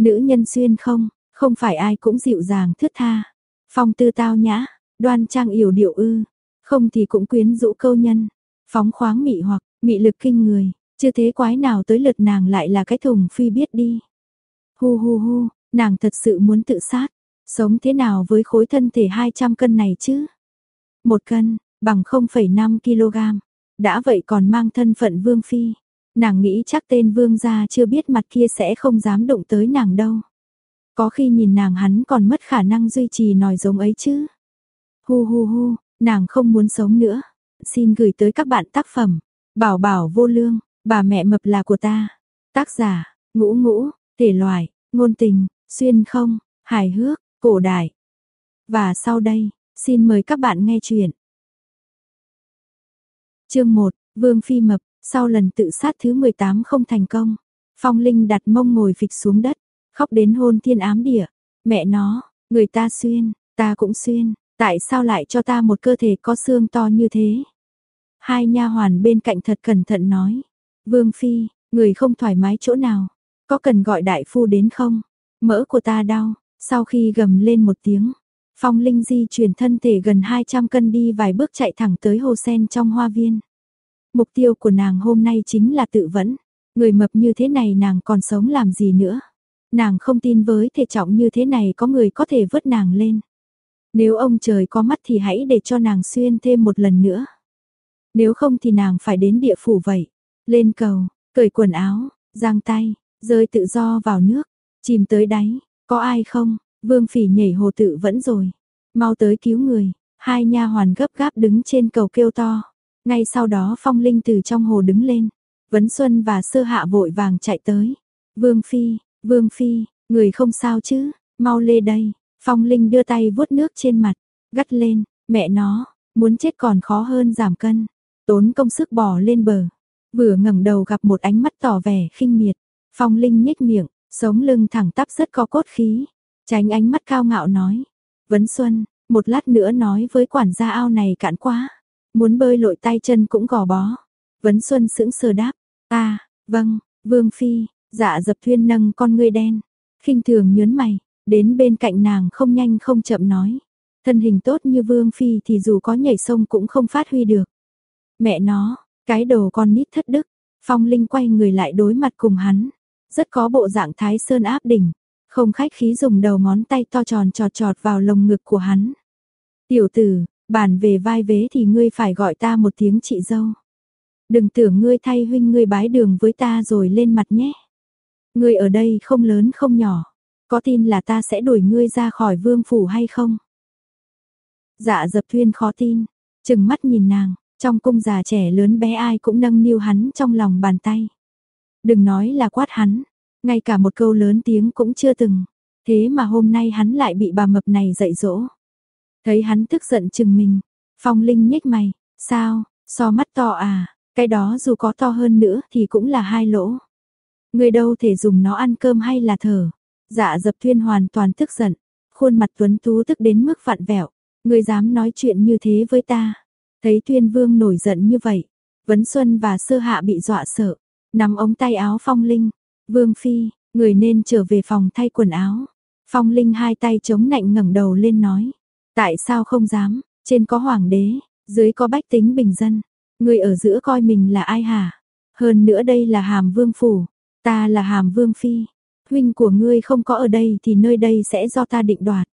Nữ nhân xuyên không, không phải ai cũng dịu dàng thướt tha. Phong tư tao nhã, đoan trang yểu điệu ư, không thì cũng quyến rũ câu nhân, phóng khoáng mị hoặc, mị lực kinh người, chưa thế quái nào tới lượt nàng lại là cái thùng phi biết đi. Hu hu hu, nàng thật sự muốn tự sát, sống thế nào với khối thân thể 200 cân này chứ? Một cân, bằng 0,5 kg. Đã vậy còn mang thân phận vương phi. Nàng nghĩ chắc tên vương gia chưa biết mặt kia sẽ không dám động tới nàng đâu. Có khi nhìn nàng hắn còn mất khả năng duy trì nòi giống ấy chứ. Hu hu hu, nàng không muốn sống nữa. Xin gửi tới các bạn tác phẩm. Bảo bảo vô lương, bà mẹ mập là của ta. Tác giả, ngũ ngũ, thể loại, ngôn tình, xuyên không, hài hước, cổ đại. Và sau đây, xin mời các bạn nghe chuyện. Chương 1, Vương Phi Mập, sau lần tự sát thứ 18 không thành công, Phong Linh đặt mông ngồi phịch xuống đất, khóc đến hôn thiên ám địa. Mẹ nó, người ta xuyên, ta cũng xuyên, tại sao lại cho ta một cơ thể có xương to như thế? Hai nha hoàn bên cạnh thật cẩn thận nói, Vương Phi, người không thoải mái chỗ nào, có cần gọi đại phu đến không? Mỡ của ta đau, sau khi gầm lên một tiếng, Phong Linh di chuyển thân thể gần 200 cân đi vài bước chạy thẳng tới hồ sen trong hoa viên. Mục tiêu của nàng hôm nay chính là tự vẫn. Người mập như thế này nàng còn sống làm gì nữa. Nàng không tin với thể trọng như thế này có người có thể vớt nàng lên. Nếu ông trời có mắt thì hãy để cho nàng xuyên thêm một lần nữa. Nếu không thì nàng phải đến địa phủ vậy. Lên cầu, cởi quần áo, giang tay, rơi tự do vào nước, chìm tới đáy, có ai không? Vương Phỉ nhảy hồ tự vẫn rồi, mau tới cứu người. Hai nha hoàn gấp gáp đứng trên cầu kêu to. Ngay sau đó Phong Linh từ trong hồ đứng lên, Vấn Xuân và Sơ Hạ vội vàng chạy tới. Vương Phi, Vương Phi, người không sao chứ, mau lê đây. Phong Linh đưa tay vuốt nước trên mặt, gắt lên, mẹ nó, muốn chết còn khó hơn giảm cân. Tốn công sức bò lên bờ, vừa ngẩng đầu gặp một ánh mắt tỏ vẻ khinh miệt. Phong Linh nhếch miệng, sống lưng thẳng tắp rất có cốt khí, tránh ánh mắt cao ngạo nói. Vấn Xuân, một lát nữa nói với quản gia ao này cạn quá. Muốn bơi lội tay chân cũng gò bó. Vấn Xuân sững sờ đáp. À, vâng, Vương Phi, dạ dập thuyên nâng con ngươi đen. khinh thường nhớn mày, đến bên cạnh nàng không nhanh không chậm nói. Thân hình tốt như Vương Phi thì dù có nhảy sông cũng không phát huy được. Mẹ nó, cái đồ con nít thất đức. Phong Linh quay người lại đối mặt cùng hắn. Rất có bộ dạng thái sơn áp đỉnh. Không khách khí dùng đầu ngón tay to tròn trọt trọt vào lồng ngực của hắn. Tiểu tử, Bàn về vai vế thì ngươi phải gọi ta một tiếng chị dâu. Đừng tưởng ngươi thay huynh ngươi bái đường với ta rồi lên mặt nhé. Ngươi ở đây không lớn không nhỏ. Có tin là ta sẽ đuổi ngươi ra khỏi vương phủ hay không? Dạ dập thuyên khó tin. Chừng mắt nhìn nàng, trong cung già trẻ lớn bé ai cũng nâng niu hắn trong lòng bàn tay. Đừng nói là quát hắn, ngay cả một câu lớn tiếng cũng chưa từng. Thế mà hôm nay hắn lại bị bà mập này dạy dỗ. Thấy hắn tức giận chừng mình, Phong Linh nhếch mày, sao, so mắt to à, cái đó dù có to hơn nữa thì cũng là hai lỗ. Người đâu thể dùng nó ăn cơm hay là thở. Dạ dập thuyên hoàn toàn tức giận, khuôn mặt tuấn tú tức đến mức vặn vẹo. Người dám nói chuyện như thế với ta. Thấy tuyên vương nổi giận như vậy, Vấn Xuân và Sơ Hạ bị dọa sợ, nắm ống tay áo Phong Linh. Vương Phi, người nên trở về phòng thay quần áo. Phong Linh hai tay chống nạnh ngẩng đầu lên nói. Tại sao không dám, trên có hoàng đế, dưới có bách tính bình dân, người ở giữa coi mình là ai hả? Hơn nữa đây là hàm vương phủ, ta là hàm vương phi, huynh của ngươi không có ở đây thì nơi đây sẽ do ta định đoạt.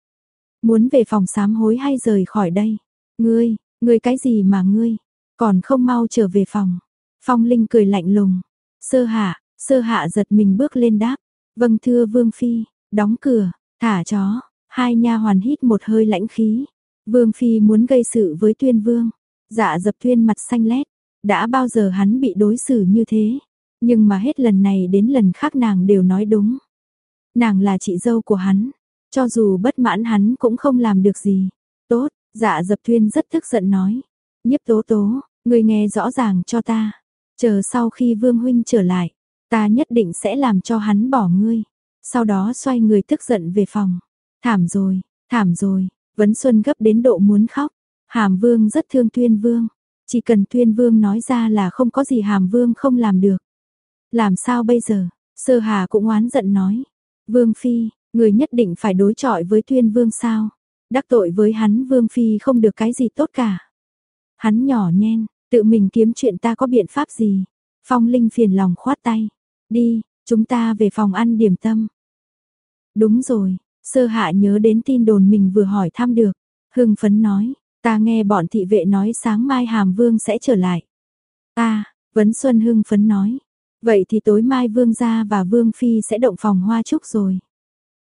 Muốn về phòng sám hối hay rời khỏi đây? Ngươi, ngươi cái gì mà ngươi, còn không mau trở về phòng. Phong Linh cười lạnh lùng. Sơ hạ, sơ hạ giật mình bước lên đáp. Vâng thưa vương phi, đóng cửa, thả chó, Hai nha hoàn hít một hơi lãnh khí. Vương Phi muốn gây sự với tuyên vương. Dạ dập tuyên mặt xanh lét. Đã bao giờ hắn bị đối xử như thế. Nhưng mà hết lần này đến lần khác nàng đều nói đúng. Nàng là chị dâu của hắn. Cho dù bất mãn hắn cũng không làm được gì. Tốt, dạ dập tuyên rất tức giận nói. Nhiếp tố tố, người nghe rõ ràng cho ta. Chờ sau khi vương huynh trở lại, ta nhất định sẽ làm cho hắn bỏ ngươi. Sau đó xoay người tức giận về phòng. Thảm rồi, thảm rồi, Vấn Xuân gấp đến độ muốn khóc. Hàm Vương rất thương Tuyên Vương, chỉ cần Tuyên Vương nói ra là không có gì Hàm Vương không làm được. Làm sao bây giờ? Sơ Hà cũng oán giận nói, Vương Phi, người nhất định phải đối chọi với tuyên vương sao? Đắc tội với hắn Vương Phi không được cái gì tốt cả. Hắn nhỏ nhen, tự mình kiếm chuyện ta có biện pháp gì? Phong Linh phiền lòng khoát tay. Đi, chúng ta về phòng ăn điểm tâm. Đúng rồi, sơ hạ nhớ đến tin đồn mình vừa hỏi thăm được. Hưng phấn nói, ta nghe bọn thị vệ nói sáng mai Hàm Vương sẽ trở lại. Ta, Vấn Xuân hưng phấn nói, vậy thì tối mai Vương gia và Vương Phi sẽ động phòng hoa trúc rồi.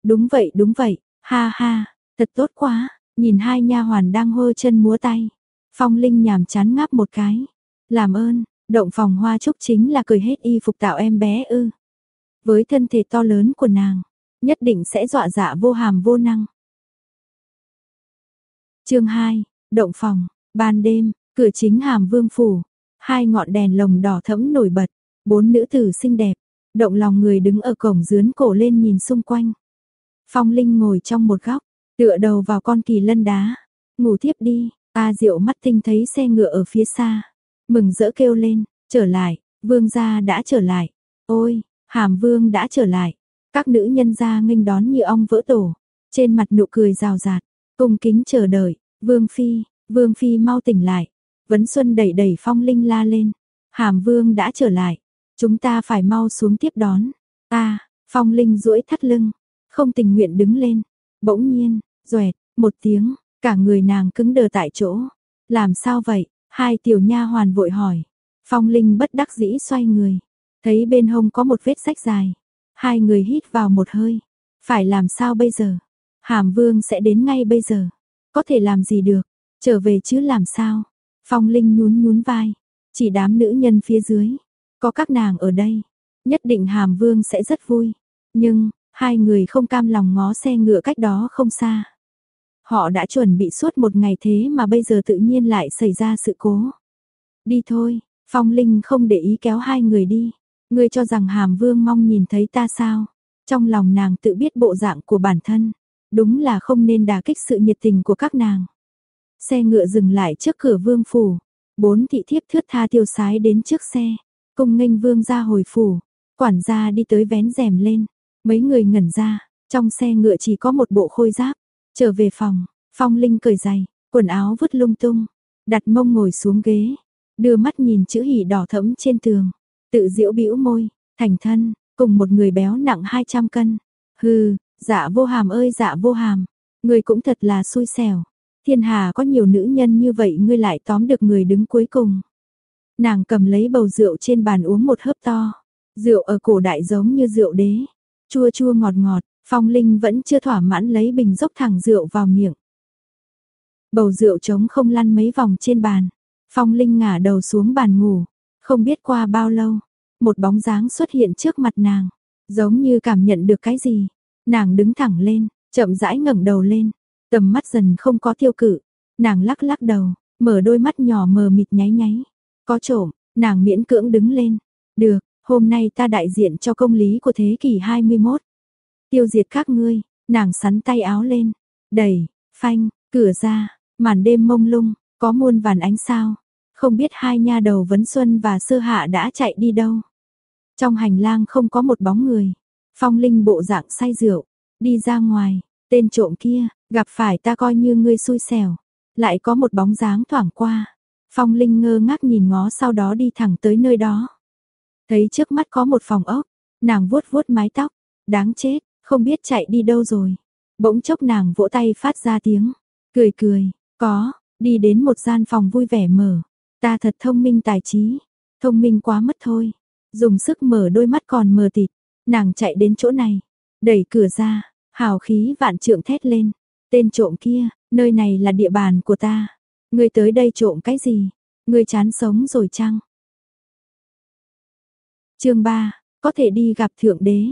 Đúng vậy, đúng vậy, ha ha, thật tốt quá, nhìn hai nha hoàn đang hô chân múa tay. Phong Linh nhàm chán ngáp một cái. Làm ơn, động phòng hoa trúc chính là cười hết y phục tạo em bé ư. Với thân thể to lớn của nàng, nhất định sẽ dọa dạ vô hàm vô năng. chương 2, động phòng, ban đêm, cửa chính hàm vương phủ, hai ngọn đèn lồng đỏ thẫm nổi bật, bốn nữ tử xinh đẹp, động lòng người đứng ở cổng dướn cổ lên nhìn xung quanh. Phong Linh ngồi trong một góc, tựa đầu vào con kỳ lân đá, ngủ thiếp đi, A Diệu mắt tinh thấy xe ngựa ở phía xa, mừng rỡ kêu lên, trở lại, vương gia đã trở lại, ôi, hàm vương đã trở lại, các nữ nhân ra nghênh đón như ong vỡ tổ, trên mặt nụ cười rào rạt, cung kính chờ đợi, vương phi, vương phi mau tỉnh lại, vấn xuân đẩy đẩy phong linh la lên, hàm vương đã trở lại, chúng ta phải mau xuống tiếp đón, a phong linh duỗi thắt lưng, không tình nguyện đứng lên, bỗng nhiên, doẹt, một tiếng, cả người nàng cứng đờ tại chỗ, làm sao vậy, hai tiểu nha hoàn vội hỏi, phong linh bất đắc dĩ xoay người, thấy bên hông có một vết sách dài, Hai người hít vào một hơi. Phải làm sao bây giờ? Hàm Vương sẽ đến ngay bây giờ. Có thể làm gì được? Trở về chứ làm sao? Phong Linh nhún nhún vai. Chỉ đám nữ nhân phía dưới. Có các nàng ở đây. Nhất định Hàm Vương sẽ rất vui. Nhưng, hai người không cam lòng ngó xe ngựa cách đó không xa. Họ đã chuẩn bị suốt một ngày thế mà bây giờ tự nhiên lại xảy ra sự cố. Đi thôi, Phong Linh không để ý kéo hai người đi. Ngươi cho rằng Hàm Vương mong nhìn thấy ta sao? Trong lòng nàng tự biết bộ dạng của bản thân, đúng là không nên đả kích sự nhiệt tình của các nàng. Xe ngựa dừng lại trước cửa vương phủ, bốn thị thiếp thướt tha tiêu sái đến trước xe, cùng nghênh vương ra hồi phủ, quản gia đi tới vén rèm lên, mấy người ngẩn ra, trong xe ngựa chỉ có một bộ khôi giáp, trở về phòng, phong linh cởi giày, quần áo vứt lung tung, đặt mông ngồi xuống ghế, đưa mắt nhìn chữ hỉ đỏ thẫm trên tường, Tự diễu bĩu môi, thành thân, cùng một người béo nặng 200 cân. Hừ, dạ vô hàm ơi dạ vô hàm, người cũng thật là xui xẻo. Thiên hà có nhiều nữ nhân như vậy ngươi lại tóm được người đứng cuối cùng. Nàng cầm lấy bầu rượu trên bàn uống một hớp to. Rượu ở cổ đại giống như rượu đế. Chua chua ngọt ngọt, phong linh vẫn chưa thỏa mãn lấy bình dốc thẳng rượu vào miệng. Bầu rượu trống không lăn mấy vòng trên bàn. Phong linh ngả đầu xuống bàn ngủ. Không biết qua bao lâu, một bóng dáng xuất hiện trước mặt nàng, giống như cảm nhận được cái gì. Nàng đứng thẳng lên, chậm rãi ngẩng đầu lên, tầm mắt dần không có tiêu cự. Nàng lắc lắc đầu, mở đôi mắt nhỏ mờ mịt nháy nháy. Có trộm, nàng miễn cưỡng đứng lên. Được, hôm nay ta đại diện cho công lý của thế kỷ 21. Tiêu diệt các ngươi, nàng sắn tay áo lên, đẩy, phanh, cửa ra, màn đêm mông lung, có muôn vàn ánh sao, không biết hai nha đầu Vấn Xuân và Sơ Hạ đã chạy đi đâu. Trong hành lang không có một bóng người. Phong Linh bộ dạng say rượu, đi ra ngoài, tên trộm kia, gặp phải ta coi như ngươi xui xẻo. Lại có một bóng dáng thoảng qua. Phong Linh ngơ ngác nhìn ngó sau đó đi thẳng tới nơi đó. Thấy trước mắt có một phòng ốc, nàng vuốt vuốt mái tóc, đáng chết, không biết chạy đi đâu rồi. Bỗng chốc nàng vỗ tay phát ra tiếng, cười cười, có, đi đến một gian phòng vui vẻ mở, Ta thật thông minh tài trí, thông minh quá mất thôi. Dùng sức mở đôi mắt còn mờ tịt, nàng chạy đến chỗ này, đẩy cửa ra, hào khí vạn trượng thét lên. Tên trộm kia, nơi này là địa bàn của ta. Ngươi tới đây trộm cái gì? Ngươi chán sống rồi chăng? Chương 3, có thể đi gặp thượng đế.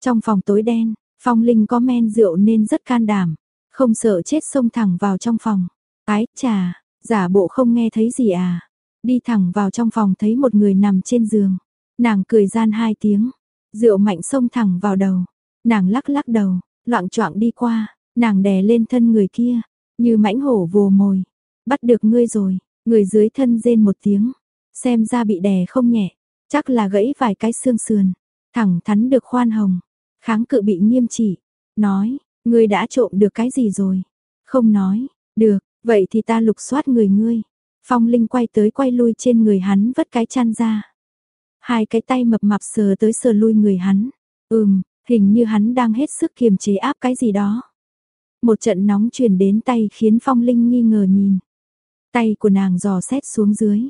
Trong phòng tối đen, Phong Linh có men rượu nên rất can đảm, không sợ chết xông thẳng vào trong phòng. Ái trà, giả bộ không nghe thấy gì à? Đi thẳng vào trong phòng thấy một người nằm trên giường. Nàng cười gian hai tiếng. Rượu mạnh xông thẳng vào đầu. Nàng lắc lắc đầu, loạn choạng đi qua. Nàng đè lên thân người kia. Như mãnh hổ vồ mồi. Bắt được ngươi rồi. Người dưới thân rên một tiếng. Xem ra bị đè không nhẹ. Chắc là gãy vài cái xương sườn. Thẳng thắn được khoan hồng. kháng cự bị nghiêm trị, nói, ngươi đã trộm được cái gì rồi? Không nói, được, vậy thì ta lục soát người ngươi. Phong Linh quay tới quay lui trên người hắn vất cái chăn ra. Hai cái tay mập mạp sờ tới sờ lui người hắn. Ừm, hình như hắn đang hết sức kiềm chế áp cái gì đó. Một trận nóng truyền đến tay khiến Phong Linh nghi ngờ nhìn. Tay của nàng dò xét xuống dưới.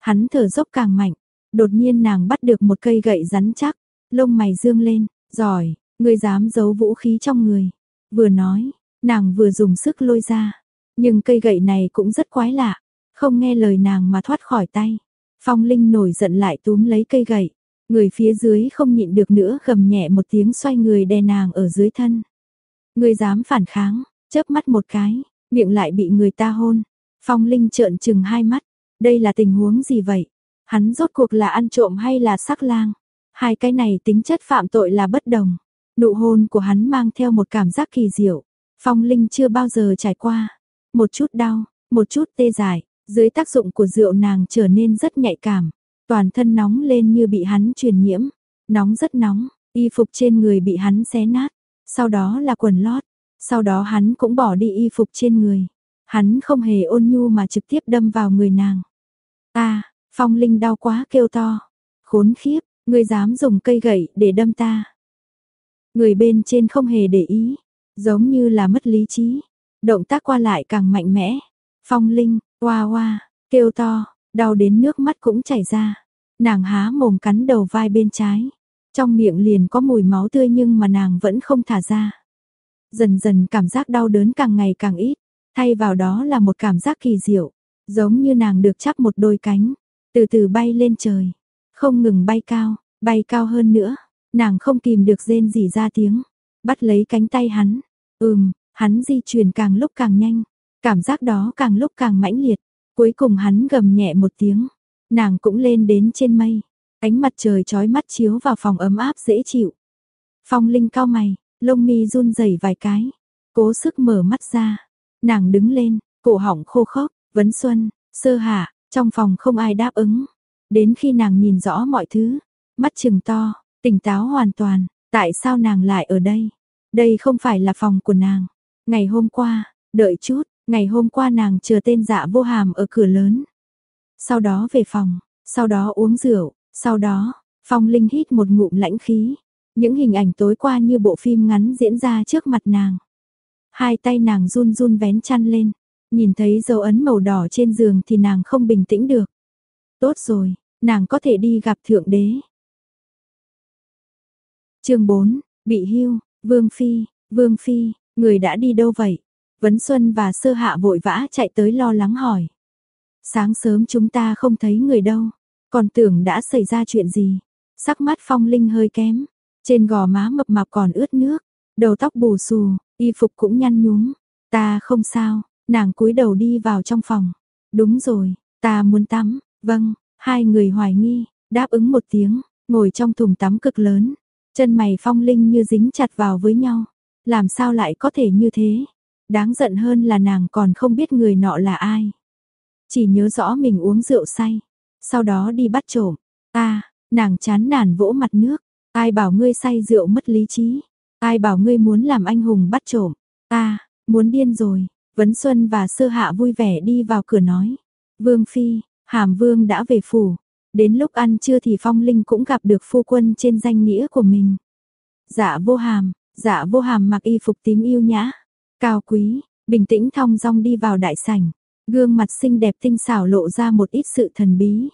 Hắn thở dốc càng mạnh. Đột nhiên nàng bắt được một cây gậy rắn chắc. Lông mày dương lên. Giỏi, ngươi dám giấu vũ khí trong người. Vừa nói, nàng vừa dùng sức lôi ra. Nhưng cây gậy này cũng rất quái lạ. Không nghe lời nàng mà thoát khỏi tay. Phong Linh nổi giận lại túm lấy cây gậy. Người phía dưới không nhịn được nữa gầm nhẹ một tiếng xoay người đè nàng ở dưới thân. Người dám phản kháng, chớp mắt một cái, miệng lại bị người ta hôn. Phong Linh trợn trừng hai mắt, đây là tình huống gì vậy? Hắn rốt cuộc là ăn trộm hay là sắc lang? Hai cái này tính chất phạm tội là bất đồng. Nụ hôn của hắn mang theo một cảm giác kỳ diệu. Phong Linh chưa bao giờ trải qua. Một chút đau, một chút tê dại, dưới tác dụng của rượu nàng trở nên rất nhạy cảm. Toàn thân nóng lên như bị hắn truyền nhiễm. Nóng rất nóng, y phục trên người bị hắn xé nát. Sau đó là quần lót. Sau đó hắn cũng bỏ đi y phục trên người. Hắn không hề ôn nhu mà trực tiếp đâm vào người nàng. Ta, Phong Linh đau quá kêu to. Khốn khiếp, ngươi dám dùng cây gậy để đâm ta. Người bên trên không hề để ý, giống như là mất lý trí. Động tác qua lại càng mạnh mẽ. Phong Linh, oa oa, kêu to, đau đến nước mắt cũng chảy ra. Nàng há mồm cắn đầu vai bên trái. Trong miệng liền có mùi máu tươi nhưng mà nàng vẫn không thả ra. Dần dần cảm giác đau đớn càng ngày càng ít, thay vào đó là một cảm giác kỳ diệu, giống như nàng được chắp một đôi cánh, từ từ bay lên trời, không ngừng bay cao, bay cao hơn nữa, nàng không kìm được rên rỉ ra tiếng, bắt lấy cánh tay hắn, ừm, hắn di chuyển càng lúc càng nhanh, cảm giác đó càng lúc càng mãnh liệt, cuối cùng hắn gầm nhẹ một tiếng, nàng cũng lên đến trên mây, ánh mặt trời chói mắt chiếu vào phòng ấm áp dễ chịu. Phong Linh cao mày, lông mi run rẩy vài cái, cố sức mở mắt ra, nàng đứng lên, cổ họng khô khốc, vấn xuân, sơ hạ, trong phòng không ai đáp ứng. Đến khi nàng nhìn rõ mọi thứ, mắt trừng to, tỉnh táo hoàn toàn, tại sao nàng lại ở đây? Đây không phải là phòng của nàng. Ngày hôm qua, đợi chút, ngày hôm qua nàng chờ tên dạ vô hàm ở cửa lớn. Sau đó về phòng, sau đó uống rượu, sau đó, Phong Linh hít một ngụm lãnh khí. Những hình ảnh tối qua như bộ phim ngắn diễn ra trước mặt nàng. Hai tay nàng run run vén chăn lên, nhìn thấy dấu ấn màu đỏ trên giường thì nàng không bình tĩnh được. Tốt rồi, nàng có thể đi gặp thượng đế. Chương 4, bị hưu, Vương phi, Vương phi, người đã đi đâu vậy? Vấn Xuân và Sơ Hạ vội vã chạy tới lo lắng hỏi. Sáng sớm chúng ta không thấy người đâu, còn tưởng đã xảy ra chuyện gì? Sắc mắt Phong Linh hơi kém, trên gò má mập mạp còn ướt nước, đầu tóc bù xù, y phục cũng nhăn nhúm. Ta không sao, nàng cúi đầu đi vào trong phòng. Đúng rồi, ta muốn tắm. Vâng, hai người hoài nghi, đáp ứng một tiếng, ngồi trong thùng tắm cực lớn. Chân mày phong linh như dính chặt vào với nhau. Làm sao lại có thể như thế? Đáng giận hơn là nàng còn không biết người nọ là ai. Chỉ nhớ rõ mình uống rượu say. Sau đó đi bắt trộm. Ta, nàng chán nản vỗ mặt nước. Ai bảo ngươi say rượu mất lý trí? Ai bảo ngươi muốn làm anh hùng bắt trộm? Ta, muốn điên rồi. Vấn Xuân và Sơ Hạ vui vẻ đi vào cửa nói. Vương Phi, Hàm Vương đã về phủ. Đến lúc ăn trưa thì Phong Linh cũng gặp được phu quân trên danh nghĩa của mình. Dạ vô hàm, dạ vô hàm mặc y phục tím yêu nhã, cao quý, bình tĩnh thong dong đi vào đại sảnh. Gương mặt xinh đẹp tinh xảo lộ ra một ít sự thần bí.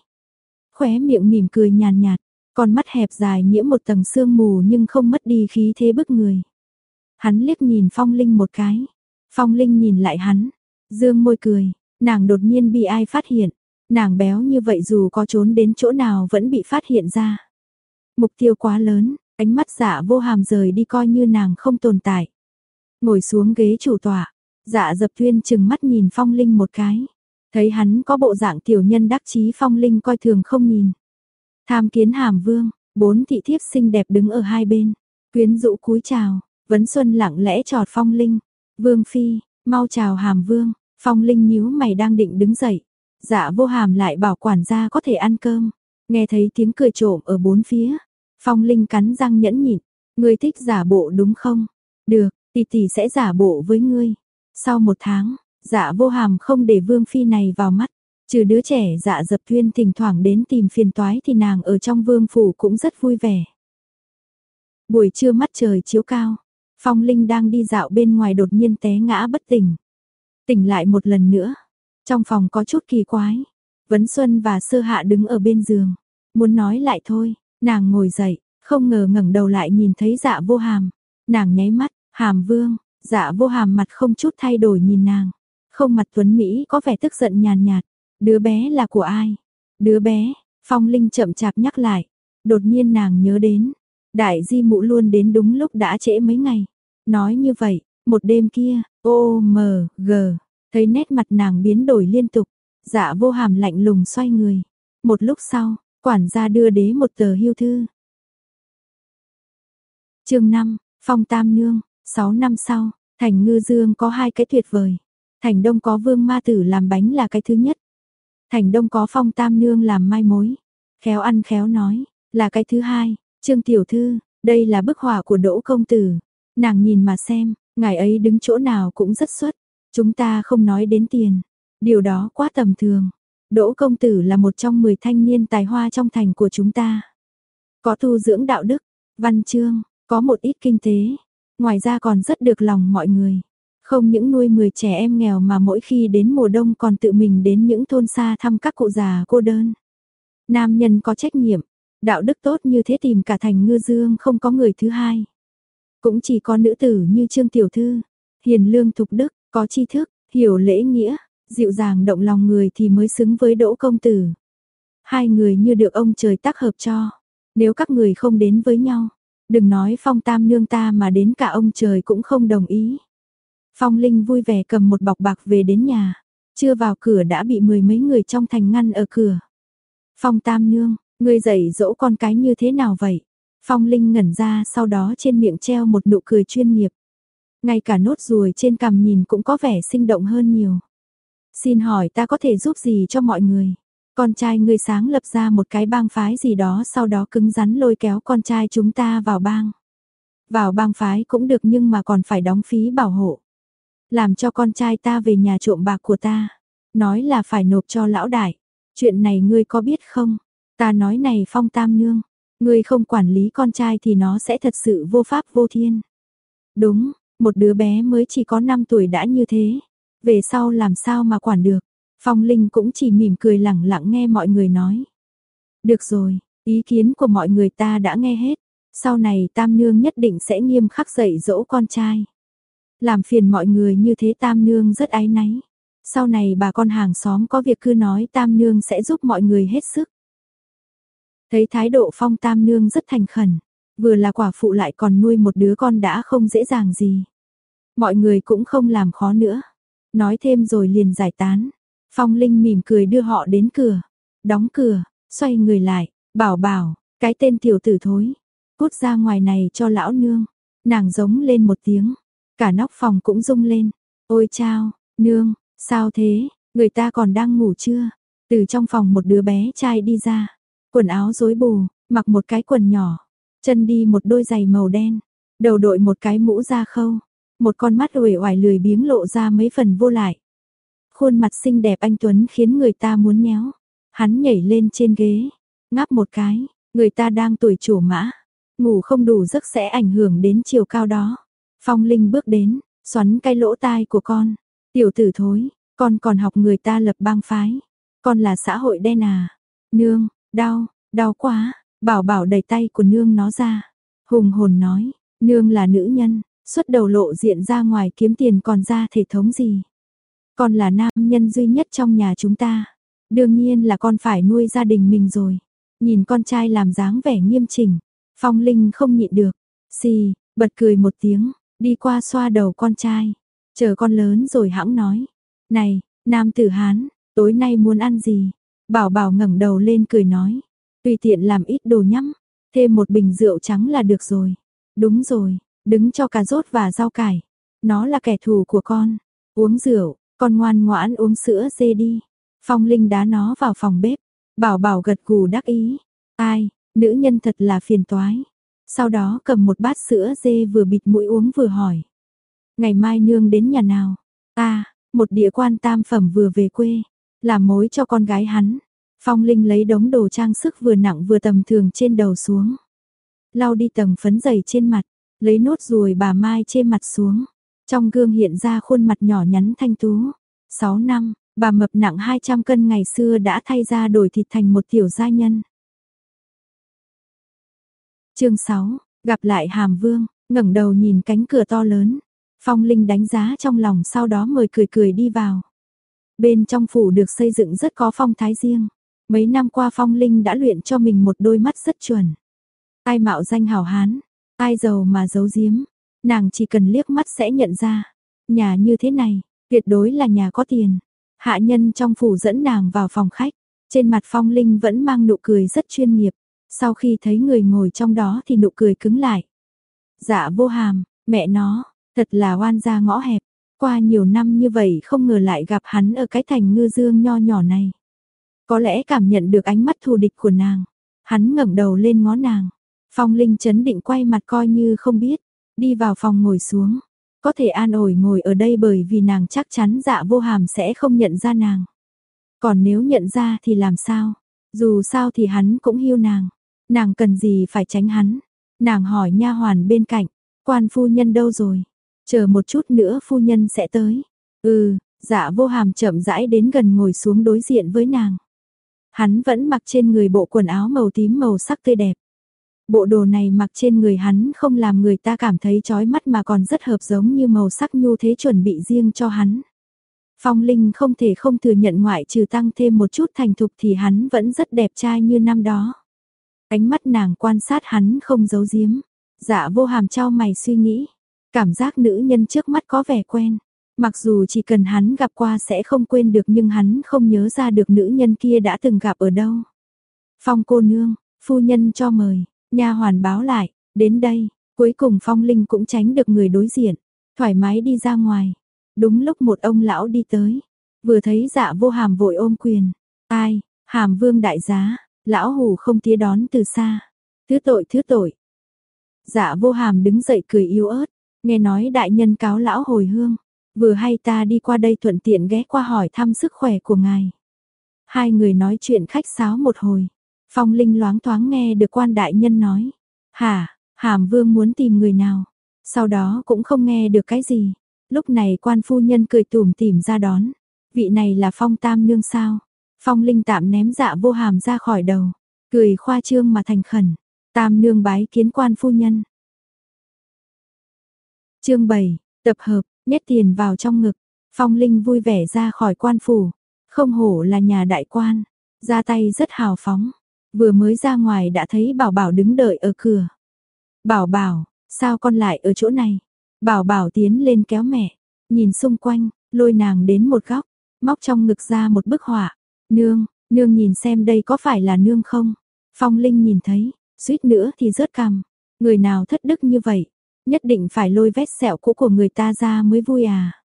Khóe miệng mỉm cười nhàn nhạt, con mắt hẹp dài nhiễm một tầng sương mù nhưng không mất đi khí thế bức người. Hắn liếc nhìn Phong Linh một cái. Phong Linh nhìn lại hắn, dương môi cười, nàng đột nhiên bị ai phát hiện. Nàng béo như vậy dù có trốn đến chỗ nào vẫn bị phát hiện ra. Mục tiêu quá lớn, ánh mắt dạ vô hàm rời đi coi như nàng không tồn tại. Ngồi xuống ghế chủ tọa, dạ dập tuyên chừng mắt nhìn Phong Linh một cái. Thấy hắn có bộ dạng tiểu nhân đắc chí Phong Linh coi thường không nhìn. Tham kiến hàm vương, bốn thị thiếp xinh đẹp đứng ở hai bên. Quyến rũ cúi chào, vấn xuân lặng lẽ trọt Phong Linh. Vương Phi, mau chào hàm vương, Phong Linh nhíu mày đang định đứng dậy. Dạ vô hàm lại bảo quản gia có thể ăn cơm. Nghe thấy tiếng cười trộm ở bốn phía. Phong Linh cắn răng nhẫn nhịn. người thích giả bộ đúng không? Được, tỷ tỷ sẽ giả bộ với ngươi. Sau một tháng, dạ vô hàm không để vương phi này vào mắt. Trừ đứa trẻ dạ dập thuyên thỉnh thoảng đến tìm phiền toái thì nàng ở trong vương phủ cũng rất vui vẻ. Buổi trưa mắt trời chiếu cao, Phong Linh đang đi dạo bên ngoài đột nhiên té ngã bất tỉnh. Tỉnh lại một lần nữa, trong phòng có chút kỳ quái. Vấn Xuân và Sơ Hạ đứng ở bên giường, muốn nói lại thôi, nàng ngồi dậy, không ngờ ngẩng đầu lại nhìn thấy dạ vô hàm. Nàng nháy mắt, hàm vương, dạ vô hàm mặt không chút thay đổi nhìn nàng. Không mặt tuấn Mỹ có vẻ tức giận nhàn nhạt, Đứa bé là của ai? Đứa bé, Phong Linh chậm chạp nhắc lại. Đột nhiên nàng nhớ đến, đại di mụ luôn đến đúng lúc đã trễ mấy ngày. Nói như vậy, một đêm kia, ô mờ, gờ, thấy nét mặt nàng biến đổi liên tục. Dạ vô hàm lạnh lùng xoay người. Một lúc sau, quản gia đưa đế một tờ hưu thư. chương 5, Phong Tam Nương, 6 năm sau, thành ngư dương có hai cái tuyệt vời. Thành đông có vương ma tử làm bánh là cái thứ nhất, Thành Đông có phong tam nương làm mai mối. Khéo ăn khéo nói, là cái thứ hai, Trương Tiểu Thư, đây là bức họa của Đỗ Công Tử. Nàng nhìn mà xem, ngài ấy đứng chỗ nào cũng rất xuất. Chúng ta không nói đến tiền, điều đó quá tầm thường. Đỗ Công Tử là một trong 10 thanh niên tài hoa trong thành của chúng ta. Có tu dưỡng đạo đức, văn chương, có một ít kinh tế, ngoài ra còn rất được lòng mọi người. Không những nuôi 10 trẻ em nghèo mà mỗi khi đến mùa đông còn tự mình đến những thôn xa thăm các cụ già cô đơn. Nam nhân có trách nhiệm, đạo đức tốt như thế tìm cả thành ngư dương không có người thứ hai. Cũng chỉ có nữ tử như Trương Tiểu Thư, hiền lương thục đức, có tri thức, hiểu lễ nghĩa, dịu dàng động lòng người thì mới xứng với Đỗ Công Tử. Hai người như được ông trời tác hợp cho, nếu các người không đến với nhau, đừng nói phong tam nương ta mà đến cả ông trời cũng không đồng ý. Phong Linh vui vẻ cầm một bọc bạc về đến nhà, chưa vào cửa đã bị mười mấy người trong thành ngăn ở cửa. Phong Tam Nương, ngươi dạy dỗ con cái như thế nào vậy? Phong Linh ngẩn ra sau đó trên miệng treo một nụ cười chuyên nghiệp. Ngay cả nốt ruồi trên cằm nhìn cũng có vẻ sinh động hơn nhiều. Xin hỏi ta có thể giúp gì cho mọi người? Con trai ngươi sáng lập ra một cái bang phái gì đó sau đó cứng rắn lôi kéo con trai chúng ta vào bang. Vào bang phái cũng được nhưng mà còn phải đóng phí bảo hộ làm cho con trai ta về nhà trộm bạc của ta, nói là phải nộp cho lão đại. Chuyện này ngươi có biết không? Ta nói này Phong Tam nương, ngươi không quản lý con trai thì nó sẽ thật sự vô pháp vô thiên. Đúng, một đứa bé mới chỉ có 5 tuổi đã như thế, về sau làm sao mà quản được. Phong Linh cũng chỉ mỉm cười lẳng lặng nghe mọi người nói. Được rồi, ý kiến của mọi người ta đã nghe hết, sau này Tam nương nhất định sẽ nghiêm khắc dạy dỗ con trai. Làm phiền mọi người như thế Tam Nương rất áy náy. Sau này bà con hàng xóm có việc cứ nói Tam Nương sẽ giúp mọi người hết sức. Thấy thái độ phong Tam Nương rất thành khẩn, vừa là quả phụ lại còn nuôi một đứa con đã không dễ dàng gì. Mọi người cũng không làm khó nữa. Nói thêm rồi liền giải tán. Phong Linh mỉm cười đưa họ đến cửa. Đóng cửa, xoay người lại, bảo bảo, cái tên tiểu tử thối. Cút ra ngoài này cho lão nương. Nàng giống lên một tiếng, Cả nóc phòng cũng rung lên. Ôi chao, nương, sao thế, người ta còn đang ngủ chưa? Từ trong phòng một đứa bé trai đi ra. Quần áo rối bù, mặc một cái quần nhỏ. Chân đi một đôi giày màu đen. Đầu đội một cái mũ da khâu. Một con mắt uể oải lười biếng lộ ra mấy phần vô lại. Khuôn mặt xinh đẹp anh Tuấn khiến người ta muốn nhéo. Hắn nhảy lên trên ghế, ngáp một cái, người ta đang tuổi chủ mã, ngủ không đủ giấc sẽ ảnh hưởng đến chiều cao đó. Phong Linh bước đến, xoắn cái lỗ tai của con. Tiểu tử thối, con còn học người ta lập bang phái. Con là xã hội đen à. Nương, đau, đau quá. Bảo bảo đẩy tay của nương nó ra. Hùng hồn nói, nương là nữ nhân, xuất đầu lộ diện ra ngoài kiếm tiền còn ra thể thống gì. Con là nam nhân duy nhất trong nhà chúng ta. Đương nhiên là con phải nuôi gia đình mình rồi. Nhìn con trai làm dáng vẻ nghiêm chỉnh. Phong Linh không nhịn được. Xì, bật cười một tiếng. Đi qua xoa đầu con trai. Chờ con lớn rồi hãng nói. Này, nam tử Hán, tối nay muốn ăn gì? Bảo bảo ngẩng đầu lên cười nói. Tùy tiện làm ít đồ nhắm. Thêm một bình rượu trắng là được rồi. Đúng rồi, đứng cho cà rốt và rau cải. Nó là kẻ thù của con. Uống rượu, con ngoan ngoãn uống sữa dê đi. Phong Linh đá nó vào phòng bếp. Bảo bảo gật gù đắc ý. Ai, nữ nhân thật là phiền toái. Sau đó cầm một bát sữa dê vừa bịt mũi uống vừa hỏi. Ngày mai nương đến nhà nào? Ta, một địa quan tam phẩm vừa về quê, làm mối cho con gái hắn. Phong Linh lấy đống đồ trang sức vừa nặng vừa tầm thường trên đầu xuống. Lau đi tầng phấn dày trên mặt, lấy nốt ruồi bà Mai trên mặt xuống. Trong gương hiện ra khuôn mặt nhỏ nhắn thanh tú. 6 năm, bà mập nặng 200 cân ngày xưa đã thay ra đổi thịt thành một tiểu gia nhân. Chương 6, gặp lại Hàm Vương, ngẩng đầu nhìn cánh cửa to lớn. Phong Linh đánh giá trong lòng sau đó mời cười cười đi vào. Bên trong phủ được xây dựng rất có phong thái riêng. Mấy năm qua Phong Linh đã luyện cho mình một đôi mắt rất chuẩn. Ai mạo danh hảo hán, ai giàu mà giấu giếm, nàng chỉ cần liếc mắt sẽ nhận ra. Nhà như thế này, tuyệt đối là nhà có tiền. Hạ nhân trong phủ dẫn nàng vào phòng khách, trên mặt Phong Linh vẫn mang nụ cười rất chuyên nghiệp. Sau khi thấy người ngồi trong đó thì nụ cười cứng lại. Dạ vô hàm, mẹ nó, thật là oan gia ngõ hẹp. Qua nhiều năm như vậy không ngờ lại gặp hắn ở cái thành ngư dương nho nhỏ này. Có lẽ cảm nhận được ánh mắt thù địch của nàng. Hắn ngẩng đầu lên ngó nàng. Phong Linh chấn định quay mặt coi như không biết. Đi vào phòng ngồi xuống. Có thể an ủi ngồi ở đây bởi vì nàng chắc chắn dạ vô hàm sẽ không nhận ra nàng. Còn nếu nhận ra thì làm sao? Dù sao thì hắn cũng hiu nàng. Nàng cần gì phải tránh hắn? Nàng hỏi nha hoàn bên cạnh, quan phu nhân đâu rồi? Chờ một chút nữa phu nhân sẽ tới. Ừ, dạ vô hàm chậm rãi đến gần ngồi xuống đối diện với nàng. Hắn vẫn mặc trên người bộ quần áo màu tím màu sắc tươi đẹp. Bộ đồ này mặc trên người hắn không làm người ta cảm thấy chói mắt mà còn rất hợp giống như màu sắc nhu thế chuẩn bị riêng cho hắn. Phong Linh không thể không thừa nhận ngoại trừ tăng thêm một chút thành thục thì hắn vẫn rất đẹp trai như năm đó. Ánh mắt nàng quan sát hắn không giấu giếm. Dạ vô hàm trao mày suy nghĩ. Cảm giác nữ nhân trước mắt có vẻ quen. Mặc dù chỉ cần hắn gặp qua sẽ không quên được nhưng hắn không nhớ ra được nữ nhân kia đã từng gặp ở đâu. Phong cô nương, phu nhân cho mời, nha hoàn báo lại, đến đây, cuối cùng Phong Linh cũng tránh được người đối diện, thoải mái đi ra ngoài. Đúng lúc một ông lão đi tới, vừa thấy dạ vô hàm vội ôm quyền, ai, hàm vương đại giá, lão hủ không tía đón từ xa, thứ tội thứ tội. Dạ vô hàm đứng dậy cười yếu ớt, nghe nói đại nhân cáo lão hồi hương, vừa hay ta đi qua đây thuận tiện ghé qua hỏi thăm sức khỏe của ngài. Hai người nói chuyện khách sáo một hồi, phong linh loáng thoáng nghe được quan đại nhân nói, hả, hàm vương muốn tìm người nào, sau đó cũng không nghe được cái gì, lúc này quan phu nhân cười tủm tỉm ra đón, vị này là phong tam nương sao, phong linh tạm ném dạ vô hàm ra khỏi đầu, cười khoa trương mà thành khẩn, tam nương bái kiến quan phu nhân. Chương 7, tập hợp, nhét tiền vào trong ngực, Phong Linh vui vẻ ra khỏi quan phủ, không hổ là nhà đại quan, ra tay rất hào phóng, vừa mới ra ngoài đã thấy Bảo Bảo đứng đợi ở cửa. Bảo Bảo, sao con lại ở chỗ này? Bảo Bảo tiến lên kéo mẹ, nhìn xung quanh, lôi nàng đến một góc, móc trong ngực ra một bức họa. Nương, nương nhìn xem đây có phải là nương không? Phong Linh nhìn thấy, suýt nữa thì rớt cằm. Người nào thất đức như vậy, Nhất định phải lôi vết sẹo cũ của người ta ra mới vui à.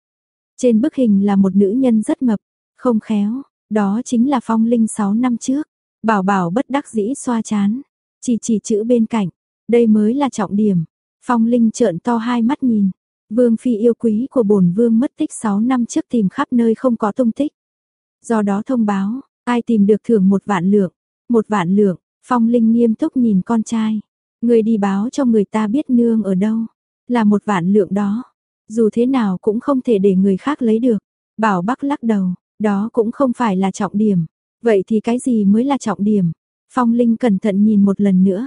Trên bức hình là một nữ nhân rất mập, không khéo, đó chính là phong linh 6 năm trước. Bảo bảo bất đắc dĩ xoa chán, chỉ chỉ chữ bên cạnh, đây mới là trọng điểm. Phong linh trợn to hai mắt nhìn, vương phi yêu quý của bổn vương mất tích 6 năm trước tìm khắp nơi không có tung tích. Do đó thông báo, ai tìm được thưởng một vạn lượng, một vạn lượng, phong linh nghiêm túc nhìn con trai. Người đi báo cho người ta biết nương ở đâu, là một vạn lượng đó. Dù thế nào cũng không thể để người khác lấy được. Bảo Bắc lắc đầu, đó cũng không phải là trọng điểm. Vậy thì cái gì mới là trọng điểm? Phong Linh cẩn thận nhìn một lần nữa.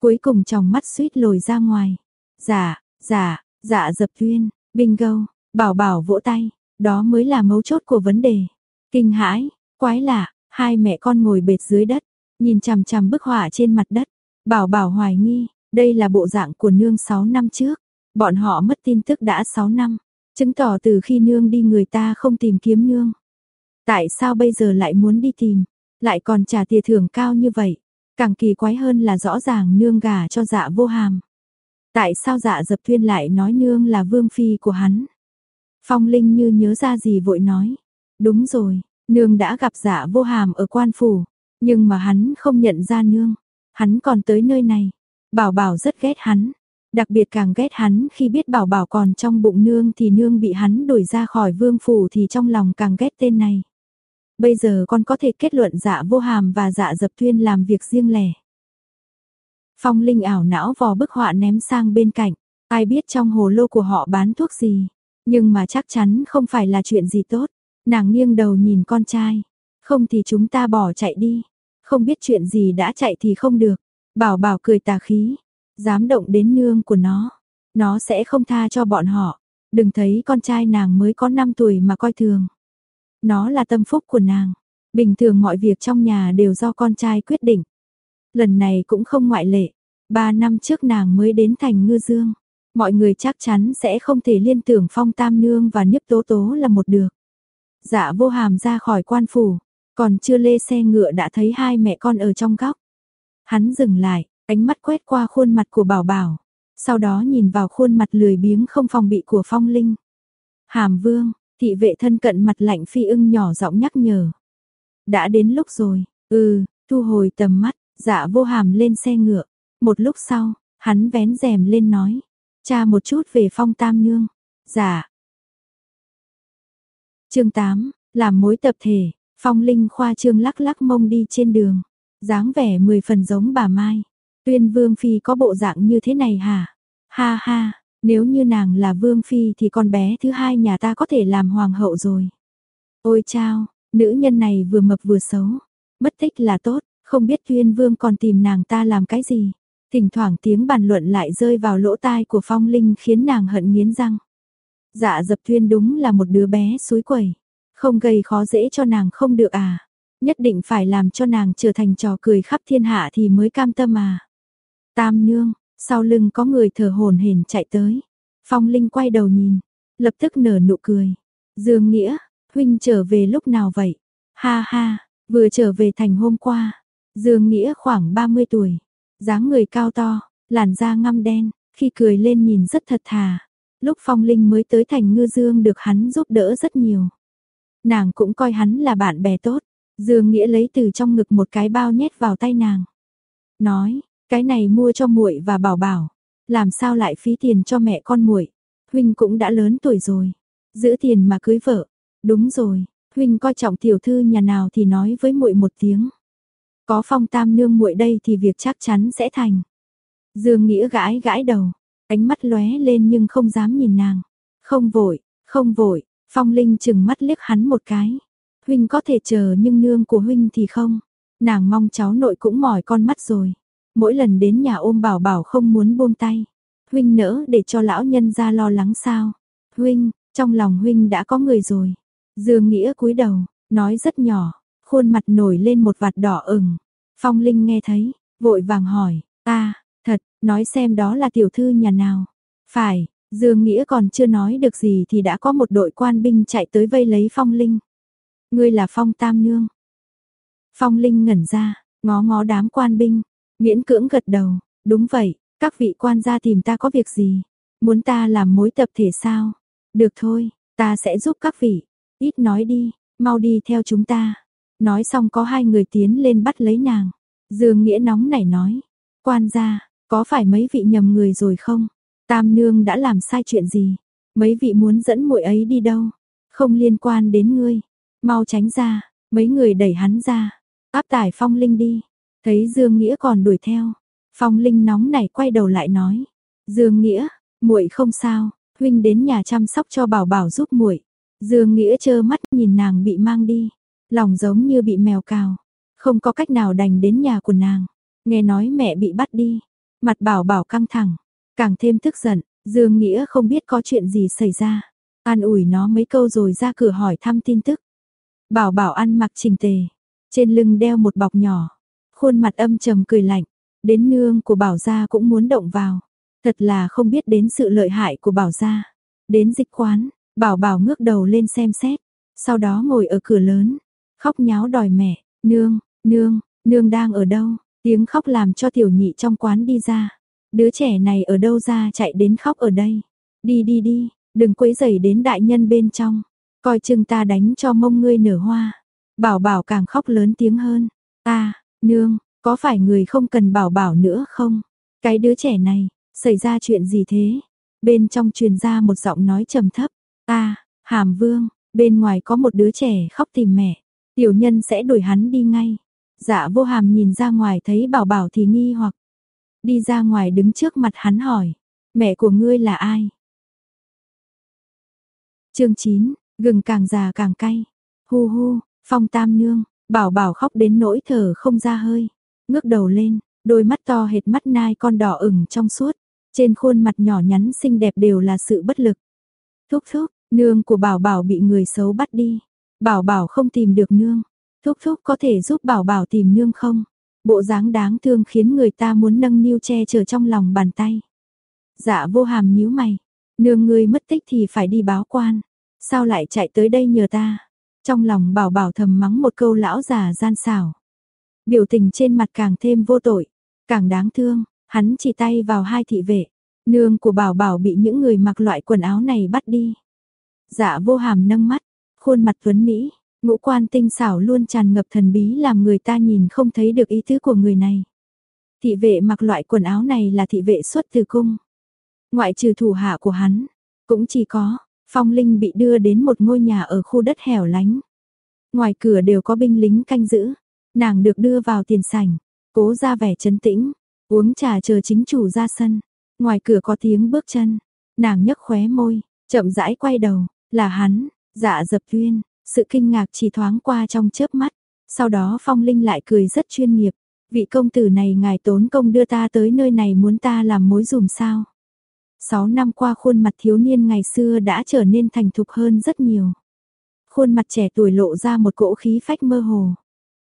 Cuối cùng trong mắt suýt lồi ra ngoài. Dạ, dạ, dạ dập tuyên, bingo, bảo bảo vỗ tay. Đó mới là mấu chốt của vấn đề. Kinh hãi, quái lạ, hai mẹ con ngồi bệt dưới đất, nhìn chằm chằm bức họa trên mặt đất. Bảo bảo hoài nghi, đây là bộ dạng của nương 6 năm trước. Bọn họ mất tin tức đã 6 năm, chứng tỏ từ khi nương đi người ta không tìm kiếm nương. Tại sao bây giờ lại muốn đi tìm, lại còn trả tiền thưởng cao như vậy? Càng kỳ quái hơn là rõ ràng nương gả cho dạ vô hàm. Tại sao dạ dập thuyên lại nói nương là vương phi của hắn? Phong Linh như nhớ ra gì vội nói. Đúng rồi, nương đã gặp dạ vô hàm ở quan phủ, nhưng mà hắn không nhận ra nương. Hắn còn tới nơi này, Bảo bảo rất ghét hắn, đặc biệt càng ghét hắn khi biết bảo bảo còn trong bụng nương thì nương bị hắn đuổi ra khỏi vương phủ thì trong lòng càng ghét tên này. Bây giờ con có thể kết luận dạ vô hàm và dạ dập thuyên làm việc riêng lẻ. Phong Linh ảo não vò bức họa ném sang bên cạnh, ai biết trong hồ lô của họ bán thuốc gì, nhưng mà chắc chắn không phải là chuyện gì tốt. Nàng nghiêng đầu nhìn con trai, không thì chúng ta bỏ chạy đi, không biết chuyện gì đã chạy thì không được. Bảo bảo cười tà khí, dám động đến nương của nó, nó sẽ không tha cho bọn họ. Đừng thấy con trai nàng mới có 5 tuổi mà coi thường. Nó là tâm phúc của nàng, bình thường mọi việc trong nhà đều do con trai quyết định. Lần này cũng không ngoại lệ, ba năm trước nàng mới đến thành ngư dương. Mọi người chắc chắn sẽ không thể liên tưởng phong tam nương và niếp tố tố là một được. Dạ vô hàm ra khỏi quan phủ, còn chưa lê xe ngựa đã thấy hai mẹ con ở trong góc. Hắn dừng lại, ánh mắt quét qua khuôn mặt của bảo bảo, sau đó nhìn vào khuôn mặt lười biếng không phòng bị của phong linh. Hàm vương, thị vệ thân cận mặt lạnh phi ưng nhỏ giọng nhắc nhở. Đã đến lúc rồi, ừ, thu hồi tầm mắt, dạ vô hàm lên xe ngựa. Một lúc sau, hắn vén rèm lên nói. Cha một chút về phong tam nương. Dạ. chương 8, làm mối tập thể, phong linh khoa trương lắc lắc mông đi trên đường dáng vẻ mười phần giống bà Mai. Tuyên Vương Phi có bộ dạng như thế này hả? Ha ha, nếu như nàng là Vương Phi thì con bé thứ hai nhà ta có thể làm hoàng hậu rồi. Ôi chao, nữ nhân này vừa mập vừa xấu. Mất tích là tốt, không biết Tuyên Vương còn tìm nàng ta làm cái gì. Thỉnh thoảng tiếng bàn luận lại rơi vào lỗ tai của Phong Linh khiến nàng hận nghiến răng. Dạ dập Tuyên đúng là một đứa bé suối quẩy. Không gây khó dễ cho nàng không được à nhất định phải làm cho nàng trở thành trò cười khắp thiên hạ thì mới cam tâm à. Tam nương, sau lưng có người thở hồn hển chạy tới. Phong Linh quay đầu nhìn, lập tức nở nụ cười. Dương Nghĩa, huynh trở về lúc nào vậy? Ha ha, vừa trở về thành hôm qua. Dương Nghĩa khoảng 30 tuổi, dáng người cao to, làn da ngăm đen, khi cười lên nhìn rất thật thà. Lúc Phong Linh mới tới thành Ngư Dương được hắn giúp đỡ rất nhiều. Nàng cũng coi hắn là bạn bè tốt, Dương Nghĩa lấy từ trong ngực một cái bao nhét vào tay nàng. Nói, cái này mua cho muội và bảo bảo. Làm sao lại phí tiền cho mẹ con muội? Huynh cũng đã lớn tuổi rồi. Giữ tiền mà cưới vợ. Đúng rồi, huynh coi trọng tiểu thư nhà nào thì nói với muội một tiếng. Có phong tam nương muội đây thì việc chắc chắn sẽ thành. Dương Nghĩa gãi gãi đầu, ánh mắt lóe lên nhưng không dám nhìn nàng. Không vội, không vội, Phong Linh chừng mắt liếc hắn một cái. Huynh có thể chờ nhưng nương của huynh thì không. Nàng mong cháu nội cũng mỏi con mắt rồi. Mỗi lần đến nhà ôm bảo bảo không muốn buông tay. Huynh nỡ để cho lão nhân ra lo lắng sao. Huynh, trong lòng huynh đã có người rồi. Dương Nghĩa cúi đầu, nói rất nhỏ, khuôn mặt nổi lên một vạt đỏ ửng. Phong Linh nghe thấy, vội vàng hỏi, ta, thật, nói xem đó là tiểu thư nhà nào. Phải, Dương Nghĩa còn chưa nói được gì thì đã có một đội quan binh chạy tới vây lấy Phong Linh. Ngươi là Phong Tam Nương. Phong Linh ngẩn ra, ngó ngó đám quan binh, miễn cưỡng gật đầu, đúng vậy, các vị quan gia tìm ta có việc gì? Muốn ta làm mối tập thể sao? Được thôi, ta sẽ giúp các vị. Ít nói đi, mau đi theo chúng ta. Nói xong có hai người tiến lên bắt lấy nàng. Dương Nghĩa nóng nảy nói, quan gia, có phải mấy vị nhầm người rồi không? Tam nương đã làm sai chuyện gì? Mấy vị muốn dẫn muội ấy đi đâu? Không liên quan đến ngươi. Mau tránh ra, mấy người đẩy hắn ra, áp tải Phong Linh đi. Thấy Dương Nghĩa còn đuổi theo, Phong Linh nóng nảy quay đầu lại nói: "Dương Nghĩa, muội không sao, huynh đến nhà chăm sóc cho Bảo Bảo giúp muội." Dương Nghĩa trơ mắt nhìn nàng bị mang đi, lòng giống như bị mèo cào, không có cách nào đành đến nhà của nàng. Nghe nói mẹ bị bắt đi, mặt Bảo Bảo căng thẳng, càng thêm tức giận, Dương Nghĩa không biết có chuyện gì xảy ra, an ủi nó mấy câu rồi ra cửa hỏi thăm tin tức. Bảo bảo ăn mặc chỉnh tề, trên lưng đeo một bọc nhỏ, khuôn mặt âm trầm cười lạnh, đến nương của bảo gia cũng muốn động vào, thật là không biết đến sự lợi hại của bảo gia. Đến dịch quán, bảo bảo ngước đầu lên xem xét, sau đó ngồi ở cửa lớn, khóc nháo đòi mẹ, nương, nương, nương đang ở đâu, tiếng khóc làm cho tiểu nhị trong quán đi ra. Đứa trẻ này ở đâu ra chạy đến khóc ở đây. Đi đi đi, đừng quấy rầy đến đại nhân bên trong. Coi chừng ta đánh cho mông ngươi nở hoa. Bảo bảo càng khóc lớn tiếng hơn. Ta, nương, có phải người không cần bảo bảo nữa không? Cái đứa trẻ này, xảy ra chuyện gì thế? Bên trong truyền ra một giọng nói trầm thấp. Ta, Hàm Vương, bên ngoài có một đứa trẻ khóc tìm mẹ. Tiểu nhân sẽ đuổi hắn đi ngay. Dạ vô hàm nhìn ra ngoài thấy bảo bảo thì nghi hoặc. Đi ra ngoài đứng trước mặt hắn hỏi. Mẹ của ngươi là ai? chương 9, gừng càng già càng cay. Hu hu, phong tam nương, bảo bảo khóc đến nỗi thở không ra hơi. Ngước đầu lên, đôi mắt to hệt mắt nai con đỏ ửng trong suốt. Trên khuôn mặt nhỏ nhắn xinh đẹp đều là sự bất lực. Thúc thúc, nương của bảo bảo bị người xấu bắt đi. Bảo bảo không tìm được nương. Thúc thúc có thể giúp bảo bảo tìm nương không? Bộ dáng đáng thương khiến người ta muốn nâng niu che chở trong lòng bàn tay. Dạ vô hàm nhíu mày. Nương ngươi mất tích thì phải đi báo quan. Sao lại chạy tới đây nhờ ta? Trong lòng bảo bảo thầm mắng một câu lão già gian xảo. Biểu tình trên mặt càng thêm vô tội, càng đáng thương, hắn chỉ tay vào hai thị vệ. Nương của bảo bảo bị những người mặc loại quần áo này bắt đi. Dạ vô hàm nâng mắt, khuôn mặt tuấn Mỹ, ngũ quan tinh xảo luôn tràn ngập thần bí làm người ta nhìn không thấy được ý tứ của người này. Thị vệ mặc loại quần áo này là thị vệ xuất từ cung. Ngoại trừ thủ hạ của hắn, cũng chỉ có, Phong Linh bị đưa đến một ngôi nhà ở khu đất hẻo lánh. Ngoài cửa đều có binh lính canh giữ, nàng được đưa vào tiền sảnh, cố ra vẻ trấn tĩnh, uống trà chờ chính chủ ra sân. Ngoài cửa có tiếng bước chân, nàng nhấc khóe môi, chậm rãi quay đầu, là hắn, dạ dập tuyên, sự kinh ngạc chỉ thoáng qua trong chớp mắt, sau đó Phong Linh lại cười rất chuyên nghiệp, vị công tử này ngài tốn công đưa ta tới nơi này muốn ta làm mối dùm sao. Sáu năm qua khuôn mặt thiếu niên ngày xưa đã trở nên thành thục hơn rất nhiều. Khuôn mặt trẻ tuổi lộ ra một cỗ khí phách mơ hồ.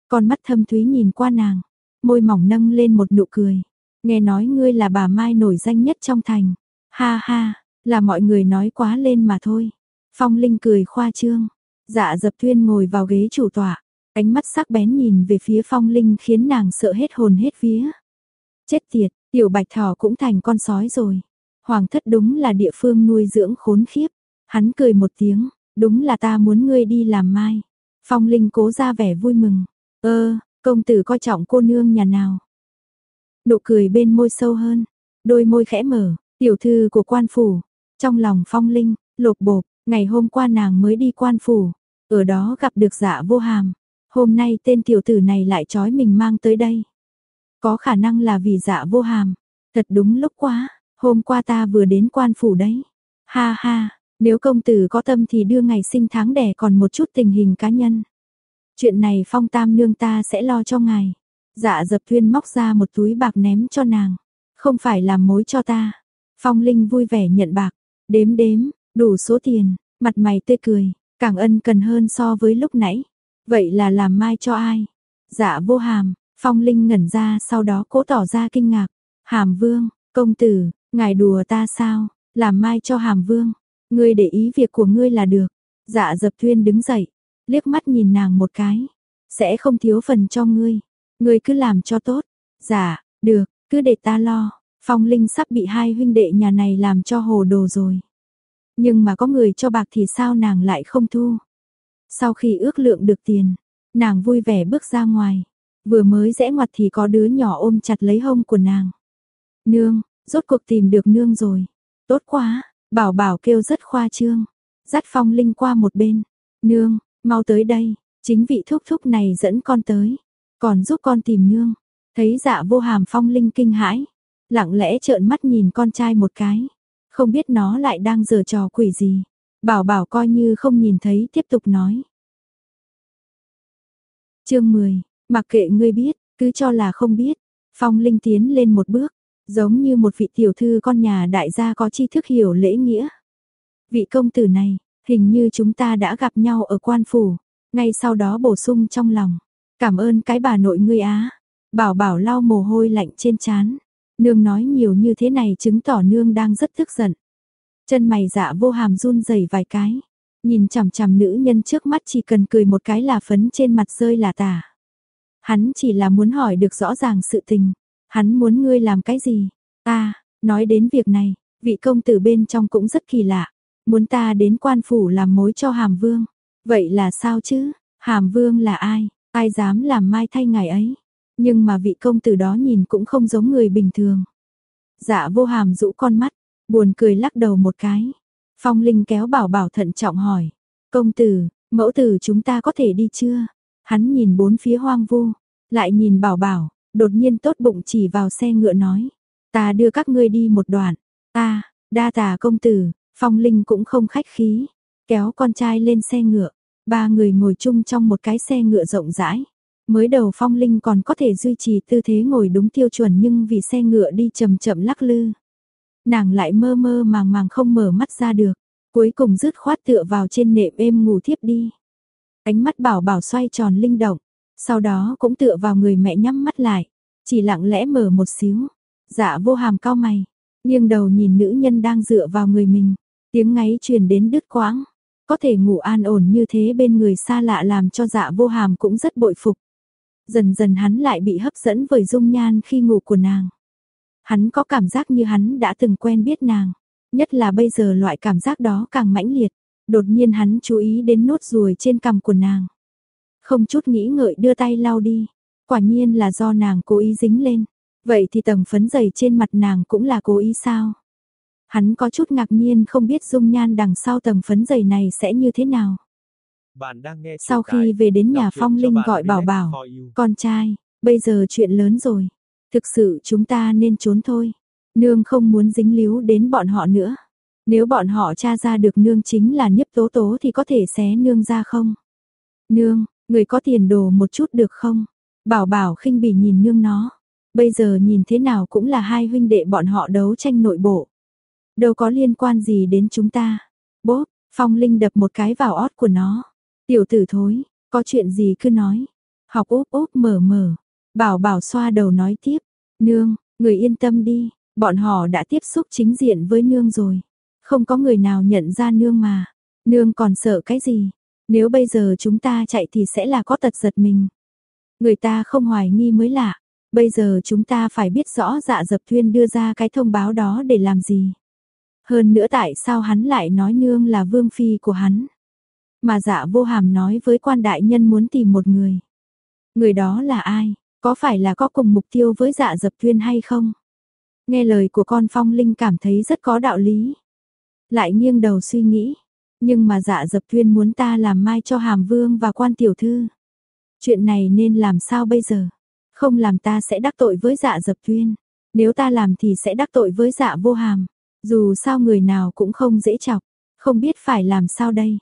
Con mắt thâm thúy nhìn qua nàng, môi mỏng nâng lên một nụ cười. Nghe nói ngươi là bà Mai nổi danh nhất trong thành. Ha ha, là mọi người nói quá lên mà thôi. Phong Linh cười khoa trương. Dạ dập thuyên ngồi vào ghế chủ tọa. Ánh mắt sắc bén nhìn về phía Phong Linh khiến nàng sợ hết hồn hết vía. Chết tiệt, tiểu bạch thỏ cũng thành con sói rồi. Hoàng thất đúng là địa phương nuôi dưỡng khốn khiếp. Hắn cười một tiếng, đúng là ta muốn ngươi đi làm mai. Phong Linh cố ra vẻ vui mừng. Ơ, công tử coi trọng cô nương nhà nào. Nụ cười bên môi sâu hơn, đôi môi khẽ mở, tiểu thư của quan phủ. Trong lòng Phong Linh, lột bột, ngày hôm qua nàng mới đi quan phủ, ở đó gặp được dạ vô hàm. Hôm nay tên tiểu tử này lại trói mình mang tới đây. Có khả năng là vì dạ vô hàm. Thật đúng lúc quá. Hôm qua ta vừa đến quan phủ đấy. Ha ha, nếu công tử có tâm thì đưa ngày sinh tháng đẻ còn một chút tình hình cá nhân. Chuyện này phong tam nương ta sẽ lo cho ngài. Dạ dập thuyên móc ra một túi bạc ném cho nàng. Không phải làm mối cho ta. Phong Linh vui vẻ nhận bạc. Đếm đếm, đủ số tiền, mặt mày tươi cười, càng ân cần hơn so với lúc nãy. Vậy là làm mai cho ai? Dạ vô hàm, Phong Linh ngẩn ra sau đó cố tỏ ra kinh ngạc. Hàm vương, công tử, Ngài đùa ta sao, làm mai cho hàm vương, ngươi để ý việc của ngươi là được. Dạ dập thuyên đứng dậy, liếc mắt nhìn nàng một cái, sẽ không thiếu phần cho ngươi, ngươi cứ làm cho tốt. Dạ, được, cứ để ta lo, phong linh sắp bị hai huynh đệ nhà này làm cho hồ đồ rồi. Nhưng mà có người cho bạc thì sao nàng lại không thu. Sau khi ước lượng được tiền, nàng vui vẻ bước ra ngoài, vừa mới rẽ ngoặt thì có đứa nhỏ ôm chặt lấy hông của nàng. Nương, Rốt cuộc tìm được nương rồi. Tốt quá, bảo bảo kêu rất khoa trương. Dắt phong linh qua một bên. Nương, mau tới đây, chính vị thúc thúc này dẫn con tới. Còn giúp con tìm nương. Thấy dạ vô hàm phong linh kinh hãi. Lặng lẽ trợn mắt nhìn con trai một cái. Không biết nó lại đang giở trò quỷ gì. Bảo bảo coi như không nhìn thấy tiếp tục nói. Chương 10, mặc kệ ngươi biết, cứ cho là không biết. Phong Linh tiến lên một bước, Giống như một vị tiểu thư con nhà đại gia có tri thức hiểu lễ nghĩa. Vị công tử này, hình như chúng ta đã gặp nhau ở quan phủ, ngay sau đó bổ sung trong lòng. Cảm ơn cái bà nội ngươi á. Bảo bảo lau mồ hôi lạnh trên trán. Nương nói nhiều như thế này chứng tỏ nương đang rất tức giận. Chân mày dạ vô hàm run rẩy vài cái. Nhìn chằm chằm nữ nhân trước mắt chỉ cần cười một cái là phấn trên mặt rơi là tả. Hắn chỉ là muốn hỏi được rõ ràng sự tình. Hắn muốn ngươi làm cái gì? Ta, nói đến việc này, vị công tử bên trong cũng rất kỳ lạ. Muốn ta đến quan phủ làm mối cho Hàm Vương. Vậy là sao chứ? Hàm Vương là ai? Ai dám làm mai thay ngài ấy? Nhưng mà vị công tử đó nhìn cũng không giống người bình thường. Dạ vô hàm rũ con mắt, buồn cười lắc đầu một cái. Phong Linh kéo bảo bảo thận trọng hỏi. Công tử, mẫu tử chúng ta có thể đi chưa? Hắn nhìn bốn phía hoang vu, lại nhìn bảo bảo, đột nhiên tốt bụng chỉ vào xe ngựa nói. Ta đưa các ngươi đi một đoạn. Ta, đa tà công tử, Phong Linh cũng không khách khí. Kéo con trai lên xe ngựa. Ba người ngồi chung trong một cái xe ngựa rộng rãi. Mới đầu Phong Linh còn có thể duy trì tư thế ngồi đúng tiêu chuẩn nhưng vì xe ngựa đi chậm chậm lắc lư. Nàng lại mơ mơ màng màng không mở mắt ra được. Cuối cùng rứt khoát tựa vào trên nệm êm ngủ thiếp đi. Ánh mắt bảo bảo xoay tròn linh động. Sau đó cũng tựa vào người mẹ nhắm mắt lại. Chỉ lặng lẽ mở một xíu. Dạ vô hàm cao mày. nghiêng đầu nhìn nữ nhân đang dựa vào người mình. Tiếng ngáy truyền đến đứt quãng. Có thể ngủ an ổn như thế bên người xa lạ làm cho dạ vô hàm cũng rất bội phục. Dần dần hắn lại bị hấp dẫn bởi dung nhan khi ngủ của nàng. Hắn có cảm giác như hắn đã từng quen biết nàng. Nhất là bây giờ loại cảm giác đó càng mãnh liệt. Đột nhiên hắn chú ý đến nốt ruồi trên cằm của nàng. Không chút nghĩ ngợi đưa tay lau đi. Quả nhiên là do nàng cố ý dính lên. Vậy thì tầng phấn dày trên mặt nàng cũng là cố ý sao? Hắn có chút ngạc nhiên không biết dung nhan đằng sau tầng phấn dày này sẽ như thế nào. Sau khi về đến nhà Phong Linh gọi bảo bảo, con trai, bây giờ chuyện lớn rồi, thực sự chúng ta nên trốn thôi. Nương không muốn dính líu đến bọn họ nữa. Nếu bọn họ tra ra được nương chính là niếp tố tố thì có thể xé nương ra không? Nương, người có tiền đồ một chút được không? Bảo bảo khinh bỉ nhìn nương nó. Bây giờ nhìn thế nào cũng là hai huynh đệ bọn họ đấu tranh nội bộ. Đâu có liên quan gì đến chúng ta. Bốp, Phong Linh đập một cái vào ót của nó. Tiểu tử thối, có chuyện gì cứ nói. Học úp úp mở mở. Bảo bảo xoa đầu nói tiếp. Nương, người yên tâm đi. Bọn họ đã tiếp xúc chính diện với nương rồi. Không có người nào nhận ra nương mà. Nương còn sợ cái gì? Nếu bây giờ chúng ta chạy thì sẽ là có tật giật mình. Người ta không hoài nghi mới lạ. Bây giờ chúng ta phải biết rõ dạ dập thuyên đưa ra cái thông báo đó để làm gì. Hơn nữa tại sao hắn lại nói nương là vương phi của hắn. Mà dạ vô hàm nói với quan đại nhân muốn tìm một người. Người đó là ai? Có phải là có cùng mục tiêu với dạ dập thuyên hay không? Nghe lời của con phong linh cảm thấy rất có đạo lý. Lại nghiêng đầu suy nghĩ. Nhưng mà dạ dập thuyên muốn ta làm mai cho hàm vương và quan tiểu thư. Chuyện này nên làm sao bây giờ? Không làm ta sẽ đắc tội với dạ dập thuyên. Nếu ta làm thì sẽ đắc tội với dạ vô hàm. Dù sao người nào cũng không dễ chọc. Không biết phải làm sao đây.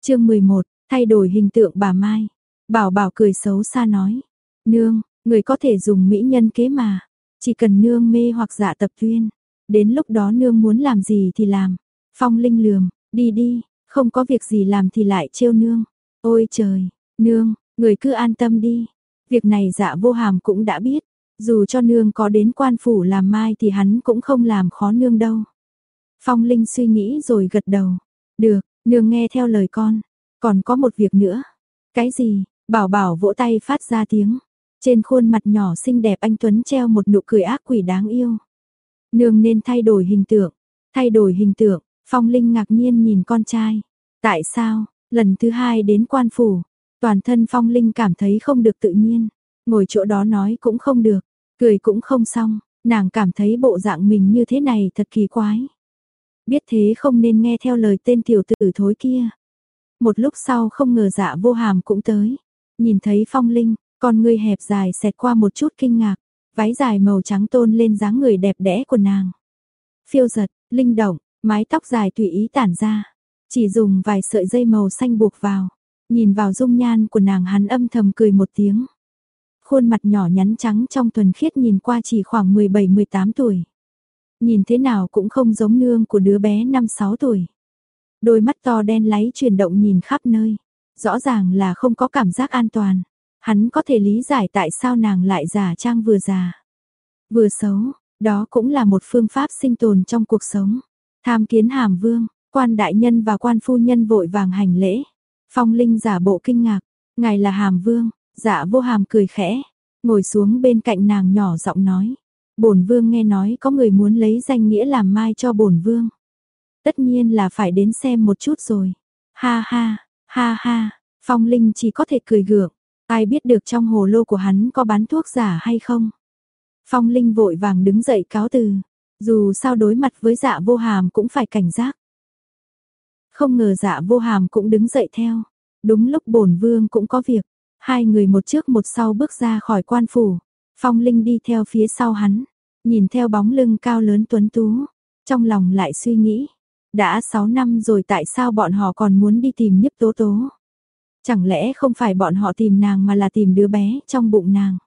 chương 11, thay đổi hình tượng bà Mai. Bảo bảo cười xấu xa nói. Nương, người có thể dùng mỹ nhân kế mà. Chỉ cần nương mê hoặc dạ tập tuyên. Đến lúc đó nương muốn làm gì thì làm. Phong linh lườm, đi đi, không có việc gì làm thì lại trêu nương. Ôi trời, nương, người cứ an tâm đi. Việc này dạ vô hàm cũng đã biết. Dù cho nương có đến quan phủ làm mai thì hắn cũng không làm khó nương đâu. Phong Linh suy nghĩ rồi gật đầu. Được, nương nghe theo lời con. Còn có một việc nữa. Cái gì? Bảo bảo vỗ tay phát ra tiếng. Trên khuôn mặt nhỏ xinh đẹp anh Tuấn treo một nụ cười ác quỷ đáng yêu. Nương nên thay đổi hình tượng. Thay đổi hình tượng, Phong Linh ngạc nhiên nhìn con trai. Tại sao, lần thứ hai đến quan phủ, toàn thân Phong Linh cảm thấy không được tự nhiên. Ngồi chỗ đó nói cũng không được, cười cũng không xong, nàng cảm thấy bộ dạng mình như thế này thật kỳ quái. Biết thế không nên nghe theo lời tên tiểu tử thối kia. Một lúc sau không ngờ dạ vô hàm cũng tới. Nhìn thấy Phong Linh, con ngươi hẹp dài xẹt qua một chút kinh ngạc, váy dài màu trắng tôn lên dáng người đẹp đẽ của nàng. Phiêu giật, linh động, mái tóc dài tùy ý tản ra, chỉ dùng vài sợi dây màu xanh buộc vào. Nhìn vào dung nhan của nàng hắn âm thầm cười một tiếng. Khuôn mặt nhỏ nhắn trắng trong thuần khiết nhìn qua chỉ khoảng 17-18 tuổi. Nhìn thế nào cũng không giống nương của đứa bé 5-6 tuổi. Đôi mắt to đen láy chuyển động nhìn khắp nơi. Rõ ràng là không có cảm giác an toàn. Hắn có thể lý giải tại sao nàng lại giả trang vừa già. Vừa xấu, đó cũng là một phương pháp sinh tồn trong cuộc sống. Tham kiến hàm vương, quan đại nhân và quan phu nhân vội vàng hành lễ. Phong Linh giả bộ kinh ngạc, ngài là hàm vương, dạ vô hàm cười khẽ, ngồi xuống bên cạnh nàng nhỏ giọng nói. Bổn vương nghe nói có người muốn lấy danh nghĩa làm mai cho bổn vương. Tất nhiên là phải đến xem một chút rồi. Ha ha, ha ha, Phong Linh chỉ có thể cười gượng. Ai biết được trong hồ lô của hắn có bán thuốc giả hay không? Phong Linh vội vàng đứng dậy cáo từ. Dù sao đối mặt với dạ vô hàm cũng phải cảnh giác. Không ngờ dạ vô hàm cũng đứng dậy theo. Đúng lúc bổn vương cũng có việc. Hai người một trước một sau bước ra khỏi quan phủ. Phong Linh đi theo phía sau hắn. Nhìn theo bóng lưng cao lớn tuấn tú. Trong lòng lại suy nghĩ. Đã 6 năm rồi tại sao bọn họ còn muốn đi tìm nhấp tố tố? Chẳng lẽ không phải bọn họ tìm nàng mà là tìm đứa bé trong bụng nàng?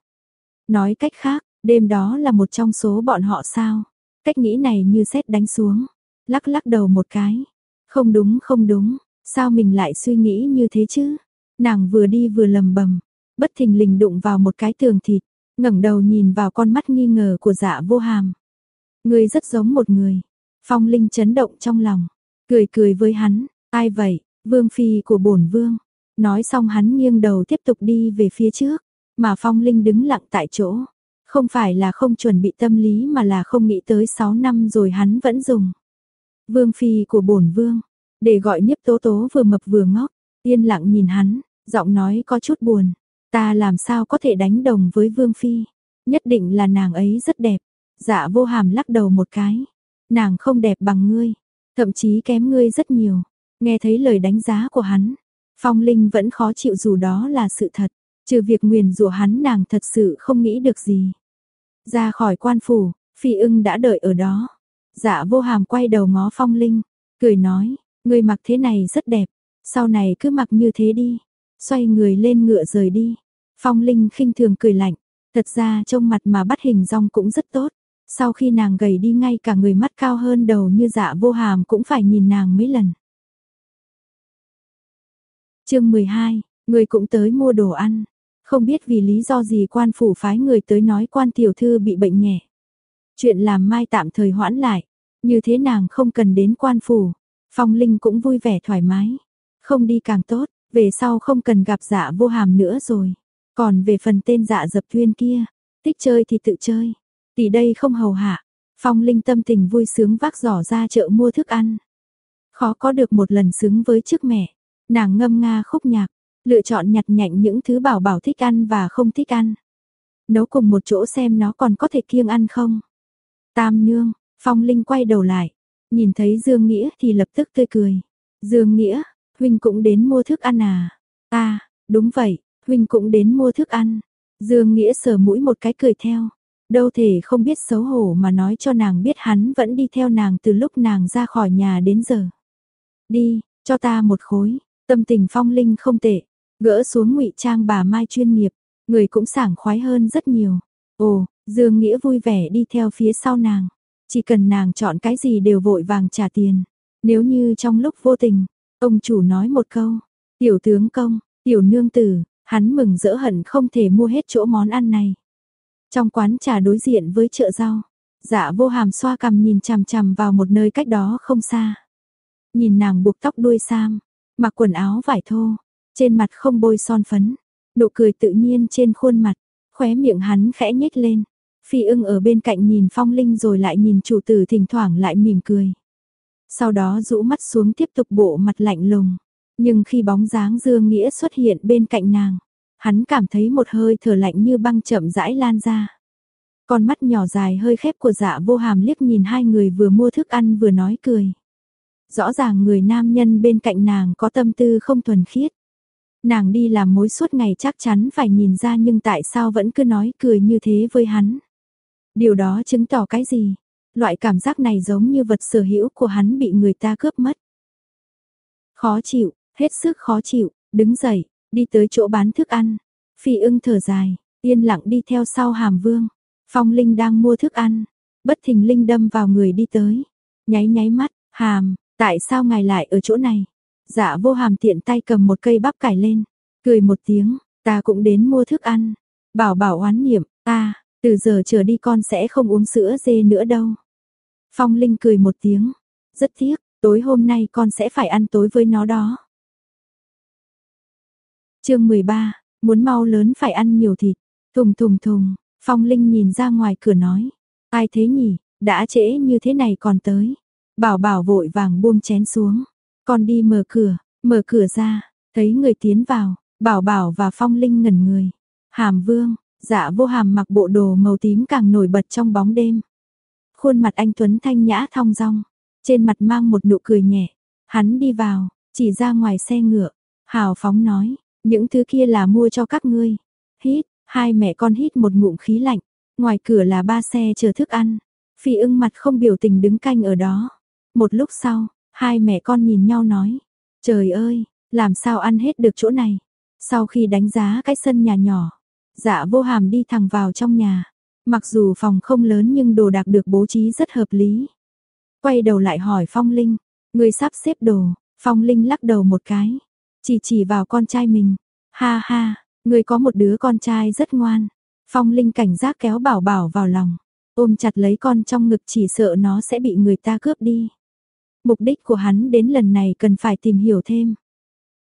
Nói cách khác, đêm đó là một trong số bọn họ sao? Cách nghĩ này như xét đánh xuống. Lắc lắc đầu một cái. Không đúng không đúng, sao mình lại suy nghĩ như thế chứ? Nàng vừa đi vừa lầm bầm, bất thình lình đụng vào một cái tường thịt, ngẩng đầu nhìn vào con mắt nghi ngờ của dạ vô hàm. Người rất giống một người. Phong Linh chấn động trong lòng, cười cười với hắn, ai vậy, vương phi của bổn vương. Nói xong hắn nghiêng đầu tiếp tục đi về phía trước, mà Phong Linh đứng lặng tại chỗ. Không phải là không chuẩn bị tâm lý mà là không nghĩ tới 6 năm rồi hắn vẫn dùng. Vương phi của bổn vương, để gọi Niếp Tố Tố vừa mập vừa ngốc, yên lặng nhìn hắn, giọng nói có chút buồn, ta làm sao có thể đánh đồng với vương phi? Nhất định là nàng ấy rất đẹp. Dạ Vô Hàm lắc đầu một cái, nàng không đẹp bằng ngươi, thậm chí kém ngươi rất nhiều. Nghe thấy lời đánh giá của hắn, Phong Linh vẫn khó chịu dù đó là sự thật, trừ việc nguyền rủa hắn nàng thật sự không nghĩ được gì. Ra khỏi quan phủ, Phi ưng đã đợi ở đó. Dạ vô hàm quay đầu ngó Phong Linh, cười nói, người mặc thế này rất đẹp, sau này cứ mặc như thế đi. Xoay người lên ngựa rời đi. Phong Linh khinh thường cười lạnh, thật ra trông mặt mà bắt hình rong cũng rất tốt. Sau khi nàng gầy đi ngay cả người mắt cao hơn đầu như dạ vô hàm cũng phải nhìn nàng mấy lần. chương 12, người cũng tới mua đồ ăn. Không biết vì lý do gì quan phủ phái người tới nói quan tiểu thư bị bệnh nhẹ. Chuyện làm mai tạm thời hoãn lại, như thế nàng không cần đến quan phủ. Phong Linh cũng vui vẻ thoải mái. Không đi càng tốt, về sau không cần gặp dạ vô hàm nữa rồi. Còn về phần tên dạ dập thuyên kia, thích chơi thì tự chơi. Tỷ đây không hầu hạ. Phong Linh tâm tình vui sướng vác giỏ ra chợ mua thức ăn. Khó có được một lần xứng với trước mẹ. Nàng ngâm nga khúc nhạc, lựa chọn nhặt nhạnh những thứ bảo bảo thích ăn và không thích ăn. Nấu cùng một chỗ xem nó còn có thể kiêng ăn không. Tam nương, Phong Linh quay đầu lại, nhìn thấy Dương Nghĩa thì lập tức tươi cười. Dương Nghĩa, huynh cũng đến mua thức ăn à? À, đúng vậy, huynh cũng đến mua thức ăn. Dương Nghĩa sờ mũi một cái cười theo. Đâu thể không biết xấu hổ mà nói cho nàng biết hắn vẫn đi theo nàng từ lúc nàng ra khỏi nhà đến giờ. Đi, cho ta một khối, tâm tình phong linh không tệ, gỡ xuống ngụy trang bà Mai chuyên nghiệp, người cũng sảng khoái hơn rất nhiều. Ồ, Dương Nghĩa vui vẻ đi theo phía sau nàng. Chỉ cần nàng chọn cái gì đều vội vàng trả tiền. Nếu như trong lúc vô tình, ông chủ nói một câu, tiểu tướng công, tiểu nương tử, hắn mừng rỡ hận không thể mua hết chỗ món ăn này. Trong quán trà đối diện với chợ rau, dạ vô hàm xoa cằm nhìn chằm chằm vào một nơi cách đó không xa. Nhìn nàng buộc tóc đuôi sam, mặc quần áo vải thô, trên mặt không bôi son phấn, nụ cười tự nhiên trên khuôn mặt, khóe miệng hắn khẽ nhếch lên. Phi ưng ở bên cạnh nhìn phong linh rồi lại nhìn chủ tử thỉnh thoảng lại mỉm cười. Sau đó rũ mắt xuống tiếp tục bộ mặt lạnh lùng. Nhưng khi bóng dáng Dương Nghĩa xuất hiện bên cạnh nàng, hắn cảm thấy một hơi thở lạnh như băng chậm rãi lan ra. Con mắt nhỏ dài hơi khép của dạ vô hàm liếc nhìn hai người vừa mua thức ăn vừa nói cười. Rõ ràng người nam nhân bên cạnh nàng có tâm tư không thuần khiết. Nàng đi làm mối suốt ngày chắc chắn phải nhìn ra nhưng tại sao vẫn cứ nói cười như thế với hắn. Điều đó chứng tỏ cái gì? Loại cảm giác này giống như vật sở hữu của hắn bị người ta cướp mất. Khó chịu, hết sức khó chịu, đứng dậy, đi tới chỗ bán thức ăn. Phi ưng thở dài, yên lặng đi theo sau hàm vương. Phong Linh đang mua thức ăn, bất thình Linh đâm vào người đi tới. Nháy nháy mắt, hàm, tại sao ngài lại ở chỗ này? Dạ vô hàm tiện tay cầm một cây bắp cải lên, cười một tiếng, ta cũng đến mua thức ăn. Bảo bảo oán niệm, ta, từ giờ trở đi con sẽ không uống sữa dê nữa đâu. Phong Linh cười một tiếng, rất tiếc, tối hôm nay con sẽ phải ăn tối với nó đó. chương 13, muốn mau lớn phải ăn nhiều thịt, thùng thùng thùng, Phong Linh nhìn ra ngoài cửa nói, ai thế nhỉ, đã trễ như thế này còn tới. Bảo bảo vội vàng buông chén xuống, con đi mở cửa, mở cửa ra, thấy người tiến vào, bảo bảo và Phong Linh ngẩn người. Hàm Vương, Dạ vô hàm mặc bộ đồ màu tím càng nổi bật trong bóng đêm. Khuôn mặt anh Tuấn thanh nhã thong dong, trên mặt mang một nụ cười nhẹ. Hắn đi vào, chỉ ra ngoài xe ngựa, hào phóng nói, những thứ kia là mua cho các ngươi. Hít, hai mẹ con hít một ngụm khí lạnh, ngoài cửa là ba xe chờ thức ăn. Phi ưng mặt không biểu tình đứng canh ở đó. Một lúc sau, hai mẹ con nhìn nhau nói, trời ơi, làm sao ăn hết được chỗ này. Sau khi đánh giá cái sân nhà nhỏ, dạ vô hàm đi thẳng vào trong nhà. Mặc dù phòng không lớn nhưng đồ đạc được bố trí rất hợp lý. Quay đầu lại hỏi Phong Linh, người sắp xếp đồ, Phong Linh lắc đầu một cái, chỉ chỉ vào con trai mình. Ha ha, người có một đứa con trai rất ngoan. Phong Linh cảnh giác kéo bảo bảo vào lòng, ôm chặt lấy con trong ngực chỉ sợ nó sẽ bị người ta cướp đi. Mục đích của hắn đến lần này cần phải tìm hiểu thêm.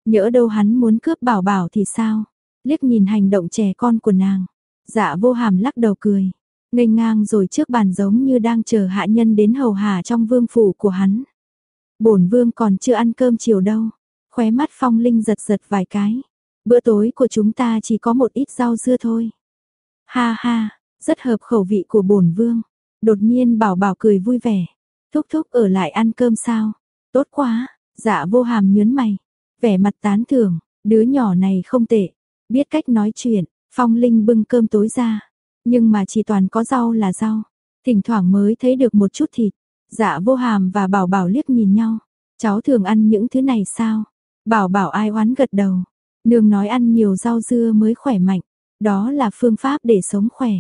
Nhỡ đâu hắn muốn cướp bảo bảo thì sao? Liếc nhìn hành động trẻ con của nàng. Dạ vô hàm lắc đầu cười. Ngây ngang rồi trước bàn giống như đang chờ hạ nhân đến hầu hà trong vương phủ của hắn. bổn vương còn chưa ăn cơm chiều đâu. Khóe mắt phong linh giật giật vài cái. Bữa tối của chúng ta chỉ có một ít rau dưa thôi. Ha ha, rất hợp khẩu vị của bổn vương. Đột nhiên bảo bảo cười vui vẻ. Thúc thúc ở lại ăn cơm sao? Tốt quá, dạ vô hàm nhớn mày. Vẻ mặt tán thưởng, đứa nhỏ này không tệ. Biết cách nói chuyện, phong linh bưng cơm tối ra. Nhưng mà chỉ toàn có rau là rau. Thỉnh thoảng mới thấy được một chút thịt. Dạ vô hàm và bảo bảo liếc nhìn nhau. Cháu thường ăn những thứ này sao? Bảo bảo ai oán gật đầu. Nương nói ăn nhiều rau dưa mới khỏe mạnh. Đó là phương pháp để sống khỏe.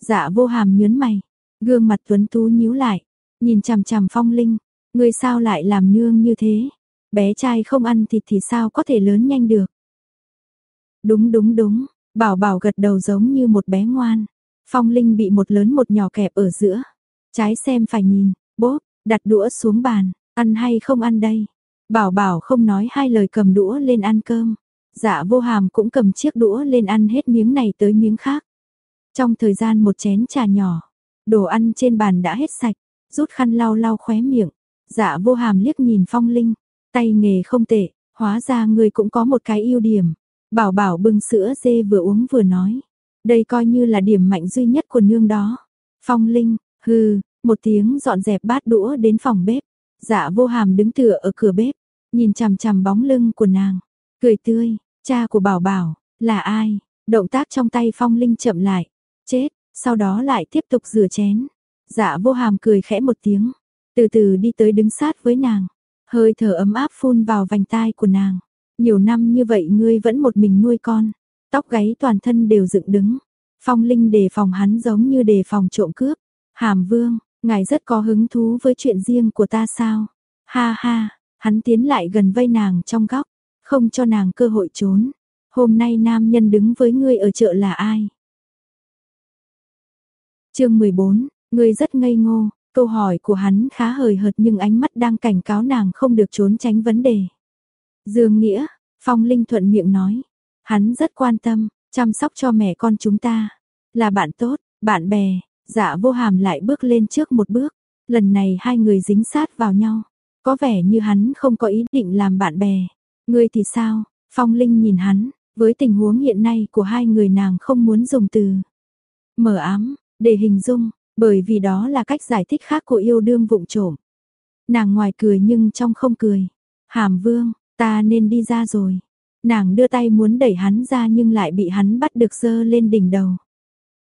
Dạ vô hàm nhớn mày. Gương mặt tuấn tú nhíu lại. Nhìn chằm chằm phong linh. Người sao lại làm nương như thế? Bé trai không ăn thịt thì sao có thể lớn nhanh được? Đúng đúng đúng, bảo bảo gật đầu giống như một bé ngoan. Phong Linh bị một lớn một nhỏ kẹp ở giữa. Trái xem phải nhìn, bốp, đặt đũa xuống bàn, ăn hay không ăn đây. Bảo bảo không nói hai lời cầm đũa lên ăn cơm. Dạ vô hàm cũng cầm chiếc đũa lên ăn hết miếng này tới miếng khác. Trong thời gian một chén trà nhỏ, đồ ăn trên bàn đã hết sạch, rút khăn lau lau khóe miệng. Dạ vô hàm liếc nhìn phong linh, tay nghề không tệ, hóa ra người cũng có một cái ưu điểm. Bảo bảo bưng sữa dê vừa uống vừa nói. Đây coi như là điểm mạnh duy nhất của nương đó. Phong Linh, hừ, một tiếng dọn dẹp bát đũa đến phòng bếp. Dạ vô hàm đứng tựa ở cửa bếp, nhìn chằm chằm bóng lưng của nàng. Cười tươi, cha của bảo bảo, là ai? Động tác trong tay Phong Linh chậm lại. Chết, sau đó lại tiếp tục rửa chén. Dạ vô hàm cười khẽ một tiếng. Từ từ đi tới đứng sát với nàng. Hơi thở ấm áp phun vào vành tai của nàng. Nhiều năm như vậy ngươi vẫn một mình nuôi con. Tóc gáy toàn thân đều dựng đứng. Phong Linh đề phòng hắn giống như đề phòng trộm cướp. Hàm Vương, ngài rất có hứng thú với chuyện riêng của ta sao? Ha ha, hắn tiến lại gần vây nàng trong góc, không cho nàng cơ hội trốn. Hôm nay nam nhân đứng với ngươi ở chợ là ai? Chương 14, ngươi rất ngây ngô, câu hỏi của hắn khá hời hợt nhưng ánh mắt đang cảnh cáo nàng không được trốn tránh vấn đề. Dương Nghĩa, Phong Linh thuận miệng nói, hắn rất quan tâm, chăm sóc cho mẹ con chúng ta, là bạn tốt, bạn bè, dạ vô hàm lại bước lên trước một bước, lần này hai người dính sát vào nhau, có vẻ như hắn không có ý định làm bạn bè. Ngươi thì sao? Phong Linh nhìn hắn, với tình huống hiện nay của hai người nàng không muốn dùng từ mở ám để hình dung, bởi vì đó là cách giải thích khác của yêu đương vụng trộm. Nàng ngoài cười nhưng trong không cười. Hàm Vương, Ta nên đi ra rồi. Nàng đưa tay muốn đẩy hắn ra nhưng lại bị hắn bắt được dơ lên đỉnh đầu.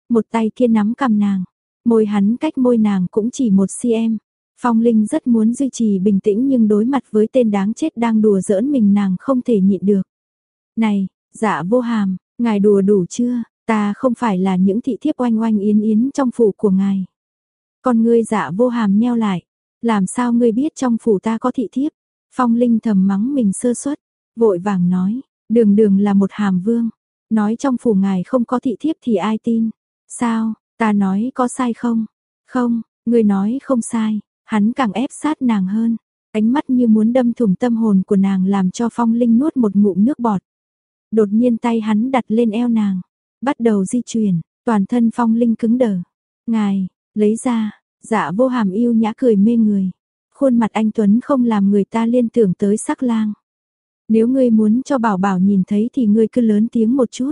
Một tay kia nắm cầm nàng, môi hắn cách môi nàng cũng chỉ một cm. Phong Linh rất muốn duy trì bình tĩnh nhưng đối mặt với tên đáng chết đang đùa giỡn mình nàng không thể nhịn được. Này, dạ vô hàm, ngài đùa đủ chưa, ta không phải là những thị thiếp oanh oanh yến yến trong phủ của ngài. Còn ngươi dạ vô hàm nheo lại, làm sao ngươi biết trong phủ ta có thị thiếp? Phong Linh thầm mắng mình sơ suất, vội vàng nói, đường đường là một hàm vương, nói trong phủ ngài không có thị thiếp thì ai tin, sao, ta nói có sai không, không, ngươi nói không sai, hắn càng ép sát nàng hơn, ánh mắt như muốn đâm thủng tâm hồn của nàng làm cho Phong Linh nuốt một ngụm nước bọt. Đột nhiên tay hắn đặt lên eo nàng, bắt đầu di chuyển, toàn thân Phong Linh cứng đờ. Ngài, lấy ra, dạ vô hàm yêu nhã cười mê người khuôn mặt anh Tuấn không làm người ta liên tưởng tới sắc lang. Nếu ngươi muốn cho bảo bảo nhìn thấy thì ngươi cứ lớn tiếng một chút.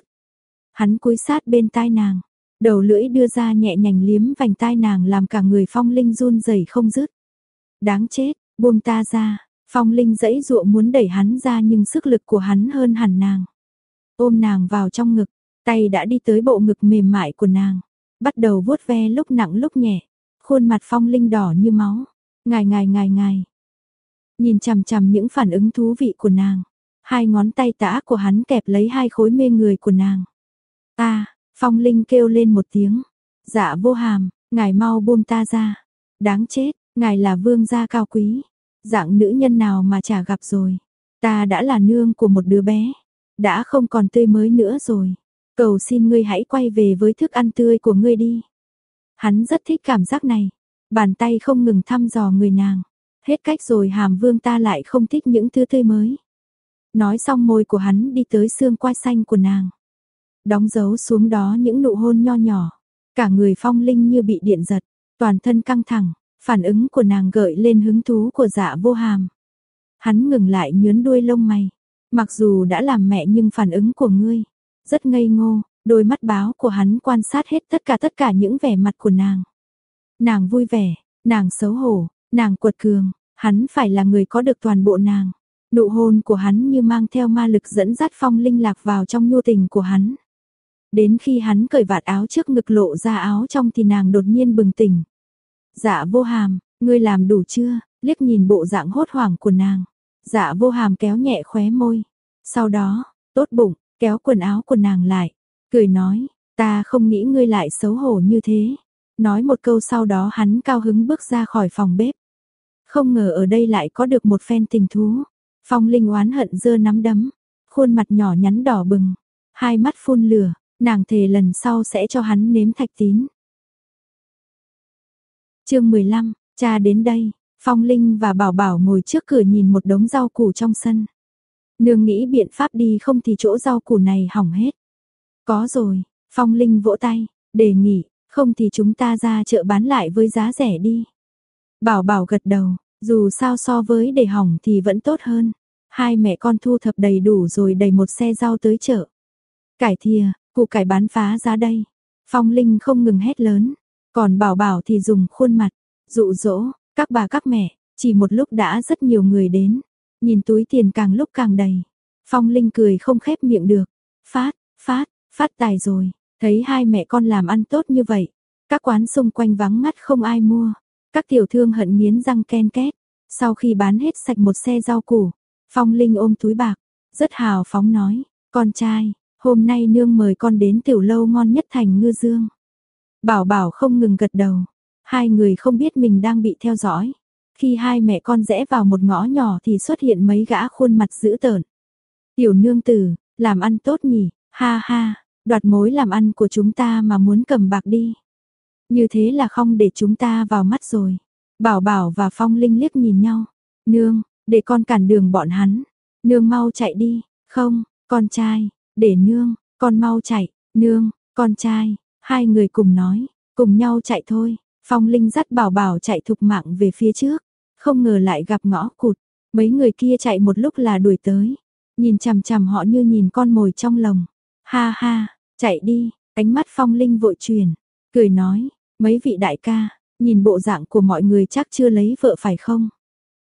Hắn cúi sát bên tai nàng, đầu lưỡi đưa ra nhẹ nhàng liếm vành tai nàng làm cả người phong linh run rẩy không dứt. Đáng chết, buông ta ra, phong linh dãy dụa muốn đẩy hắn ra nhưng sức lực của hắn hơn hẳn nàng. Ôm nàng vào trong ngực, tay đã đi tới bộ ngực mềm mại của nàng, bắt đầu vuốt ve lúc nặng lúc nhẹ, khuôn mặt phong linh đỏ như máu. Ngài ngài ngài ngài. Nhìn chằm chằm những phản ứng thú vị của nàng, hai ngón tay tã của hắn kẹp lấy hai khối mê người của nàng. Ta, phong linh kêu lên một tiếng. Dạ vô hàm, ngài mau buông ta ra. Đáng chết, ngài là vương gia cao quý. Dạng nữ nhân nào mà chả gặp rồi. Ta đã là nương của một đứa bé. Đã không còn tươi mới nữa rồi. Cầu xin ngươi hãy quay về với thức ăn tươi của ngươi đi. Hắn rất thích cảm giác này. Bàn tay không ngừng thăm dò người nàng. Hết cách rồi hàm vương ta lại không thích những thứ tươi mới. Nói xong môi của hắn đi tới xương quai xanh của nàng. Đóng dấu xuống đó những nụ hôn nho nhỏ. Cả người phong linh như bị điện giật. Toàn thân căng thẳng. Phản ứng của nàng gợi lên hứng thú của dạ vô hàm. Hắn ngừng lại nhướn đuôi lông mày. Mặc dù đã làm mẹ nhưng phản ứng của ngươi. Rất ngây ngô. Đôi mắt báo của hắn quan sát hết tất cả tất cả những vẻ mặt của nàng. Nàng vui vẻ, nàng xấu hổ, nàng quật cường, hắn phải là người có được toàn bộ nàng. Nụ hôn của hắn như mang theo ma lực dẫn dắt phong linh lạc vào trong nhu tình của hắn. Đến khi hắn cởi vạt áo trước ngực lộ ra áo trong thì nàng đột nhiên bừng tỉnh. Dạ vô hàm, ngươi làm đủ chưa? Liếc nhìn bộ dạng hốt hoảng của nàng. Dạ vô hàm kéo nhẹ khóe môi. Sau đó, tốt bụng, kéo quần áo của nàng lại. Cười nói, ta không nghĩ ngươi lại xấu hổ như thế. Nói một câu sau đó hắn cao hứng bước ra khỏi phòng bếp. Không ngờ ở đây lại có được một phen tình thú. Phong Linh oán hận dơ nắm đấm, khuôn mặt nhỏ nhắn đỏ bừng, hai mắt phun lửa, nàng thề lần sau sẽ cho hắn nếm thạch tín. Chương 15, cha đến đây, Phong Linh và Bảo Bảo ngồi trước cửa nhìn một đống rau củ trong sân. Nương nghĩ biện pháp đi không thì chỗ rau củ này hỏng hết. Có rồi, Phong Linh vỗ tay, đề nghị, không thì chúng ta ra chợ bán lại với giá rẻ đi. Bảo bảo gật đầu, dù sao so với để hỏng thì vẫn tốt hơn. Hai mẹ con thu thập đầy đủ rồi đầy một xe rau tới chợ. Cải thìa, củ cải bán phá giá đây. Phong Linh không ngừng hét lớn, còn bảo bảo thì dùng khuôn mặt, dụ dỗ, các bà các mẹ, chỉ một lúc đã rất nhiều người đến. Nhìn túi tiền càng lúc càng đầy. Phong Linh cười không khép miệng được. Phát, phát, phát tài rồi. Thấy hai mẹ con làm ăn tốt như vậy, các quán xung quanh vắng ngắt không ai mua. Các tiểu thương hận nghiến răng ken két. Sau khi bán hết sạch một xe rau củ, Phong Linh ôm túi bạc, rất hào phóng nói, con trai, hôm nay nương mời con đến tiểu lâu ngon nhất thành ngư dương. Bảo bảo không ngừng gật đầu, hai người không biết mình đang bị theo dõi. Khi hai mẹ con rẽ vào một ngõ nhỏ thì xuất hiện mấy gã khuôn mặt dữ tợn. Tiểu nương tử, làm ăn tốt nhỉ, ha ha, đoạt mối làm ăn của chúng ta mà muốn cầm bạc đi. Như thế là không để chúng ta vào mắt rồi. Bảo Bảo và Phong Linh liếc nhìn nhau. Nương, để con cản đường bọn hắn. Nương mau chạy đi. Không, con trai, để nương, con mau chạy. Nương, con trai, hai người cùng nói, cùng nhau chạy thôi. Phong Linh dắt Bảo Bảo chạy thục mạng về phía trước. Không ngờ lại gặp ngõ cụt. Mấy người kia chạy một lúc là đuổi tới. Nhìn chằm chằm họ như nhìn con mồi trong lồng. Ha ha, chạy đi, ánh mắt phong linh vội truyền, cười nói, mấy vị đại ca, nhìn bộ dạng của mọi người chắc chưa lấy vợ phải không?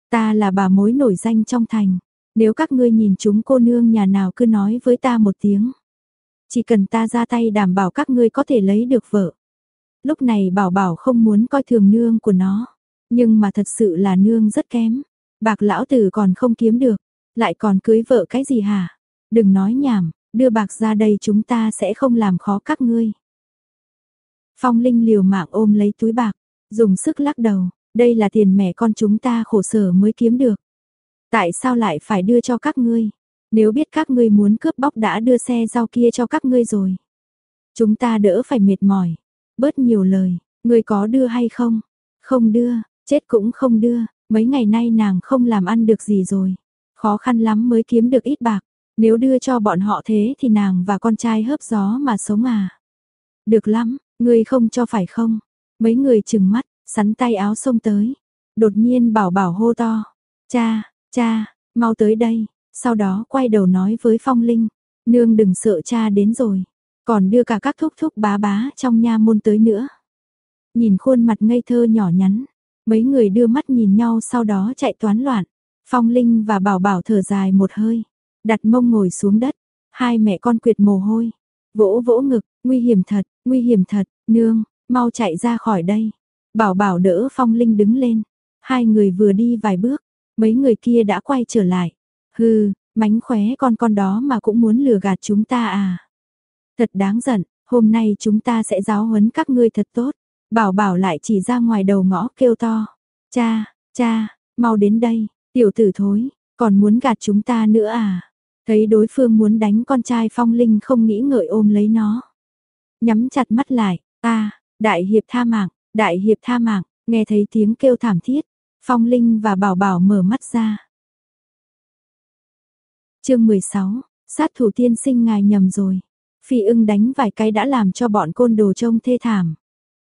Ta là bà mối nổi danh trong thành, nếu các ngươi nhìn chúng cô nương nhà nào cứ nói với ta một tiếng. Chỉ cần ta ra tay đảm bảo các ngươi có thể lấy được vợ. Lúc này bảo bảo không muốn coi thường nương của nó, nhưng mà thật sự là nương rất kém. Bạc lão tử còn không kiếm được, lại còn cưới vợ cái gì hả? Đừng nói nhảm, đưa bạc ra đây chúng ta sẽ không làm khó các ngươi. Phong Linh liều mạng ôm lấy túi bạc, dùng sức lắc đầu, đây là tiền mẹ con chúng ta khổ sở mới kiếm được. Tại sao lại phải đưa cho các ngươi? Nếu biết các ngươi muốn cướp bóc đã đưa xe rau kia cho các ngươi rồi. Chúng ta đỡ phải mệt mỏi. Bớt nhiều lời, người có đưa hay không? Không đưa, chết cũng không đưa, mấy ngày nay nàng không làm ăn được gì rồi. Khó khăn lắm mới kiếm được ít bạc. Nếu đưa cho bọn họ thế thì nàng và con trai hớp gió mà sống à. Được lắm, người không cho phải không? Mấy người chừng mắt, sắn tay áo xông tới. Đột nhiên bảo bảo hô to. Cha, cha, mau tới đây. Sau đó quay đầu nói với Phong Linh. Nương đừng sợ cha đến rồi còn đưa cả các thúc thúc bá bá trong nha môn tới nữa. Nhìn khuôn mặt ngây thơ nhỏ nhắn, mấy người đưa mắt nhìn nhau sau đó chạy toán loạn. Phong Linh và Bảo Bảo thở dài một hơi, đặt mông ngồi xuống đất, hai mẹ con quyệt mồ hôi, vỗ vỗ ngực, nguy hiểm thật, nguy hiểm thật, nương, mau chạy ra khỏi đây. Bảo Bảo đỡ Phong Linh đứng lên, hai người vừa đi vài bước, mấy người kia đã quay trở lại. Hừ, mánh khóe con con đó mà cũng muốn lừa gạt chúng ta à. Thật đáng giận, hôm nay chúng ta sẽ giáo huấn các ngươi thật tốt. Bảo bảo lại chỉ ra ngoài đầu ngõ kêu to. Cha, cha, mau đến đây, tiểu tử thối, còn muốn gạt chúng ta nữa à? Thấy đối phương muốn đánh con trai phong linh không nghĩ ngợi ôm lấy nó. Nhắm chặt mắt lại, ta, đại hiệp tha mạng, đại hiệp tha mạng, nghe thấy tiếng kêu thảm thiết. Phong linh và bảo bảo mở mắt ra. chương 16, sát thủ tiên sinh ngài nhầm rồi. Phi ưng đánh vài cái đã làm cho bọn côn đồ trông thê thảm.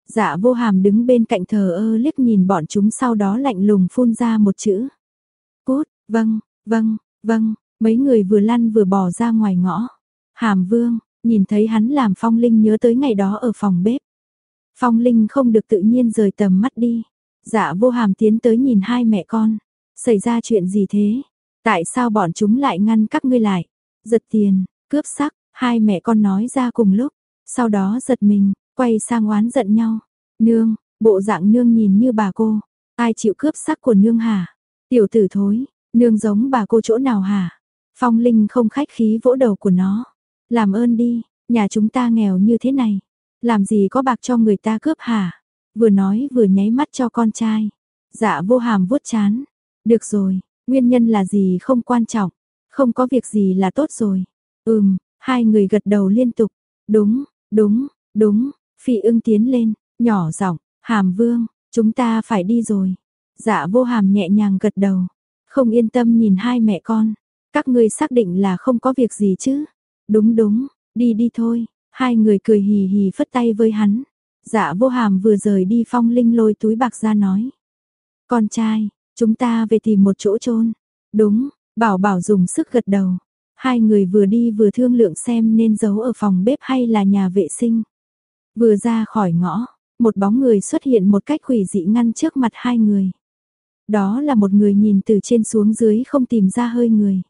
Dạ vô hàm đứng bên cạnh thờ ơ liếc nhìn bọn chúng sau đó lạnh lùng phun ra một chữ. Cút, vâng, vâng, vâng, mấy người vừa lăn vừa bỏ ra ngoài ngõ. Hàm vương, nhìn thấy hắn làm Phong Linh nhớ tới ngày đó ở phòng bếp. Phong Linh không được tự nhiên rời tầm mắt đi. Dạ vô hàm tiến tới nhìn hai mẹ con. Xảy ra chuyện gì thế? Tại sao bọn chúng lại ngăn các ngươi lại? Giật tiền, cướp sắc, hai mẹ con nói ra cùng lúc. Sau đó giật mình, quay sang oán giận nhau. Nương, bộ dạng nương nhìn như bà cô. Ai chịu cướp sắc của nương hả? Tiểu tử thối, nương giống bà cô chỗ nào hả? Phong Linh không khách khí vỗ đầu của nó. Làm ơn đi, nhà chúng ta nghèo như thế này. Làm gì có bạc cho người ta cướp hả? Vừa nói vừa nháy mắt cho con trai. Dạ vô hàm vuốt chán. Được rồi, nguyên nhân là gì không quan trọng. Không có việc gì là tốt rồi. Ừm, hai người gật đầu liên tục. Đúng, đúng, đúng, Phi ưng tiến lên, nhỏ giọng, hàm vương, chúng ta phải đi rồi. Dạ vô hàm nhẹ nhàng gật đầu, không yên tâm nhìn hai mẹ con. Các ngươi xác định là không có việc gì chứ? Đúng đúng, đi đi thôi. Hai người cười hì hì phất tay với hắn. Dạ vô hàm vừa rời đi phong linh lôi túi bạc ra nói. Con trai, chúng ta về tìm một chỗ chôn Đúng, bảo bảo dùng sức gật đầu. Hai người vừa đi vừa thương lượng xem nên giấu ở phòng bếp hay là nhà vệ sinh. Vừa ra khỏi ngõ, một bóng người xuất hiện một cách quỷ dị ngăn trước mặt hai người. Đó là một người nhìn từ trên xuống dưới không tìm ra hơi người.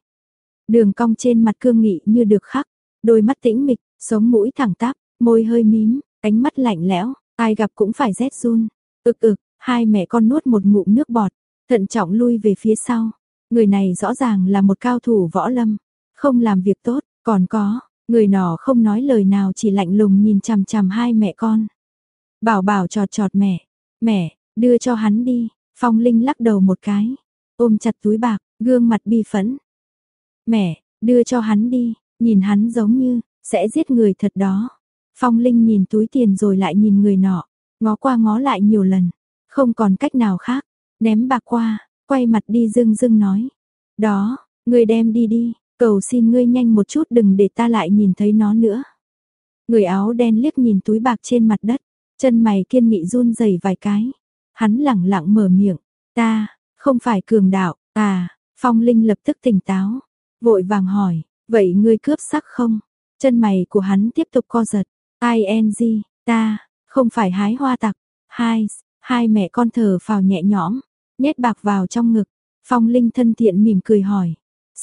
Đường cong trên mặt cương nghị như được khắc, đôi mắt tĩnh mịch, sống mũi thẳng tắp, môi hơi mím, ánh mắt lạnh lẽo, ai gặp cũng phải rét run. Ực ực, hai mẹ con nuốt một ngụm nước bọt, thận trọng lui về phía sau. Người này rõ ràng là một cao thủ võ lâm, không làm việc tốt, còn có, Người nọ không nói lời nào chỉ lạnh lùng nhìn chằm chằm hai mẹ con. Bảo bảo trọt trọt mẹ, mẹ, đưa cho hắn đi, Phong Linh lắc đầu một cái, ôm chặt túi bạc, gương mặt bi phẫn. Mẹ, đưa cho hắn đi, nhìn hắn giống như, sẽ giết người thật đó. Phong Linh nhìn túi tiền rồi lại nhìn người nọ, ngó qua ngó lại nhiều lần, không còn cách nào khác, ném bạc qua, quay mặt đi dưng dưng nói. Đó, người đem đi đi, Cầu xin ngươi nhanh một chút đừng để ta lại nhìn thấy nó nữa. Người áo đen liếc nhìn túi bạc trên mặt đất, chân mày kiên nghị run rẩy vài cái. Hắn lẳng lặng mở miệng, ta, không phải cường đạo, à, phong linh lập tức tỉnh táo, vội vàng hỏi, vậy ngươi cướp sắc không? Chân mày của hắn tiếp tục co giật, ing, ta, không phải hái hoa tặc, hai, hai mẹ con thở phào nhẹ nhõm, nhét bạc vào trong ngực, phong linh thân thiện mỉm cười hỏi,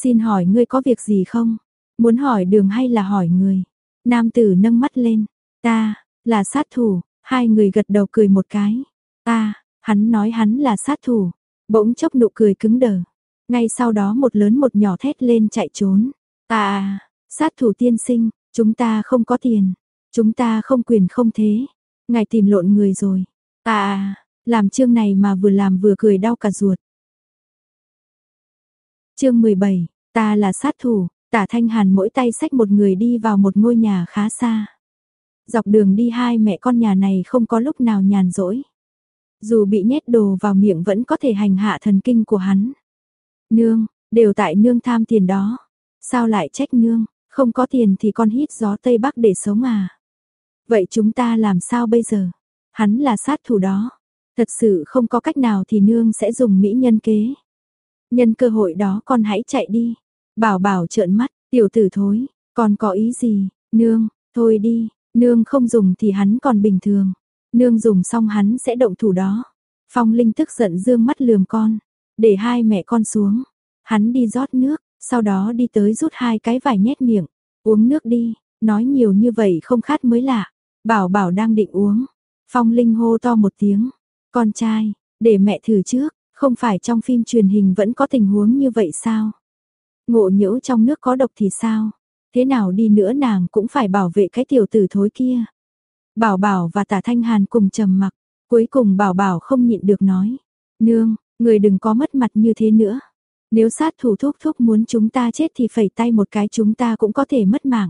Xin hỏi ngươi có việc gì không? Muốn hỏi đường hay là hỏi người? Nam tử nâng mắt lên. Ta, là sát thủ. Hai người gật đầu cười một cái. Ta, hắn nói hắn là sát thủ. Bỗng chốc nụ cười cứng đờ. Ngay sau đó một lớn một nhỏ thét lên chạy trốn. Ta, sát thủ tiên sinh, chúng ta không có tiền. Chúng ta không quyền không thế. Ngài tìm lộn người rồi. Ta, làm chương này mà vừa làm vừa cười đau cả ruột chương 17, ta là sát thủ, tả thanh hàn mỗi tay xách một người đi vào một ngôi nhà khá xa. Dọc đường đi hai mẹ con nhà này không có lúc nào nhàn rỗi. Dù bị nhét đồ vào miệng vẫn có thể hành hạ thần kinh của hắn. Nương, đều tại nương tham tiền đó. Sao lại trách nương, không có tiền thì con hít gió Tây Bắc để sống à. Vậy chúng ta làm sao bây giờ? Hắn là sát thủ đó. Thật sự không có cách nào thì nương sẽ dùng mỹ nhân kế. Nhân cơ hội đó con hãy chạy đi. Bảo bảo trợn mắt, tiểu tử thối, con có ý gì, nương, Thôi đi, nương không dùng thì hắn còn bình thường. Nương dùng xong hắn sẽ động thủ đó. Phong Linh tức giận dương mắt lườm con. Để hai mẹ con xuống. Hắn đi rót nước, sau đó đi tới rút hai cái vải nhét miệng. Uống nước đi, nói nhiều như vậy không khát mới lạ. Bảo bảo đang định uống. Phong Linh hô to một tiếng. Con trai, để mẹ thử trước, không phải trong phim truyền hình vẫn có tình huống như vậy sao? Ngộ nhỡ trong nước có độc thì sao? Thế nào đi nữa nàng cũng phải bảo vệ cái tiểu tử thối kia. Bảo Bảo và Tả Thanh Hàn cùng trầm mặc, cuối cùng Bảo Bảo không nhịn được nói, "Nương, người đừng có mất mặt như thế nữa. Nếu sát thủ thúc thúc muốn chúng ta chết thì phẩy tay một cái chúng ta cũng có thể mất mạng.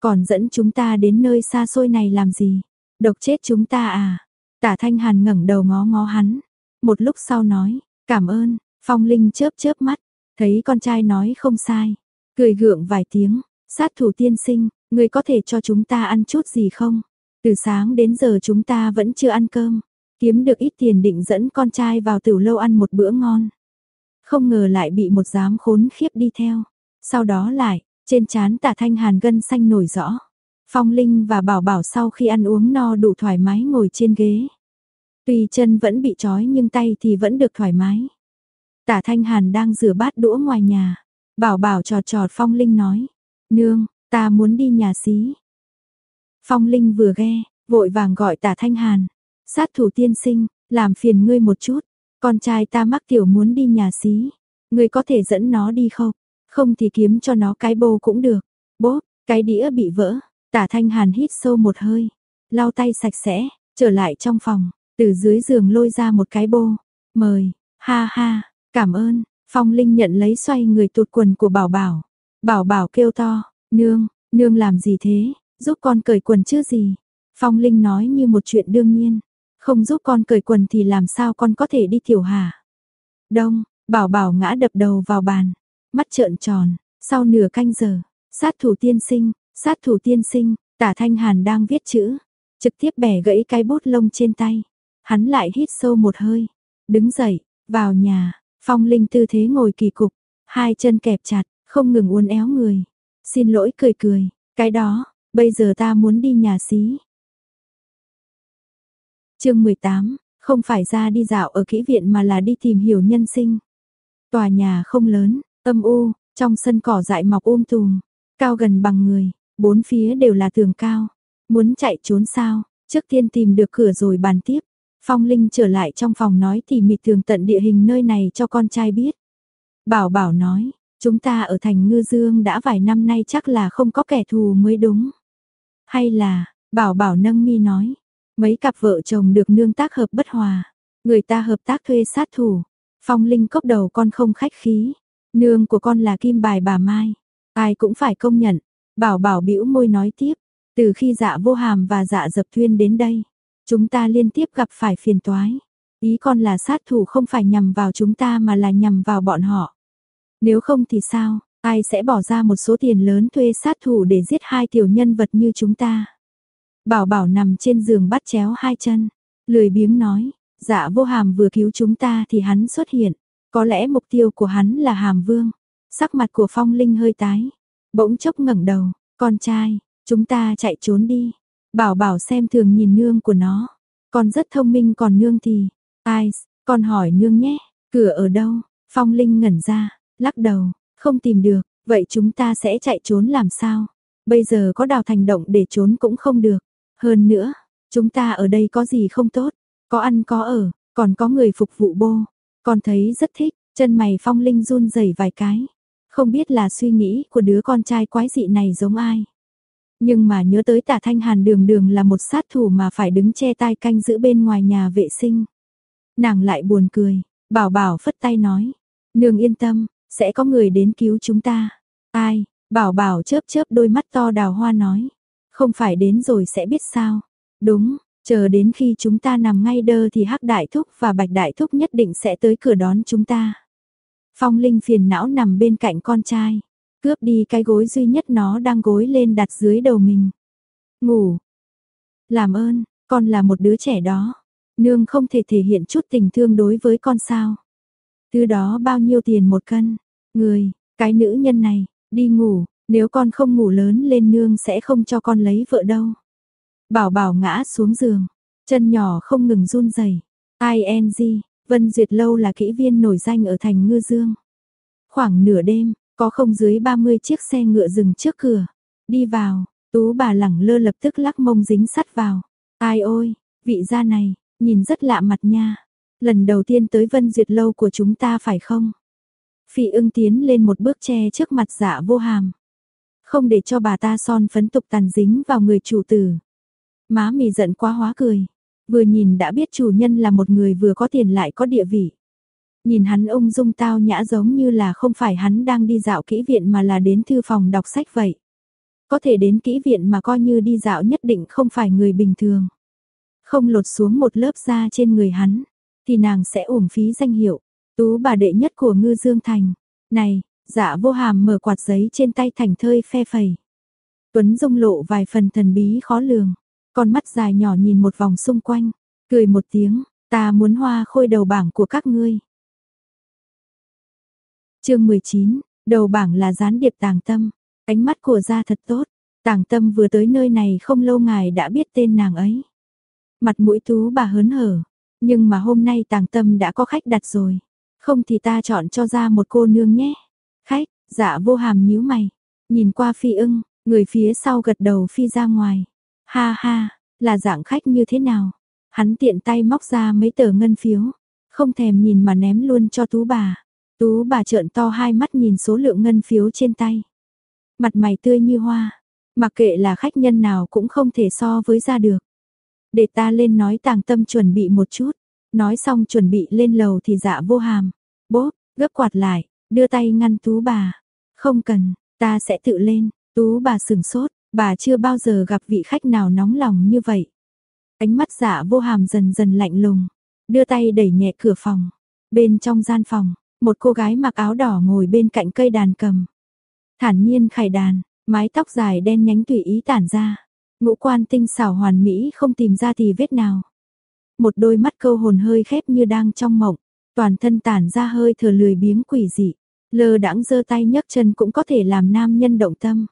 Còn dẫn chúng ta đến nơi xa xôi này làm gì? Độc chết chúng ta à?" Tả Thanh Hàn ngẩng đầu ngó ngó hắn, một lúc sau nói, "Cảm ơn." Phong Linh chớp chớp mắt, thấy con trai nói không sai, cười gượng vài tiếng, "Sát thủ tiên sinh, người có thể cho chúng ta ăn chút gì không?" Từ sáng đến giờ chúng ta vẫn chưa ăn cơm, kiếm được ít tiền định dẫn con trai vào tiểu lâu ăn một bữa ngon. Không ngờ lại bị một giám khốn khiếp đi theo. Sau đó lại, trên trán tả thanh hàn gân xanh nổi rõ. Phong Linh và Bảo Bảo sau khi ăn uống no đủ thoải mái ngồi trên ghế. Tuy chân vẫn bị trói nhưng tay thì vẫn được thoải mái. Tả Thanh Hàn đang rửa bát đũa ngoài nhà. Bảo Bảo trò trò Phong Linh nói. Nương, ta muốn đi nhà xí. Phong Linh vừa ghe vội vàng gọi tả Thanh Hàn. Sát thủ tiên sinh, làm phiền ngươi một chút. Con trai ta mắc tiểu muốn đi nhà xí. Ngươi có thể dẫn nó đi không? Không thì kiếm cho nó cái bô cũng được. Bốp, cái đĩa bị vỡ. Tả Thanh Hàn hít sâu một hơi. Lau tay sạch sẽ, trở lại trong phòng. Từ dưới giường lôi ra một cái bô. Mời, ha ha, cảm ơn. Phong Linh nhận lấy xoay người tụt quần của Bảo Bảo. Bảo Bảo kêu to, nương, nương làm gì thế? Giúp con cởi quần chứ gì? Phong Linh nói như một chuyện đương nhiên. Không giúp con cởi quần thì làm sao con có thể đi tiểu hà? Đông, bảo bảo ngã đập đầu vào bàn. Mắt trợn tròn, sau nửa canh giờ, sát thủ tiên sinh, sát thủ tiên sinh, tả thanh hàn đang viết chữ. Trực tiếp bẻ gãy cái bút lông trên tay. Hắn lại hít sâu một hơi. Đứng dậy, vào nhà, phong linh tư thế ngồi kỳ cục. Hai chân kẹp chặt, không ngừng uốn éo người. Xin lỗi cười cười, cái đó, Bây giờ ta muốn đi nhà xí. chương 18, không phải ra đi dạo ở kỹ viện mà là đi tìm hiểu nhân sinh. Tòa nhà không lớn, âm u, trong sân cỏ dại mọc um tùm, cao gần bằng người, bốn phía đều là tường cao. Muốn chạy trốn sao, trước tiên tìm được cửa rồi bàn tiếp. Phong Linh trở lại trong phòng nói tỉ mỉ tường tận địa hình nơi này cho con trai biết. Bảo Bảo nói, chúng ta ở thành Ngư Dương đã vài năm nay chắc là không có kẻ thù mới đúng. Hay là, bảo bảo nâng mi nói, mấy cặp vợ chồng được nương tác hợp bất hòa, người ta hợp tác thuê sát thủ. Phong Linh cốc đầu con không khách khí, nương của con là kim bài bà Mai, ai cũng phải công nhận. Bảo bảo bĩu môi nói tiếp, từ khi dạ vô hàm và dạ dập thuyên đến đây, chúng ta liên tiếp gặp phải phiền toái. Ý con là sát thủ không phải nhằm vào chúng ta mà là nhằm vào bọn họ. Nếu không thì sao, Ai sẽ bỏ ra một số tiền lớn thuê sát thủ để giết hai tiểu nhân vật như chúng ta? Bảo bảo nằm trên giường bắt chéo hai chân, lười biếng nói, dạ vô hàm vừa cứu chúng ta thì hắn xuất hiện, có lẽ mục tiêu của hắn là hàm vương. Sắc mặt của phong linh hơi tái, bỗng chốc ngẩng đầu, con trai, chúng ta chạy trốn đi. Bảo bảo xem thường nhìn nương của nó, con rất thông minh còn nương thì, ai, con hỏi nương nhé, cửa ở đâu? Phong linh ngẩn ra, lắc đầu, không tìm được, vậy chúng ta sẽ chạy trốn làm sao? Bây giờ có đào thành động để trốn cũng không được. Hơn nữa, chúng ta ở đây có gì không tốt? Có ăn có ở, còn có người phục vụ bô. Con thấy rất thích, chân mày phong linh run rẩy vài cái. Không biết là suy nghĩ của đứa con trai quái dị này giống ai. Nhưng mà nhớ tới tả thanh hàn đường đường là một sát thủ mà phải đứng che tai canh giữ bên ngoài nhà vệ sinh. Nàng lại buồn cười, bảo bảo phất tay nói. Nương yên tâm, sẽ có người đến cứu chúng ta. Ai? Bảo bảo chớp chớp đôi mắt to đào hoa nói. Không phải đến rồi sẽ biết sao. Đúng, chờ đến khi chúng ta nằm ngay đơ thì hắc đại thúc và bạch đại thúc nhất định sẽ tới cửa đón chúng ta. Phong Linh phiền não nằm bên cạnh con trai, cướp đi cái gối duy nhất nó đang gối lên đặt dưới đầu mình. Ngủ. Làm ơn, con là một đứa trẻ đó. Nương không thể thể hiện chút tình thương đối với con sao. Từ đó bao nhiêu tiền một cân. Người, cái nữ nhân này, đi ngủ, Nếu con không ngủ lớn lên nương sẽ không cho con lấy vợ đâu. Bảo bảo ngã xuống giường, chân nhỏ không ngừng run rẩy. ING, Vân Duyệt Lâu là kỹ viên nổi danh ở thành Ngư Dương. Khoảng nửa đêm, có không dưới 30 chiếc xe ngựa dừng trước cửa. Đi vào, tú bà lẳng lơ lập tức lắc mông dính sắt vào. Ai ôi, vị gia này, nhìn rất lạ mặt nha. Lần đầu tiên tới Vân Duyệt Lâu của chúng ta phải không? Phi ưng tiến lên một bước che trước mặt dạ vô hàm. Không để cho bà ta son phấn tục tàn dính vào người chủ tử. Má mì giận quá hóa cười. Vừa nhìn đã biết chủ nhân là một người vừa có tiền lại có địa vị. Nhìn hắn ung dung tao nhã giống như là không phải hắn đang đi dạo kỹ viện mà là đến thư phòng đọc sách vậy. Có thể đến kỹ viện mà coi như đi dạo nhất định không phải người bình thường. Không lột xuống một lớp da trên người hắn, thì nàng sẽ uổng phí danh hiệu. Tú bà đệ nhất của ngư dương thành. Này, dạ vô hàm mở quạt giấy trên tay thành thơi phe phẩy. Tuấn dung lộ vài phần thần bí khó lường. Con mắt dài nhỏ nhìn một vòng xung quanh, cười một tiếng, ta muốn hoa khôi đầu bảng của các ngươi chương 19, đầu bảng là gián điệp tàng tâm, ánh mắt của gia thật tốt, tàng tâm vừa tới nơi này không lâu ngài đã biết tên nàng ấy. Mặt mũi tú bà hớn hở, nhưng mà hôm nay tàng tâm đã có khách đặt rồi, không thì ta chọn cho ra một cô nương nhé. Khách, dạ vô hàm nhíu mày, nhìn qua phi ưng, người phía sau gật đầu phi ra ngoài. Ha ha, là dạng khách như thế nào? Hắn tiện tay móc ra mấy tờ ngân phiếu, không thèm nhìn mà ném luôn cho tú bà. Tú bà trợn to hai mắt nhìn số lượng ngân phiếu trên tay. Mặt mày tươi như hoa, mặc kệ là khách nhân nào cũng không thể so với ra được. Để ta lên nói tàng tâm chuẩn bị một chút, nói xong chuẩn bị lên lầu thì dạ vô hàm. Bốp, gấp quạt lại, đưa tay ngăn tú bà. Không cần, ta sẽ tự lên, tú bà sừng sốt, Bà chưa bao giờ gặp vị khách nào nóng lòng như vậy. Ánh mắt dạ vô hàm dần dần lạnh lùng, đưa tay đẩy nhẹ cửa phòng. Bên trong gian phòng, một cô gái mặc áo đỏ ngồi bên cạnh cây đàn cầm. Thản nhiên khải đàn, mái tóc dài đen nhánh tùy ý tản ra. Ngũ quan tinh xảo hoàn mỹ không tìm ra thì vết nào. Một đôi mắt câu hồn hơi khép như đang trong mộng, toàn thân tản ra hơi thở lười biếng quỷ dị. Lơ đãng giơ tay nhấc chân cũng có thể làm nam nhân động tâm.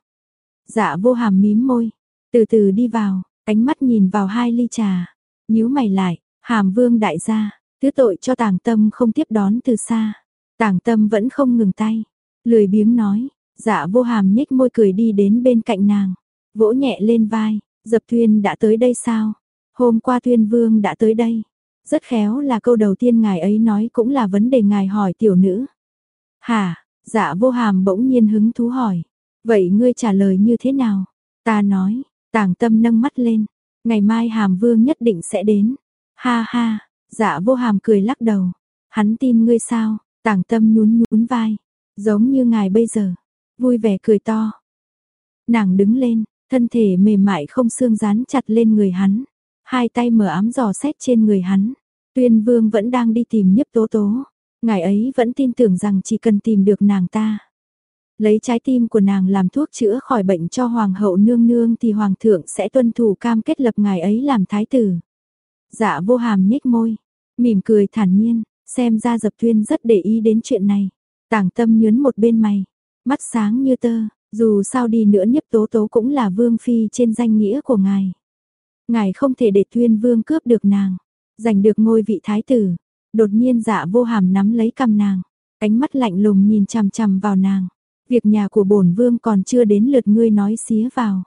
Dạ vô hàm mím môi, từ từ đi vào, ánh mắt nhìn vào hai ly trà, nhíu mày lại, hàm vương đại gia, thứ tội cho tàng tâm không tiếp đón từ xa. Tàng tâm vẫn không ngừng tay, lười biếng nói, dạ vô hàm nhếch môi cười đi đến bên cạnh nàng, vỗ nhẹ lên vai, dập thuyên đã tới đây sao? Hôm qua Thuyên vương đã tới đây. Rất khéo là câu đầu tiên ngài ấy nói cũng là vấn đề ngài hỏi tiểu nữ. Hả, dạ vô hàm bỗng nhiên hứng thú hỏi. Vậy ngươi trả lời như thế nào? Ta nói, tàng tâm nâng mắt lên, ngày mai hàm vương nhất định sẽ đến. Ha ha, dạ vô hàm cười lắc đầu. Hắn tin ngươi sao? Tàng tâm nhún nhún vai, giống như ngài bây giờ, vui vẻ cười to. Nàng đứng lên, thân thể mềm mại không xương dán chặt lên người hắn, hai tay mở ám dò xét trên người hắn. Tuyên vương vẫn đang đi tìm nhiếp tố tố, ngài ấy vẫn tin tưởng rằng chỉ cần tìm được nàng ta lấy trái tim của nàng làm thuốc chữa khỏi bệnh cho hoàng hậu nương nương thì hoàng thượng sẽ tuân thủ cam kết lập ngài ấy làm thái tử. Dạ vô hàm nhếch môi, mỉm cười thản nhiên, xem ra dập tuyên rất để ý đến chuyện này. Tàng tâm nhướn một bên mày, mắt sáng như tơ, dù sao đi nữa nhiếp tố tố cũng là vương phi trên danh nghĩa của ngài. Ngài không thể để tuyên vương cướp được nàng, giành được ngôi vị thái tử. Đột nhiên dạ vô hàm nắm lấy cầm nàng, ánh mắt lạnh lùng nhìn chằm chằm vào nàng. Việc nhà của bổn vương còn chưa đến lượt ngươi nói xía vào.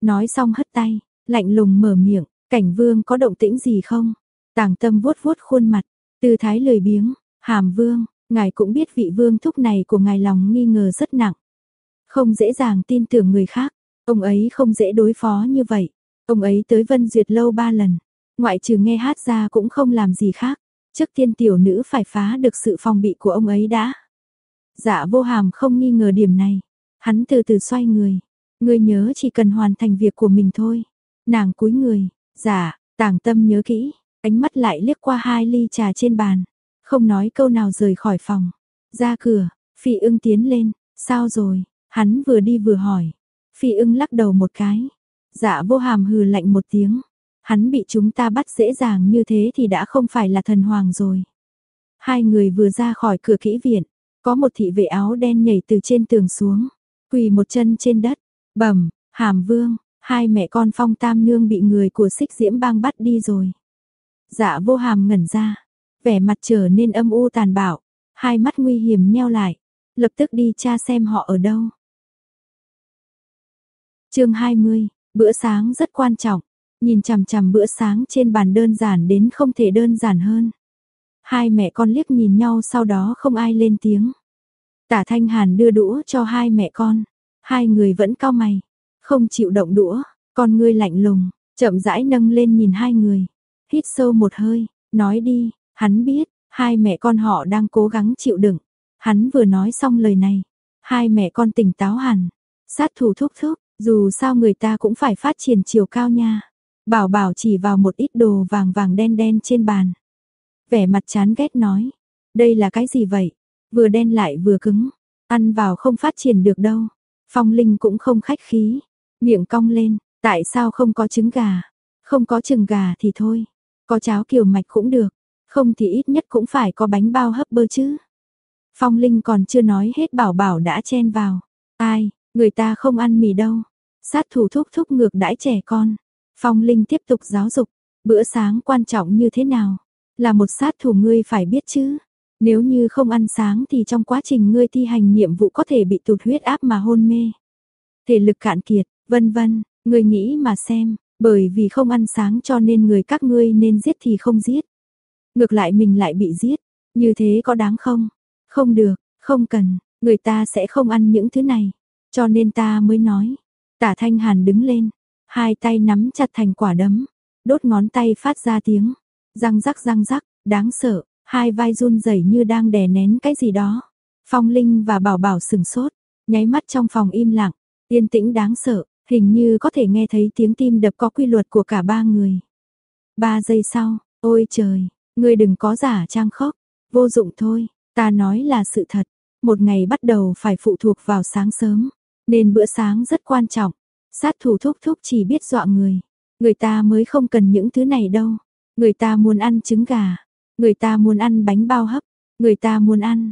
Nói xong hất tay, lạnh lùng mở miệng, cảnh vương có động tĩnh gì không? Tàng tâm vuốt vuốt khuôn mặt, tư thái lời biếng, hàm vương, ngài cũng biết vị vương thúc này của ngài lòng nghi ngờ rất nặng. Không dễ dàng tin tưởng người khác, ông ấy không dễ đối phó như vậy. Ông ấy tới Vân Duyệt lâu ba lần, ngoại trừ nghe hát ra cũng không làm gì khác. Trước tiên tiểu nữ phải phá được sự phòng bị của ông ấy đã. Dạ vô hàm không nghi ngờ điểm này. Hắn từ từ xoay người. Ngươi nhớ chỉ cần hoàn thành việc của mình thôi. Nàng cúi người. Dạ, tàng tâm nhớ kỹ. Ánh mắt lại liếc qua hai ly trà trên bàn. Không nói câu nào rời khỏi phòng. Ra cửa, phi ưng tiến lên. Sao rồi? Hắn vừa đi vừa hỏi. Phi ưng lắc đầu một cái. Dạ vô hàm hừ lạnh một tiếng. Hắn bị chúng ta bắt dễ dàng như thế thì đã không phải là thần hoàng rồi. Hai người vừa ra khỏi cửa kỹ viện, có một thị vệ áo đen nhảy từ trên tường xuống. quỳ một chân trên đất, bẩm, hàm vương, hai mẹ con phong tam nương bị người của xích diễm bang bắt đi rồi. Dạ vô hàm ngẩn ra, vẻ mặt trở nên âm u tàn bạo, hai mắt nguy hiểm nheo lại, lập tức đi tra xem họ ở đâu. chương 20, bữa sáng rất quan trọng, nhìn chằm chằm bữa sáng trên bàn đơn giản đến không thể đơn giản hơn. Hai mẹ con liếc nhìn nhau sau đó không ai lên tiếng. Tả Thanh Hàn đưa đũa cho hai mẹ con, hai người vẫn cao mày, không chịu động đũa, con ngươi lạnh lùng, chậm rãi nâng lên nhìn hai người, hít sâu một hơi, nói đi, hắn biết, hai mẹ con họ đang cố gắng chịu đựng. Hắn vừa nói xong lời này, hai mẹ con tỉnh táo hẳn, sát thủ thúc thúc, dù sao người ta cũng phải phát triển chiều cao nha. Bảo bảo chỉ vào một ít đồ vàng vàng đen đen trên bàn. Vẻ mặt chán ghét nói, đây là cái gì vậy? Vừa đen lại vừa cứng, ăn vào không phát triển được đâu. Phong Linh cũng không khách khí, miệng cong lên, tại sao không có trứng gà? Không có trứng gà thì thôi, có cháo kiều mạch cũng được, không thì ít nhất cũng phải có bánh bao hấp bơ chứ. Phong Linh còn chưa nói hết bảo bảo đã chen vào. Ai, người ta không ăn mì đâu. Sát thủ thúc thúc ngược đãi trẻ con. Phong Linh tiếp tục giáo dục, bữa sáng quan trọng như thế nào? Là một sát thủ ngươi phải biết chứ. Nếu như không ăn sáng thì trong quá trình ngươi thi hành nhiệm vụ có thể bị tụt huyết áp mà hôn mê. Thể lực cạn kiệt, vân vân, ngươi nghĩ mà xem, bởi vì không ăn sáng cho nên người các ngươi nên giết thì không giết. Ngược lại mình lại bị giết, như thế có đáng không? Không được, không cần, người ta sẽ không ăn những thứ này. Cho nên ta mới nói. Tả Thanh Hàn đứng lên, hai tay nắm chặt thành quả đấm, đốt ngón tay phát ra tiếng, răng rắc răng rắc, đáng sợ, hai vai run rẩy như đang đè nén cái gì đó. Phong Linh và Bảo Bảo sừng sốt, nháy mắt trong phòng im lặng, yên tĩnh đáng sợ, hình như có thể nghe thấy tiếng tim đập có quy luật của cả ba người. Ba giây sau, ôi trời, ngươi đừng có giả trang khóc, vô dụng thôi, ta nói là sự thật, một ngày bắt đầu phải phụ thuộc vào sáng sớm, nên bữa sáng rất quan trọng. Sát thủ thúc thúc chỉ biết dọa người, người ta mới không cần những thứ này đâu. Người ta muốn ăn trứng gà, người ta muốn ăn bánh bao hấp, người ta muốn ăn.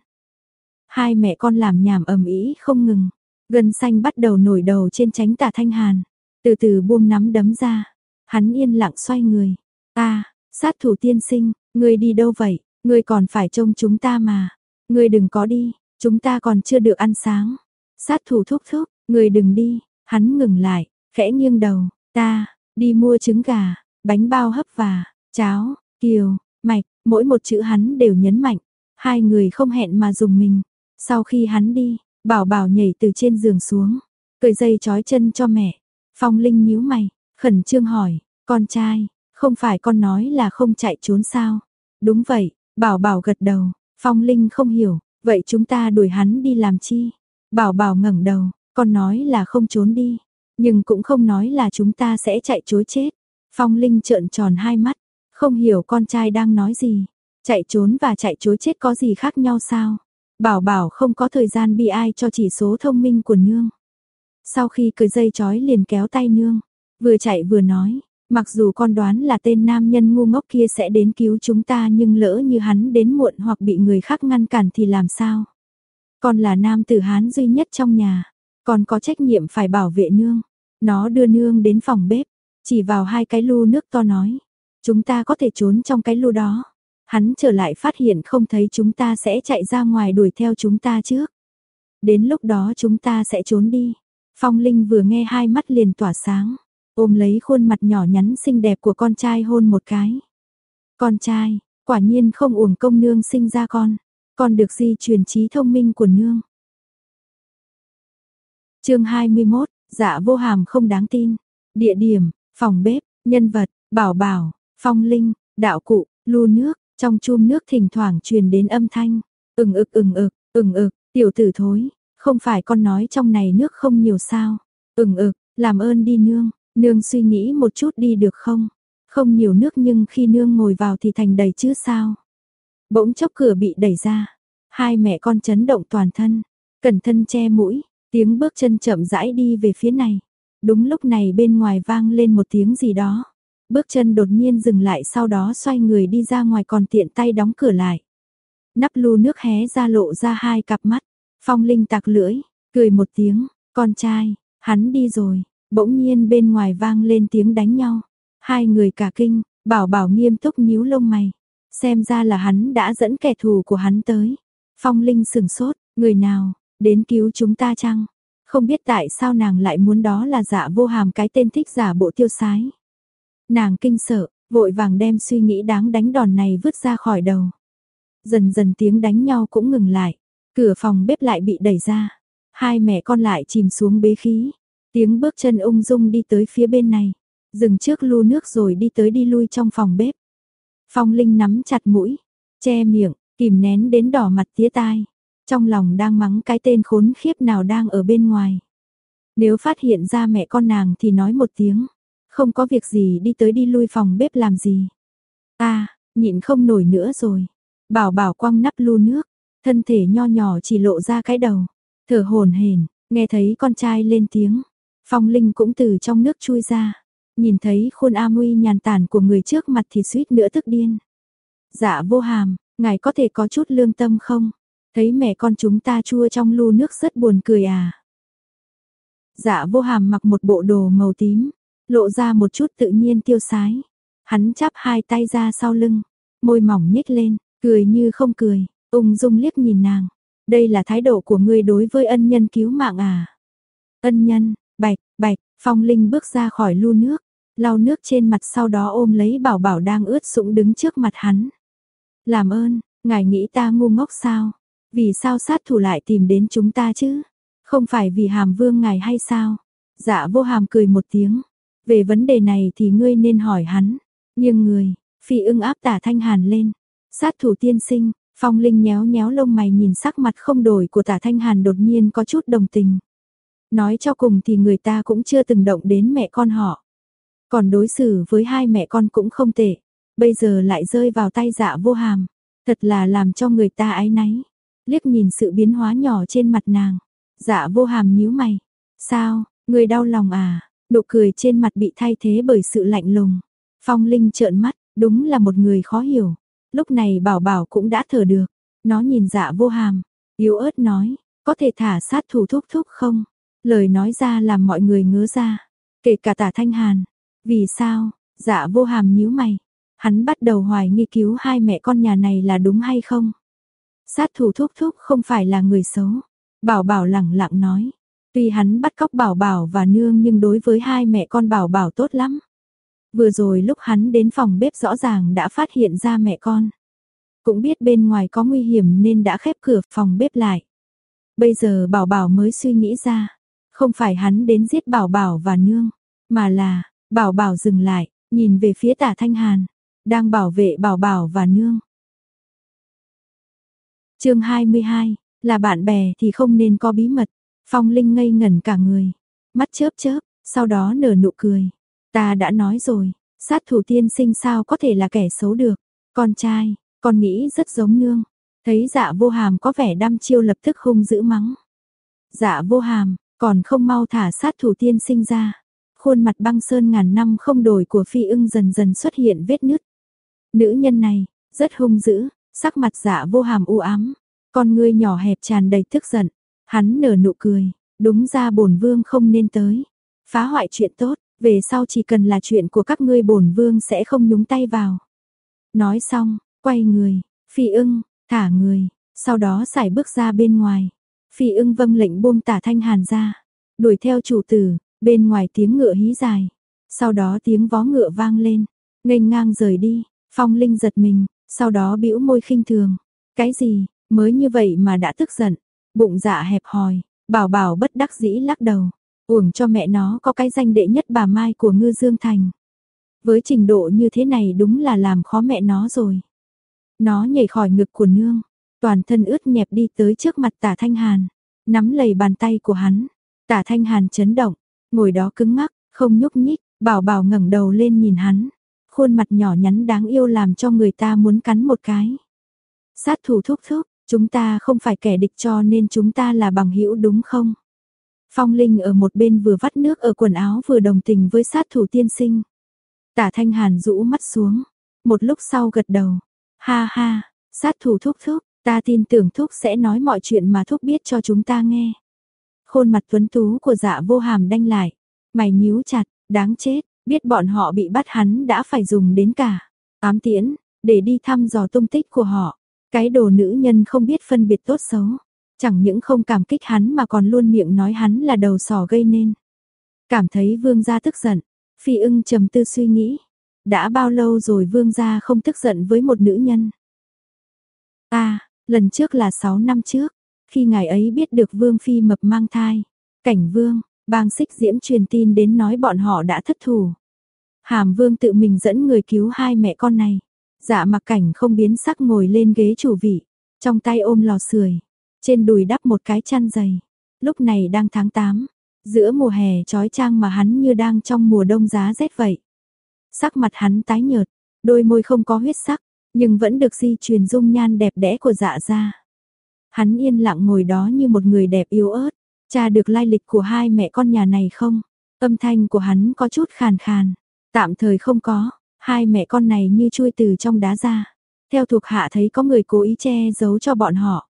Hai mẹ con làm nhảm ầm ĩ không ngừng, gân xanh bắt đầu nổi đầu trên tránh tả thanh hàn, từ từ buông nắm đấm ra. Hắn yên lặng xoay người. Ta, sát thủ tiên sinh, ngươi đi đâu vậy? Ngươi còn phải trông chúng ta mà. Ngươi đừng có đi, chúng ta còn chưa được ăn sáng. Sát thủ thúc thúc, ngươi đừng đi. Hắn ngừng lại, khẽ nghiêng đầu. Ta, đi mua trứng gà, bánh bao hấp và cháo, kiều, mạch, mỗi một chữ hắn đều nhấn mạnh. Hai người không hẹn mà dùng mình. Sau khi hắn đi, bảo bảo nhảy từ trên giường xuống, cởi dây trói chân cho mẹ. Phong Linh nhíu mày, khẩn trương hỏi, con trai, không phải con nói là không chạy trốn sao? Đúng vậy, bảo bảo gật đầu, Phong Linh không hiểu, vậy chúng ta đuổi hắn đi làm chi? Bảo bảo ngẩng đầu, con nói là không trốn đi, nhưng cũng không nói là chúng ta sẽ chạy chối chết. Phong Linh trợn tròn hai mắt, không hiểu con trai đang nói gì. Chạy trốn và chạy chối chết có gì khác nhau sao? Bảo bảo không có thời gian bi ai cho chỉ số thông minh của nương. Sau khi cởi dây chói liền kéo tay nương, vừa chạy vừa nói, mặc dù con đoán là tên nam nhân ngu ngốc kia sẽ đến cứu chúng ta nhưng lỡ như hắn đến muộn hoặc bị người khác ngăn cản thì làm sao? Con là nam tử hán duy nhất trong nhà, con có trách nhiệm phải bảo vệ nương. Nó đưa nương đến phòng bếp, chỉ vào hai cái lu nước to nói, chúng ta có thể trốn trong cái lu đó. Hắn trở lại phát hiện không thấy chúng ta sẽ chạy ra ngoài đuổi theo chúng ta trước. Đến lúc đó chúng ta sẽ trốn đi. Phong Linh vừa nghe hai mắt liền tỏa sáng, ôm lấy khuôn mặt nhỏ nhắn xinh đẹp của con trai hôn một cái. Con trai, quả nhiên không uổng công nương sinh ra con, con được di truyền trí thông minh của nương. chương 21, dạ vô hàm không đáng tin. Địa điểm, phòng bếp, nhân vật, bảo bảo, phong linh, đạo cụ, lu nước, trong chum nước thỉnh thoảng truyền đến âm thanh, ừng ực ừng ực, ừng ực, tiểu tử thối, không phải con nói trong này nước không nhiều sao, ừng ực, làm ơn đi nương, nương suy nghĩ một chút đi được không, không nhiều nước nhưng khi nương ngồi vào thì thành đầy chứ sao. Bỗng chốc cửa bị đẩy ra, hai mẹ con chấn động toàn thân, cẩn thân che mũi, tiếng bước chân chậm rãi đi về phía này. Đúng lúc này bên ngoài vang lên một tiếng gì đó. Bước chân đột nhiên dừng lại sau đó xoay người đi ra ngoài còn tiện tay đóng cửa lại. Nắp lu nước hé ra lộ ra hai cặp mắt. Phong Linh tạc lưỡi, cười một tiếng, con trai, hắn đi rồi, bỗng nhiên bên ngoài vang lên tiếng đánh nhau. Hai người cả kinh, bảo bảo nghiêm túc nhíu lông mày. Xem ra là hắn đã dẫn kẻ thù của hắn tới. Phong Linh sừng sốt, người nào, đến cứu chúng ta chăng? Không biết tại sao nàng lại muốn đó là giả vô hàm cái tên thích giả bộ tiêu sái. Nàng kinh sợ, vội vàng đem suy nghĩ đáng đánh đòn này vứt ra khỏi đầu. Dần dần tiếng đánh nhau cũng ngừng lại, cửa phòng bếp lại bị đẩy ra. Hai mẹ con lại chìm xuống bế khí, tiếng bước chân ung dung đi tới phía bên này, dừng trước lu nước rồi đi tới đi lui trong phòng bếp. Phong Linh nắm chặt mũi, che miệng, kìm nén đến đỏ mặt tía tai. Trong lòng đang mắng cái tên khốn khiếp nào đang ở bên ngoài. Nếu phát hiện ra mẹ con nàng thì nói một tiếng. Không có việc gì đi tới đi lui phòng bếp làm gì. à nhịn không nổi nữa rồi. Bảo bảo quăng nắp lu nước. Thân thể nho nhỏ chỉ lộ ra cái đầu. Thở hồn hển, nghe thấy con trai lên tiếng. Phong Linh cũng từ trong nước chui ra. Nhìn thấy khuôn A Nguy nhàn tản của người trước mặt thì suýt nữa tức điên. Dạ vô hàm, ngài có thể có chút lương tâm không? Thấy mẹ con chúng ta chua trong lu nước rất buồn cười à. Dạ vô hàm mặc một bộ đồ màu tím, lộ ra một chút tự nhiên tiêu sái. Hắn chắp hai tay ra sau lưng, môi mỏng nhếch lên, cười như không cười, ung dung liếc nhìn nàng. Đây là thái độ của ngươi đối với ân nhân cứu mạng à? Ân nhân, bạch, bạch, phong linh bước ra khỏi lu nước, lau nước trên mặt sau đó ôm lấy bảo bảo đang ướt sũng đứng trước mặt hắn. Làm ơn, ngài nghĩ ta ngu ngốc sao? Vì sao sát thủ lại tìm đến chúng ta chứ? Không phải vì hàm vương ngài hay sao? Dạ vô hàm cười một tiếng. Về vấn đề này thì ngươi nên hỏi hắn. Nhưng người, phi ưng áp tả thanh hàn lên. Sát thủ tiên sinh, phong linh nhéo nhéo lông mày nhìn sắc mặt không đổi của tả thanh hàn đột nhiên có chút đồng tình. Nói cho cùng thì người ta cũng chưa từng động đến mẹ con họ. Còn đối xử với hai mẹ con cũng không tệ. Bây giờ lại rơi vào tay dạ vô hàm. Thật là làm cho người ta ái náy liếc nhìn sự biến hóa nhỏ trên mặt nàng. Dạ vô hàm nhíu mày. Sao, người đau lòng à? Nụ cười trên mặt bị thay thế bởi sự lạnh lùng. Phong Linh trợn mắt, đúng là một người khó hiểu. Lúc này bảo bảo cũng đã thở được. Nó nhìn dạ vô hàm, yếu ớt nói, có thể thả sát thủ thúc thúc không? Lời nói ra làm mọi người ngớ ra, kể cả tả thanh hàn. Vì sao? Dạ vô hàm nhíu mày. Hắn bắt đầu hoài nghi cứu hai mẹ con nhà này là đúng hay không? Sát thủ thúc thúc không phải là người xấu. Bảo bảo lẳng lặng nói. Tuy hắn bắt cóc bảo bảo và nương nhưng đối với hai mẹ con bảo bảo tốt lắm. Vừa rồi lúc hắn đến phòng bếp rõ ràng đã phát hiện ra mẹ con. Cũng biết bên ngoài có nguy hiểm nên đã khép cửa phòng bếp lại. Bây giờ bảo bảo mới suy nghĩ ra. Không phải hắn đến giết bảo bảo và nương. Mà là, bảo bảo dừng lại, nhìn về phía tả thanh hàn. Đang bảo vệ bảo bảo và nương chương 22, là bạn bè thì không nên có bí mật. Phong Linh ngây ngẩn cả người, mắt chớp chớp, sau đó nở nụ cười. Ta đã nói rồi, sát thủ tiên sinh sao có thể là kẻ xấu được. Con trai, con nghĩ rất giống nương. Thấy dạ vô hàm có vẻ đăm chiêu lập tức hung dữ mắng. Dạ vô hàm, còn không mau thả sát thủ tiên sinh ra. Khuôn mặt băng sơn ngàn năm không đổi của phi ưng dần dần xuất hiện vết nứt. Nữ nhân này, rất hung dữ, Sắc mặt dạ vô hàm u ám, con ngươi nhỏ hẹp tràn đầy tức giận. Hắn nở nụ cười, đúng ra bổn vương không nên tới. Phá hoại chuyện tốt, về sau chỉ cần là chuyện của các ngươi bổn vương sẽ không nhúng tay vào. Nói xong, quay người, phi ưng, thả người, sau đó xài bước ra bên ngoài. Phi ưng vâng lệnh buông tả thanh hàn ra, đuổi theo chủ tử, bên ngoài tiếng ngựa hí dài. Sau đó tiếng vó ngựa vang lên, nghênh ngang rời đi, phong linh giật mình, sau đó bĩu môi khinh thường. Cái gì, mới như vậy mà đã tức giận. Bụng dạ hẹp hòi, bảo bảo bất đắc dĩ lắc đầu. Uổng cho mẹ nó có cái danh đệ nhất bà Mai của ngư Dương Thành. Với trình độ như thế này đúng là làm khó mẹ nó rồi. Nó nhảy khỏi ngực của nương, toàn thân ướt nhẹp đi tới trước mặt tả Thanh Hàn, nắm lấy bàn tay của hắn. Tả Thanh Hàn chấn động, ngồi đó cứng ngắc, không nhúc nhích, bảo bảo ngẩng đầu lên nhìn hắn, khuôn mặt nhỏ nhắn đáng yêu làm cho người ta muốn cắn một cái. Sát thủ thúc thúc, chúng ta không phải kẻ địch cho nên chúng ta là bằng hữu đúng không? Phong Linh ở một bên vừa vắt nước ở quần áo vừa đồng tình với sát thủ tiên sinh. Tả Thanh Hàn rũ mắt xuống, một lúc sau gật đầu. Ha ha, sát thủ thúc thúc, ta tin tưởng thúc sẽ nói mọi chuyện mà thúc biết cho chúng ta nghe. Khuôn mặt tuấn tú của dạ vô hàm đanh lại. Mày nhíu chặt, đáng chết, biết bọn họ bị bắt hắn đã phải dùng đến cả. Ám tiễn, để đi thăm dò tung tích của họ. Cái đồ nữ nhân không biết phân biệt tốt xấu. Chẳng những không cảm kích hắn mà còn luôn miệng nói hắn là đầu sỏ gây nên. Cảm thấy vương gia tức giận. Phi ưng trầm tư suy nghĩ. Đã bao lâu rồi vương gia không tức giận với một nữ nhân. À, lần trước là 6 năm trước. Khi ngài ấy biết được vương phi mập mang thai. Cảnh vương, bang xích diễm truyền tin đến nói bọn họ đã thất thủ. Hàm vương tự mình dẫn người cứu hai mẹ con này. Dạ mặc cảnh không biến sắc ngồi lên ghế chủ vị. Trong tay ôm lò sưởi trên đùi đắp một cái chăn dày. Lúc này đang tháng 8, giữa mùa hè trói trang mà hắn như đang trong mùa đông giá rét vậy. Sắc mặt hắn tái nhợt, đôi môi không có huyết sắc, nhưng vẫn được di truyền dung nhan đẹp đẽ của dạ ra. Hắn yên lặng ngồi đó như một người đẹp yếu ớt, cha được lai lịch của hai mẹ con nhà này không? Âm thanh của hắn có chút khàn khàn, tạm thời không có, hai mẹ con này như chui từ trong đá ra. Theo thuộc hạ thấy có người cố ý che giấu cho bọn họ.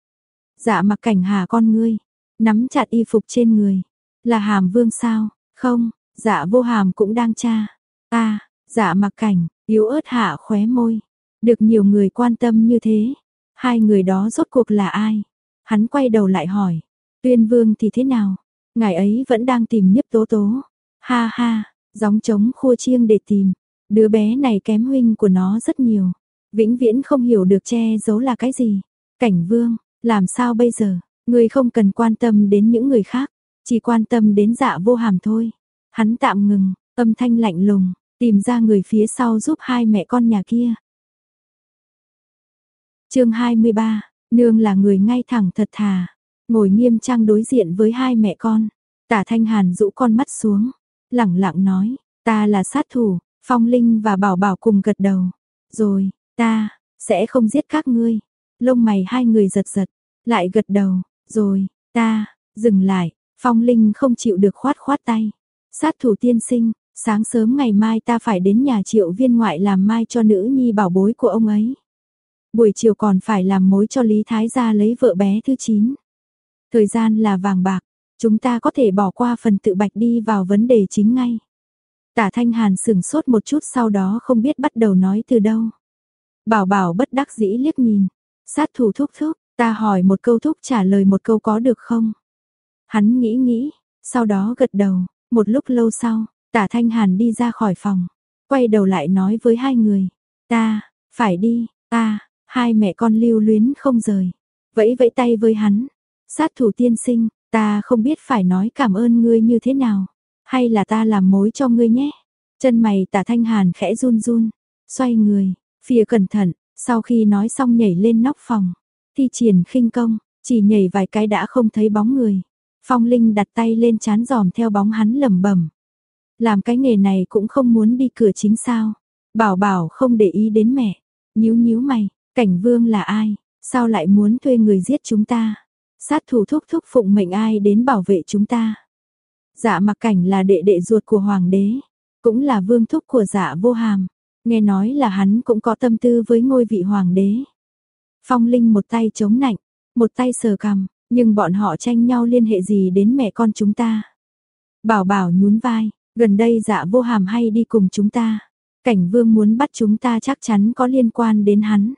Dạ mặc cảnh hà con ngươi, nắm chặt y phục trên người. Là hàm vương sao? Không, dạ vô hàm cũng đang tra. ta dạ mặc cảnh, yếu ớt hạ khóe môi. Được nhiều người quan tâm như thế. Hai người đó rốt cuộc là ai? Hắn quay đầu lại hỏi. Tuyên vương thì thế nào? Ngài ấy vẫn đang tìm nhiếp tố tố. Ha ha, gióng trống khua chiêng để tìm. Đứa bé này kém huynh của nó rất nhiều. Vĩnh viễn không hiểu được che giấu là cái gì. Cảnh vương, làm sao bây giờ? Người không cần quan tâm đến những người khác, chỉ quan tâm đến dạ vô hàm thôi. Hắn tạm ngừng, âm thanh lạnh lùng, tìm ra người phía sau giúp hai mẹ con nhà kia. chương 23, nương là người ngay thẳng thật thà, ngồi nghiêm trang đối diện với hai mẹ con. Tả Thanh Hàn rũ con mắt xuống, lẳng lặng nói, ta là sát thủ, Phong Linh và Bảo Bảo cùng gật đầu. Rồi, ta, sẽ không giết các ngươi. Lông mày hai người giật giật, lại gật đầu, rồi, ta, dừng lại, Phong Linh không chịu được khoát khoát tay. Sát thủ tiên sinh, sáng sớm ngày mai ta phải đến nhà triệu viên ngoại làm mai cho nữ nhi bảo bối của ông ấy. Buổi chiều còn phải làm mối cho Lý Thái gia lấy vợ bé thứ 9. Thời gian là vàng bạc, chúng ta có thể bỏ qua phần tự bạch đi vào vấn đề chính ngay. Tả Thanh Hàn sừng sốt một chút sau đó không biết bắt đầu nói từ đâu. Bảo bảo bất đắc dĩ liếc nhìn. Sát thủ thúc thúc, ta hỏi một câu thúc trả lời một câu có được không? Hắn nghĩ nghĩ, sau đó gật đầu, một lúc lâu sau, tả Thanh Hàn đi ra khỏi phòng, quay đầu lại nói với hai người, ta, phải đi, ta, hai mẹ con lưu luyến không rời, vẫy vẫy tay với hắn, sát thủ tiên sinh, ta không biết phải nói cảm ơn ngươi như thế nào, hay là ta làm mối cho ngươi nhé. Chân mày tả Thanh Hàn khẽ run run, xoay người, phía cẩn thận, sau khi nói xong nhảy lên nóc phòng, thi triển khinh công, chỉ nhảy vài cái đã không thấy bóng người. Phong Linh đặt tay lên chán giòm theo bóng hắn lẩm bẩm. Làm cái nghề này cũng không muốn đi cửa chính sao? Bảo Bảo không để ý đến mẹ, nhíu nhíu mày, Cảnh Vương là ai? Sao lại muốn thuê người giết chúng ta? Sát thủ thúc thúc phụng mệnh ai đến bảo vệ chúng ta? Dạ Mặc Cảnh là đệ đệ ruột của hoàng đế, cũng là vương thúc của Dạ Vô Hàm. Nghe nói là hắn cũng có tâm tư với ngôi vị hoàng đế. Phong Linh một tay chống nạnh, một tay sờ cằm, nhưng bọn họ tranh nhau liên hệ gì đến mẹ con chúng ta. Bảo bảo nhún vai, gần đây dạ vô hàm hay đi cùng chúng ta. Cảnh vương muốn bắt chúng ta chắc chắn có liên quan đến hắn.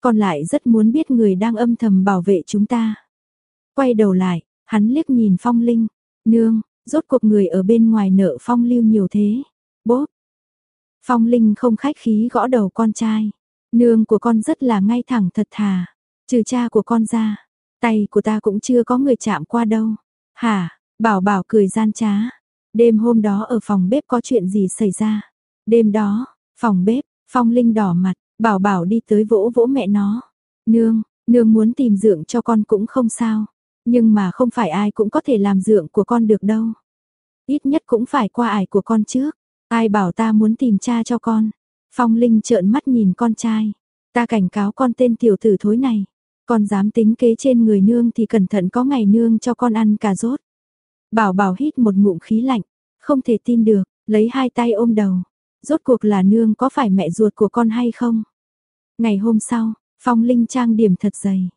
Còn lại rất muốn biết người đang âm thầm bảo vệ chúng ta. Quay đầu lại, hắn liếc nhìn phong linh, nương, rốt cuộc người ở bên ngoài nợ phong lưu nhiều thế. Bốp, Phong Linh không khách khí gõ đầu con trai. Nương của con rất là ngay thẳng thật thà. Trừ cha của con ra, tay của ta cũng chưa có người chạm qua đâu. Hả, bảo bảo cười gian trá. Đêm hôm đó ở phòng bếp có chuyện gì xảy ra? Đêm đó, phòng bếp, Phong Linh đỏ mặt, bảo bảo đi tới vỗ vỗ mẹ nó. Nương, nương muốn tìm dưỡng cho con cũng không sao. Nhưng mà không phải ai cũng có thể làm dượng của con được đâu. Ít nhất cũng phải qua ải của con trước. Ai bảo ta muốn tìm cha cho con? Phong Linh trợn mắt nhìn con trai. Ta cảnh cáo con tên tiểu tử thối này. Con dám tính kế trên người nương thì cẩn thận có ngày nương cho con ăn cà rốt. Bảo bảo hít một ngụm khí lạnh. Không thể tin được, lấy hai tay ôm đầu. Rốt cuộc là nương có phải mẹ ruột của con hay không? Ngày hôm sau, Phong Linh trang điểm thật dày.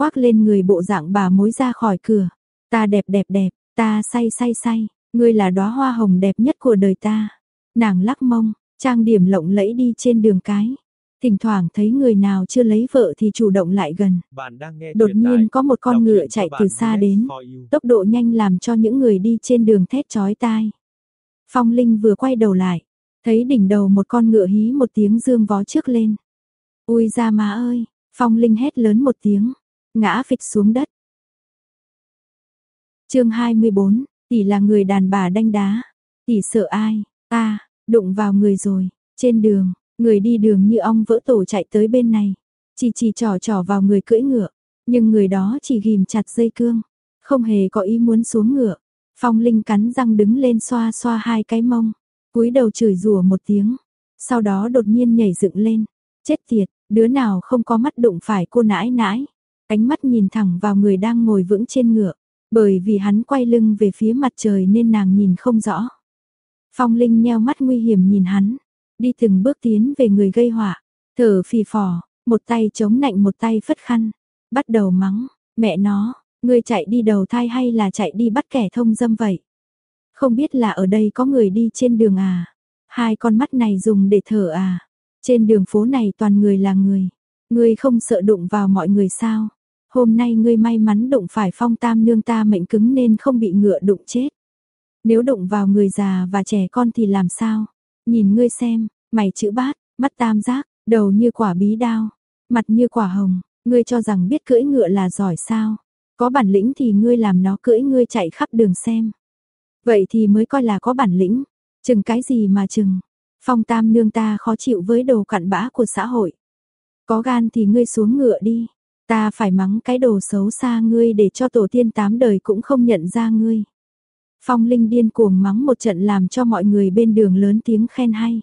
Khoác lên người bộ dạng bà mối ra khỏi cửa. Ta đẹp đẹp đẹp, Ta say say say, ngươi là đóa hoa hồng đẹp nhất của đời ta. Nàng lắc mông, trang điểm lộng lẫy đi trên đường cái. Thỉnh thoảng thấy người nào chưa lấy vợ thì chủ động lại gần. Đột nhiên có một con ngựa chạy từ xa đến, tốc độ nhanh làm cho những người đi trên đường thét chói tai. Phong Linh vừa quay đầu lại, thấy đỉnh đầu một con ngựa hí một tiếng dương vó trước lên. Ui ra má ơi, Phong Linh hét lớn một tiếng, ngã phịch xuống đất. chương 24, tỷ là người đàn bà đanh đá, tỷ sợ ai, ta, đụng vào người rồi, trên đường, người đi đường như ong vỡ tổ chạy tới bên này, chỉ chỉ trò trò vào người cưỡi ngựa, nhưng người đó chỉ ghim chặt dây cương, không hề có ý muốn xuống ngựa. Phong Linh cắn răng đứng lên xoa xoa hai cái mông, cúi đầu chửi rủa một tiếng, sau đó đột nhiên nhảy dựng lên, chết tiệt, đứa nào không có mắt đụng phải cô nãi nãi, ánh mắt nhìn thẳng vào người đang ngồi vững trên ngựa, bởi vì hắn quay lưng về phía mặt trời nên nàng nhìn không rõ. Phong Linh nheo mắt nguy hiểm nhìn hắn, đi từng bước tiến về người gây họa, thở phì phò, một tay chống nạnh một tay phất khăn, bắt đầu mắng, mẹ nó, ngươi chạy đi đầu thai hay là chạy đi bắt kẻ thông dâm vậy? Không biết là ở đây có người đi trên đường à? Hai con mắt này dùng để thở à? Trên đường phố này toàn người là người. Ngươi không sợ đụng vào mọi người sao? Hôm nay ngươi may mắn đụng phải phong tam nương ta mệnh cứng nên không bị ngựa đụng chết. Nếu đụng vào người già và trẻ con thì làm sao? Nhìn ngươi xem, mày chữ bát, mắt tam giác, đầu như quả bí đao, mặt như quả hồng, ngươi cho rằng biết cưỡi ngựa là giỏi sao? Có bản lĩnh thì ngươi làm nó cưỡi ngươi chạy khắp đường xem. Vậy thì mới coi là có bản lĩnh. Chừng cái gì mà chừng. Phong tam nương ta khó chịu với đồ cặn bã của xã hội. Có gan thì ngươi xuống ngựa đi. Ta phải mắng cái đồ xấu xa ngươi để cho tổ tiên tám đời cũng không nhận ra ngươi. Phong Linh điên cuồng mắng một trận làm cho mọi người bên đường lớn tiếng khen hay.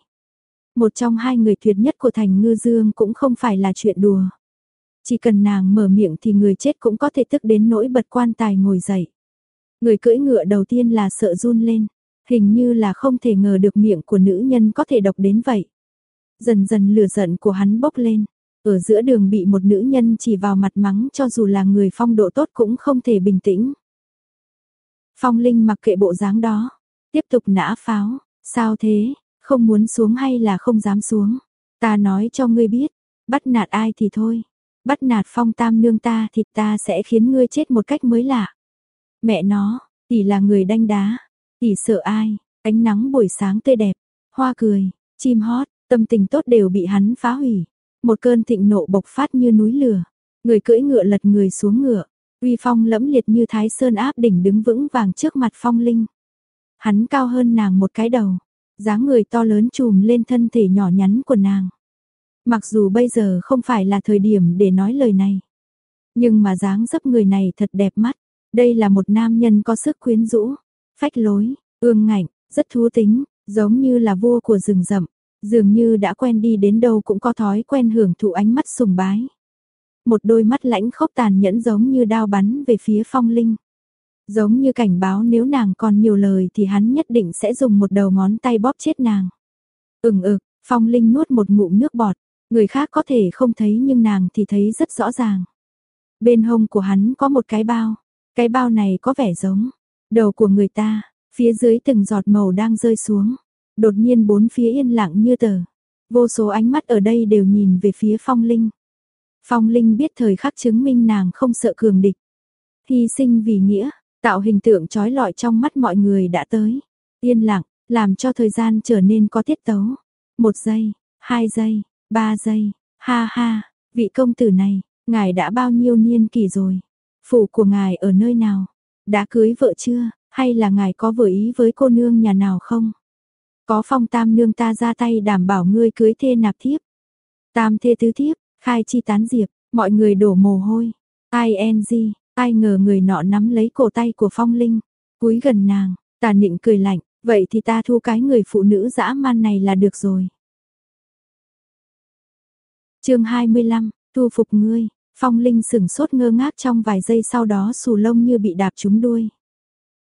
Một trong hai người tuyệt nhất của thành ngư dương cũng không phải là chuyện đùa. Chỉ cần nàng mở miệng thì người chết cũng có thể tức đến nỗi bật quan tài ngồi dậy. Người cưỡi ngựa đầu tiên là sợ run lên, hình như là không thể ngờ được miệng của nữ nhân có thể độc đến vậy. Dần dần lửa giận của hắn bốc lên, ở giữa đường bị một nữ nhân chỉ vào mặt mắng cho dù là người phong độ tốt cũng không thể bình tĩnh. Phong Linh mặc kệ bộ dáng đó, tiếp tục nã pháo, sao thế, không muốn xuống hay là không dám xuống. Ta nói cho ngươi biết, bắt nạt ai thì thôi, bắt nạt phong tam nương ta thì ta sẽ khiến ngươi chết một cách mới lạ. Mẹ nó, tỷ là người đanh đá, tỷ sợ ai, ánh nắng buổi sáng tươi đẹp, hoa cười, chim hót, tâm tình tốt đều bị hắn phá hủy. Một cơn thịnh nộ bộc phát như núi lửa, người cưỡi ngựa lật người xuống ngựa, uy phong lẫm liệt như thái sơn áp đỉnh đứng vững vàng trước mặt phong linh. Hắn cao hơn nàng một cái đầu, dáng người to lớn trùm lên thân thể nhỏ nhắn của nàng. Mặc dù bây giờ không phải là thời điểm để nói lời này. Nhưng mà dáng dấp người này thật đẹp mắt. Đây là một nam nhân có sức quyến rũ, phách lối, ương ngạnh, rất thú tính, giống như là vua của rừng rậm. Dường như đã quen đi đến đâu cũng có thói quen hưởng thụ ánh mắt sùng bái. Một đôi mắt lãnh khốc tàn nhẫn giống như đao bắn về phía phong linh. Giống như cảnh báo nếu nàng còn nhiều lời thì hắn nhất định sẽ dùng một đầu ngón tay bóp chết nàng. Ừng ực, phong linh nuốt một ngụm nước bọt, Người khác có thể không thấy nhưng nàng thì thấy rất rõ ràng. Bên hông của hắn có một cái bao, cái bao này có vẻ giống đầu của người ta, phía dưới từng giọt màu đang rơi xuống. Đột nhiên bốn phía yên lặng như tờ. Vô số ánh mắt ở đây đều nhìn về phía Phong Linh. Phong Linh biết thời khắc chứng minh nàng không sợ cường địch. Hy sinh vì nghĩa, tạo hình tượng trói lọi trong mắt mọi người đã tới. Yên lặng, làm cho thời gian trở nên có tiết tấu. Một giây, hai giây, Ba giây, ha ha, vị công tử này, ngài đã bao nhiêu niên kỷ rồi? Phủ của ngài ở nơi nào? Đã cưới vợ chưa? Hay là ngài có vừa ý với cô nương nhà nào không? Có phong tam nương ta ra tay đảm bảo ngươi cưới thê nạp thiếp. Tam thê tứ thiếp, khai chi tán diệp, mọi người đổ mồ hôi. Ai gì, ai ngờ người nọ nắm lấy cổ tay của phong linh, cúi gần nàng, tà nịnh cười lạnh, vậy thì ta thu cái người phụ nữ dã man này là được rồi chương 25, thu phục ngươi, phong linh sửng sốt ngơ ngác trong vài giây sau đó xù lông như bị đạp trúng đuôi.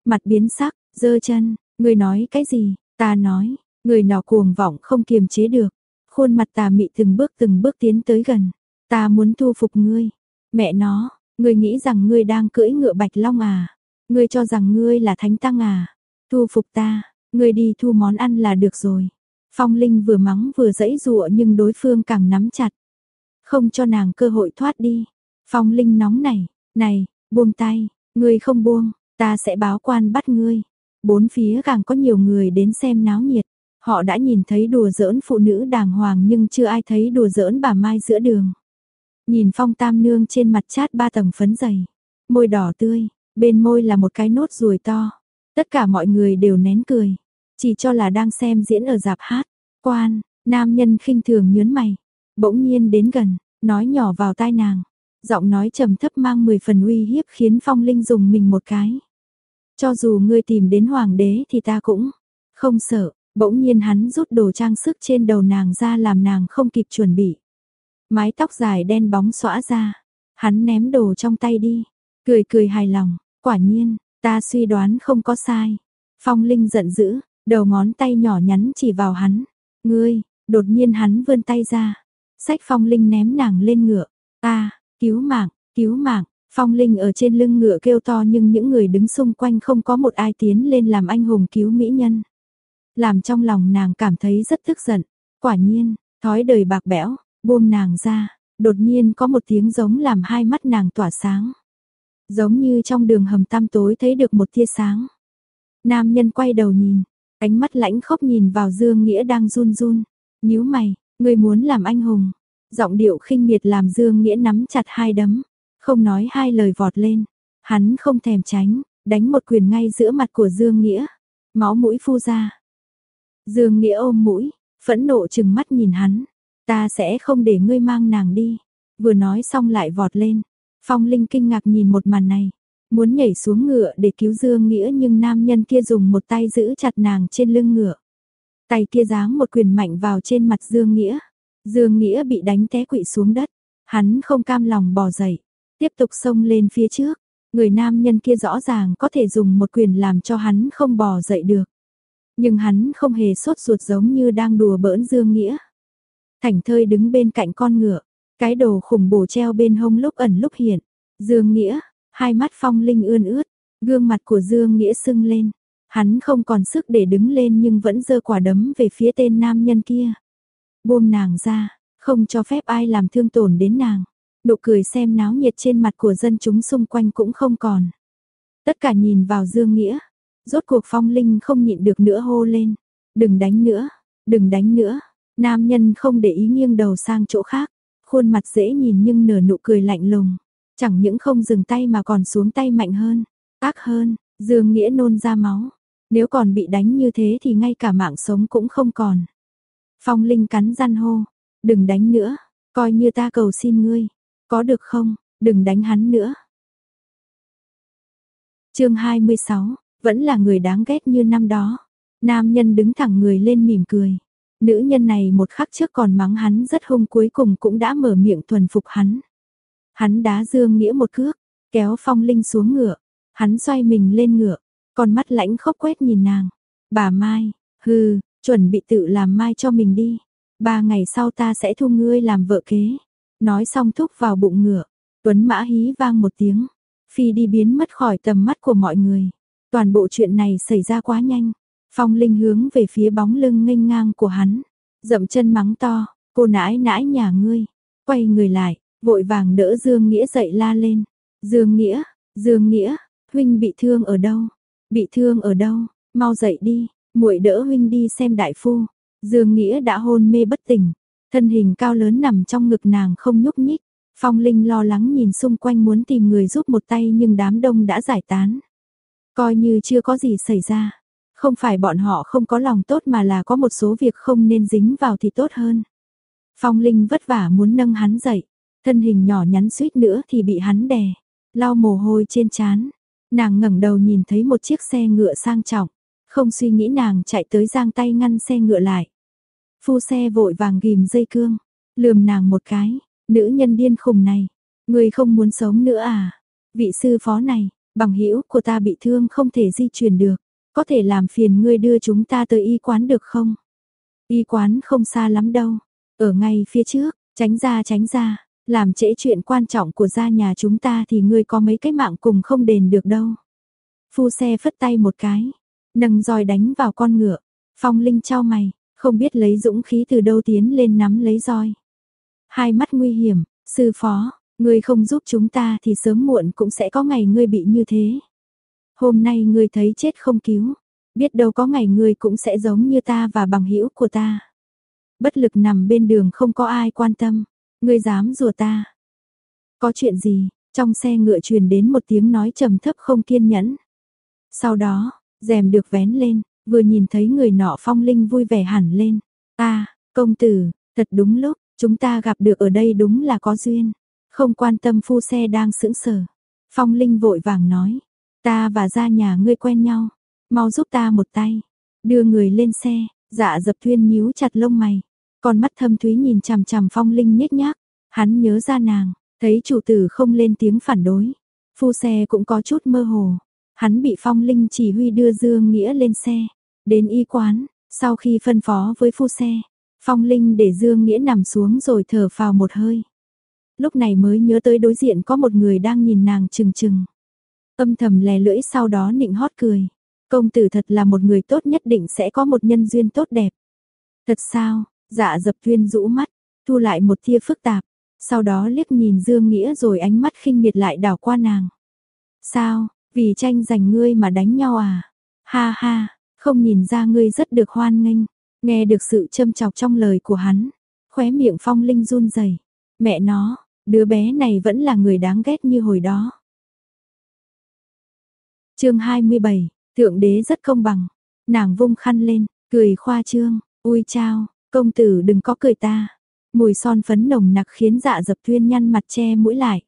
Mặt biến sắc, dơ chân, ngươi nói cái gì, ta nói, người nọ cuồng vọng không kiềm chế được, khuôn mặt tà mị từng bước từng bước tiến tới gần, ta muốn thu phục ngươi, mẹ nó, ngươi nghĩ rằng ngươi đang cưỡi ngựa bạch long à, ngươi cho rằng ngươi là thánh tăng à? Thu phục ta, ngươi đi thu món ăn là được rồi. Phong Linh vừa mắng vừa dẫy dụa nhưng đối phương càng nắm chặt. Không cho nàng cơ hội thoát đi. Phong Linh nóng này, này, buông tay, ngươi không buông, ta sẽ báo quan bắt ngươi. Bốn phía càng có nhiều người đến xem náo nhiệt. Họ đã nhìn thấy đùa giỡn phụ nữ đàng hoàng nhưng chưa ai thấy đùa giỡn bà Mai giữa đường. Nhìn phong tam nương trên mặt chát ba tầng phấn dày. Môi đỏ tươi, bên môi là một cái nốt ruồi to. Tất cả mọi người đều nén cười. Chỉ cho là đang xem diễn ở dạp hát. Quan, nam nhân khinh thường nhớn mày. Bỗng nhiên đến gần, nói nhỏ vào tai nàng. Giọng nói trầm thấp mang 10 phần uy hiếp khiến phong linh dùng mình một cái. Cho dù ngươi tìm đến hoàng đế thì ta cũng không sợ. Bỗng nhiên hắn rút đồ trang sức trên đầu nàng ra làm nàng không kịp chuẩn bị. Mái tóc dài đen bóng xõa ra. Hắn ném đồ trong tay đi. Cười cười hài lòng. Quả nhiên, ta suy đoán không có sai. Phong Linh giận dữ, đầu ngón tay nhỏ nhắn chỉ vào hắn. Ngươi, đột nhiên hắn vươn tay ra. Sách Phong Linh ném nàng lên ngựa. Ta, cứu mạng, cứu mạng. Phong Linh ở trên lưng ngựa kêu to nhưng những người đứng xung quanh không có một ai tiến lên làm anh hùng cứu mỹ nhân. Làm trong lòng nàng cảm thấy rất tức giận. Quả nhiên, thói đời bạc bẽo, buông nàng ra, đột nhiên có một tiếng giống làm hai mắt nàng tỏa sáng. Giống như trong đường hầm tăm tối thấy được một tia sáng. Nam nhân quay đầu nhìn, ánh mắt lãnh khốc nhìn vào Dương Nghĩa đang run run. nhíu mày, người muốn làm anh hùng. Giọng điệu khinh miệt làm Dương Nghĩa nắm chặt hai đấm, không nói hai lời vọt lên. Hắn không thèm tránh, đánh một quyền ngay giữa mặt của Dương Nghĩa. Máu mũi phu ra. Dương Nghĩa ôm mũi, phẫn nộ chừng mắt nhìn hắn. Ta sẽ không để ngươi mang nàng đi. Vừa nói xong lại vọt lên. Phong Linh kinh ngạc nhìn một màn này. Muốn nhảy xuống ngựa để cứu Dương Nghĩa nhưng nam nhân kia dùng một tay giữ chặt nàng trên lưng ngựa. Tay kia giáng một quyền mạnh vào trên mặt Dương Nghĩa. Dương Nghĩa bị đánh té quỵ xuống đất. Hắn không cam lòng bò dậy. Tiếp tục xông lên phía trước. Người nam nhân kia rõ ràng có thể dùng một quyền làm cho hắn không bò dậy được. Nhưng hắn không hề sốt ruột giống như đang đùa bỡn Dương Nghĩa. Thành thơi đứng bên cạnh con ngựa, cái đồ khủng bổ treo bên hông lúc ẩn lúc hiện. Dương Nghĩa, hai mắt phong linh ươn ướt, gương mặt của Dương Nghĩa sưng lên. Hắn không còn sức để đứng lên nhưng vẫn giơ quả đấm về phía tên nam nhân kia. Buông nàng ra, không cho phép ai làm thương tổn đến nàng. Nụ cười xem náo nhiệt trên mặt của dân chúng xung quanh cũng không còn. Tất cả nhìn vào Dương Nghĩa. Rốt cuộc phong linh không nhịn được nữa hô lên. Đừng đánh nữa, đừng đánh nữa. Nam nhân không để ý nghiêng đầu sang chỗ khác, khuôn mặt dễ nhìn nhưng nở nụ cười lạnh lùng, chẳng những không dừng tay mà còn xuống tay mạnh hơn, ác hơn, Dương Nghĩa nôn ra máu, nếu còn bị đánh như thế thì ngay cả mạng sống cũng không còn. Phong Linh cắn răng hô, đừng đánh nữa, coi như ta cầu xin ngươi, có được không, đừng đánh hắn nữa. chương 26, vẫn là người đáng ghét như năm đó. Nam nhân đứng thẳng người lên mỉm cười. Nữ nhân này một khắc trước còn mắng hắn rất hung cuối cùng cũng đã mở miệng thuần phục hắn. Hắn đá Dương Nghĩa một cước, kéo Phong Linh xuống ngựa. Hắn xoay mình lên ngựa, con mắt lãnh khốc quét nhìn nàng. Bà Mai, hừ, chuẩn bị tự làm Mai cho mình đi. Ba ngày sau ta sẽ thu ngươi làm vợ kế. Nói xong thúc vào bụng ngựa. Tuấn mã hí vang một tiếng. Phi đi biến mất khỏi tầm mắt của mọi người. Toàn bộ chuyện này xảy ra quá nhanh. Phong Linh hướng về phía bóng lưng nghênh ngang của hắn, dậm chân mắng to, cô nãi nãi nhà ngươi, quay người lại, vội vàng đỡ Dương Nghĩa dậy la lên. Dương Nghĩa, Dương Nghĩa, huynh bị thương ở đâu? Bị thương ở đâu? Mau dậy đi, muội đỡ huynh đi xem đại phu. Dương Nghĩa đã hôn mê bất tỉnh, thân hình cao lớn nằm trong ngực nàng không nhúc nhích. Phong Linh lo lắng nhìn xung quanh muốn tìm người giúp một tay nhưng đám đông đã giải tán. Coi như chưa có gì xảy ra, không phải bọn họ không có lòng tốt mà là có một số việc không nên dính vào thì tốt hơn. Phong Linh vất vả muốn nâng hắn dậy, thân hình nhỏ nhắn suýt nữa thì bị hắn đè, lau mồ hôi trên trán. Nàng ngẩng đầu nhìn thấy một chiếc xe ngựa sang trọng, không suy nghĩ nàng chạy tới giang tay ngăn xe ngựa lại. Phu xe vội vàng ghim dây cương, lườm nàng một cái, nữ nhân điên khùng này, người không muốn sống nữa à? Vị sư phó này, bằng hữu của ta bị thương không thể di chuyển được. Có thể làm phiền ngươi đưa chúng ta tới y quán được không? Y quán không xa lắm đâu. Ở ngay phía trước, tránh ra tránh ra. Làm trễ chuyện quan trọng của gia nhà chúng ta thì ngươi có mấy cái mạng cùng không đền được đâu. Phu xe phất tay một cái, nâng roi đánh vào con ngựa. Phong Linh trao mày, không biết lấy dũng khí từ đâu tiến lên nắm lấy roi. Hai mắt nguy hiểm, sư phó, ngươi không giúp chúng ta thì sớm muộn cũng sẽ có ngày ngươi bị như thế. Hôm nay ngươi thấy chết không cứu, biết đâu có ngày ngươi cũng sẽ giống như ta và bằng hữu của ta. Bất lực nằm bên đường không có ai quan tâm, ngươi dám rùa ta. Có chuyện gì? Trong xe ngựa truyền đến một tiếng nói trầm thấp không kiên nhẫn. Sau đó, rèm được vén lên, vừa nhìn thấy người nọ phong linh vui vẻ hẳn lên. Ta, công tử, thật đúng lúc, chúng ta gặp được ở đây đúng là có duyên. Không quan tâm phu xe đang sững sờ. Phong linh vội vàng nói, ta và gia nhà ngươi quen nhau, mau giúp ta một tay. Đưa người lên xe, dạ dập thuyên nhíu chặt lông mày. còn mắt thâm thúy nhìn chằm chằm phong linh nhếch nhác, hắn nhớ ra nàng, thấy chủ tử không lên tiếng phản đối. Phu xe cũng có chút mơ hồ, hắn bị phong linh chỉ huy đưa Dương Nghĩa lên xe. Đến y quán, sau khi phân phó với phu xe, Phong Linh để Dương Nghĩa nằm xuống rồi thở phào một hơi. Lúc này mới nhớ tới đối diện có một người đang nhìn nàng chừng chừng. Âm thầm lè lưỡi sau đó nịnh hót cười. Công tử thật là một người tốt nhất định sẽ có một nhân duyên tốt đẹp. Thật sao, dạ dập tuyên rũ mắt, thu lại một tia phức tạp. Sau đó liếc nhìn Dương Nghĩa rồi ánh mắt khinh miệt lại đảo qua nàng. Sao, vì tranh giành ngươi mà đánh nhau à? Ha ha, không nhìn ra ngươi rất được hoan nghênh, nghe được sự châm chọc trong lời của hắn, khóe miệng Phong Linh run rẩy. Mẹ nó, đứa bé này vẫn là người đáng ghét như hồi đó. Chương 27, thượng đế rất công bằng. Nàng vung khăn lên, cười khoa trương, "Ui chao, công tử đừng có cười ta." Mùi son phấn nồng nặc khiến Dạ Dập Thuyên nhăn mặt che mũi lại.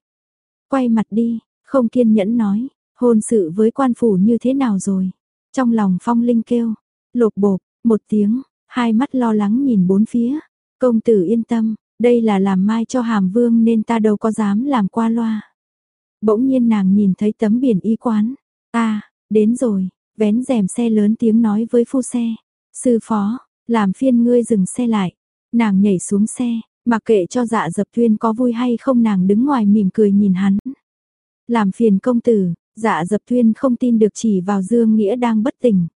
"Quay mặt đi." Không kiên nhẫn nói, "Hôn sự với quan phủ như thế nào rồi?" Trong lòng phong linh kêu, lột bột, một tiếng, hai mắt lo lắng nhìn bốn phía. Công tử yên tâm, đây là làm mai cho hàm vương nên ta đâu có dám làm qua loa. Bỗng nhiên nàng nhìn thấy tấm biển y quán. Ta, đến rồi, vén rèm xe lớn tiếng nói với phu xe. Sư phó, làm phiên ngươi dừng xe lại. Nàng nhảy xuống xe, mặc kệ cho dạ dập thuyên có vui hay không nàng đứng ngoài mỉm cười nhìn hắn. Làm phiền công tử, Dạ dập thuyên không tin được chỉ vào Dương Nghĩa đang bất tỉnh.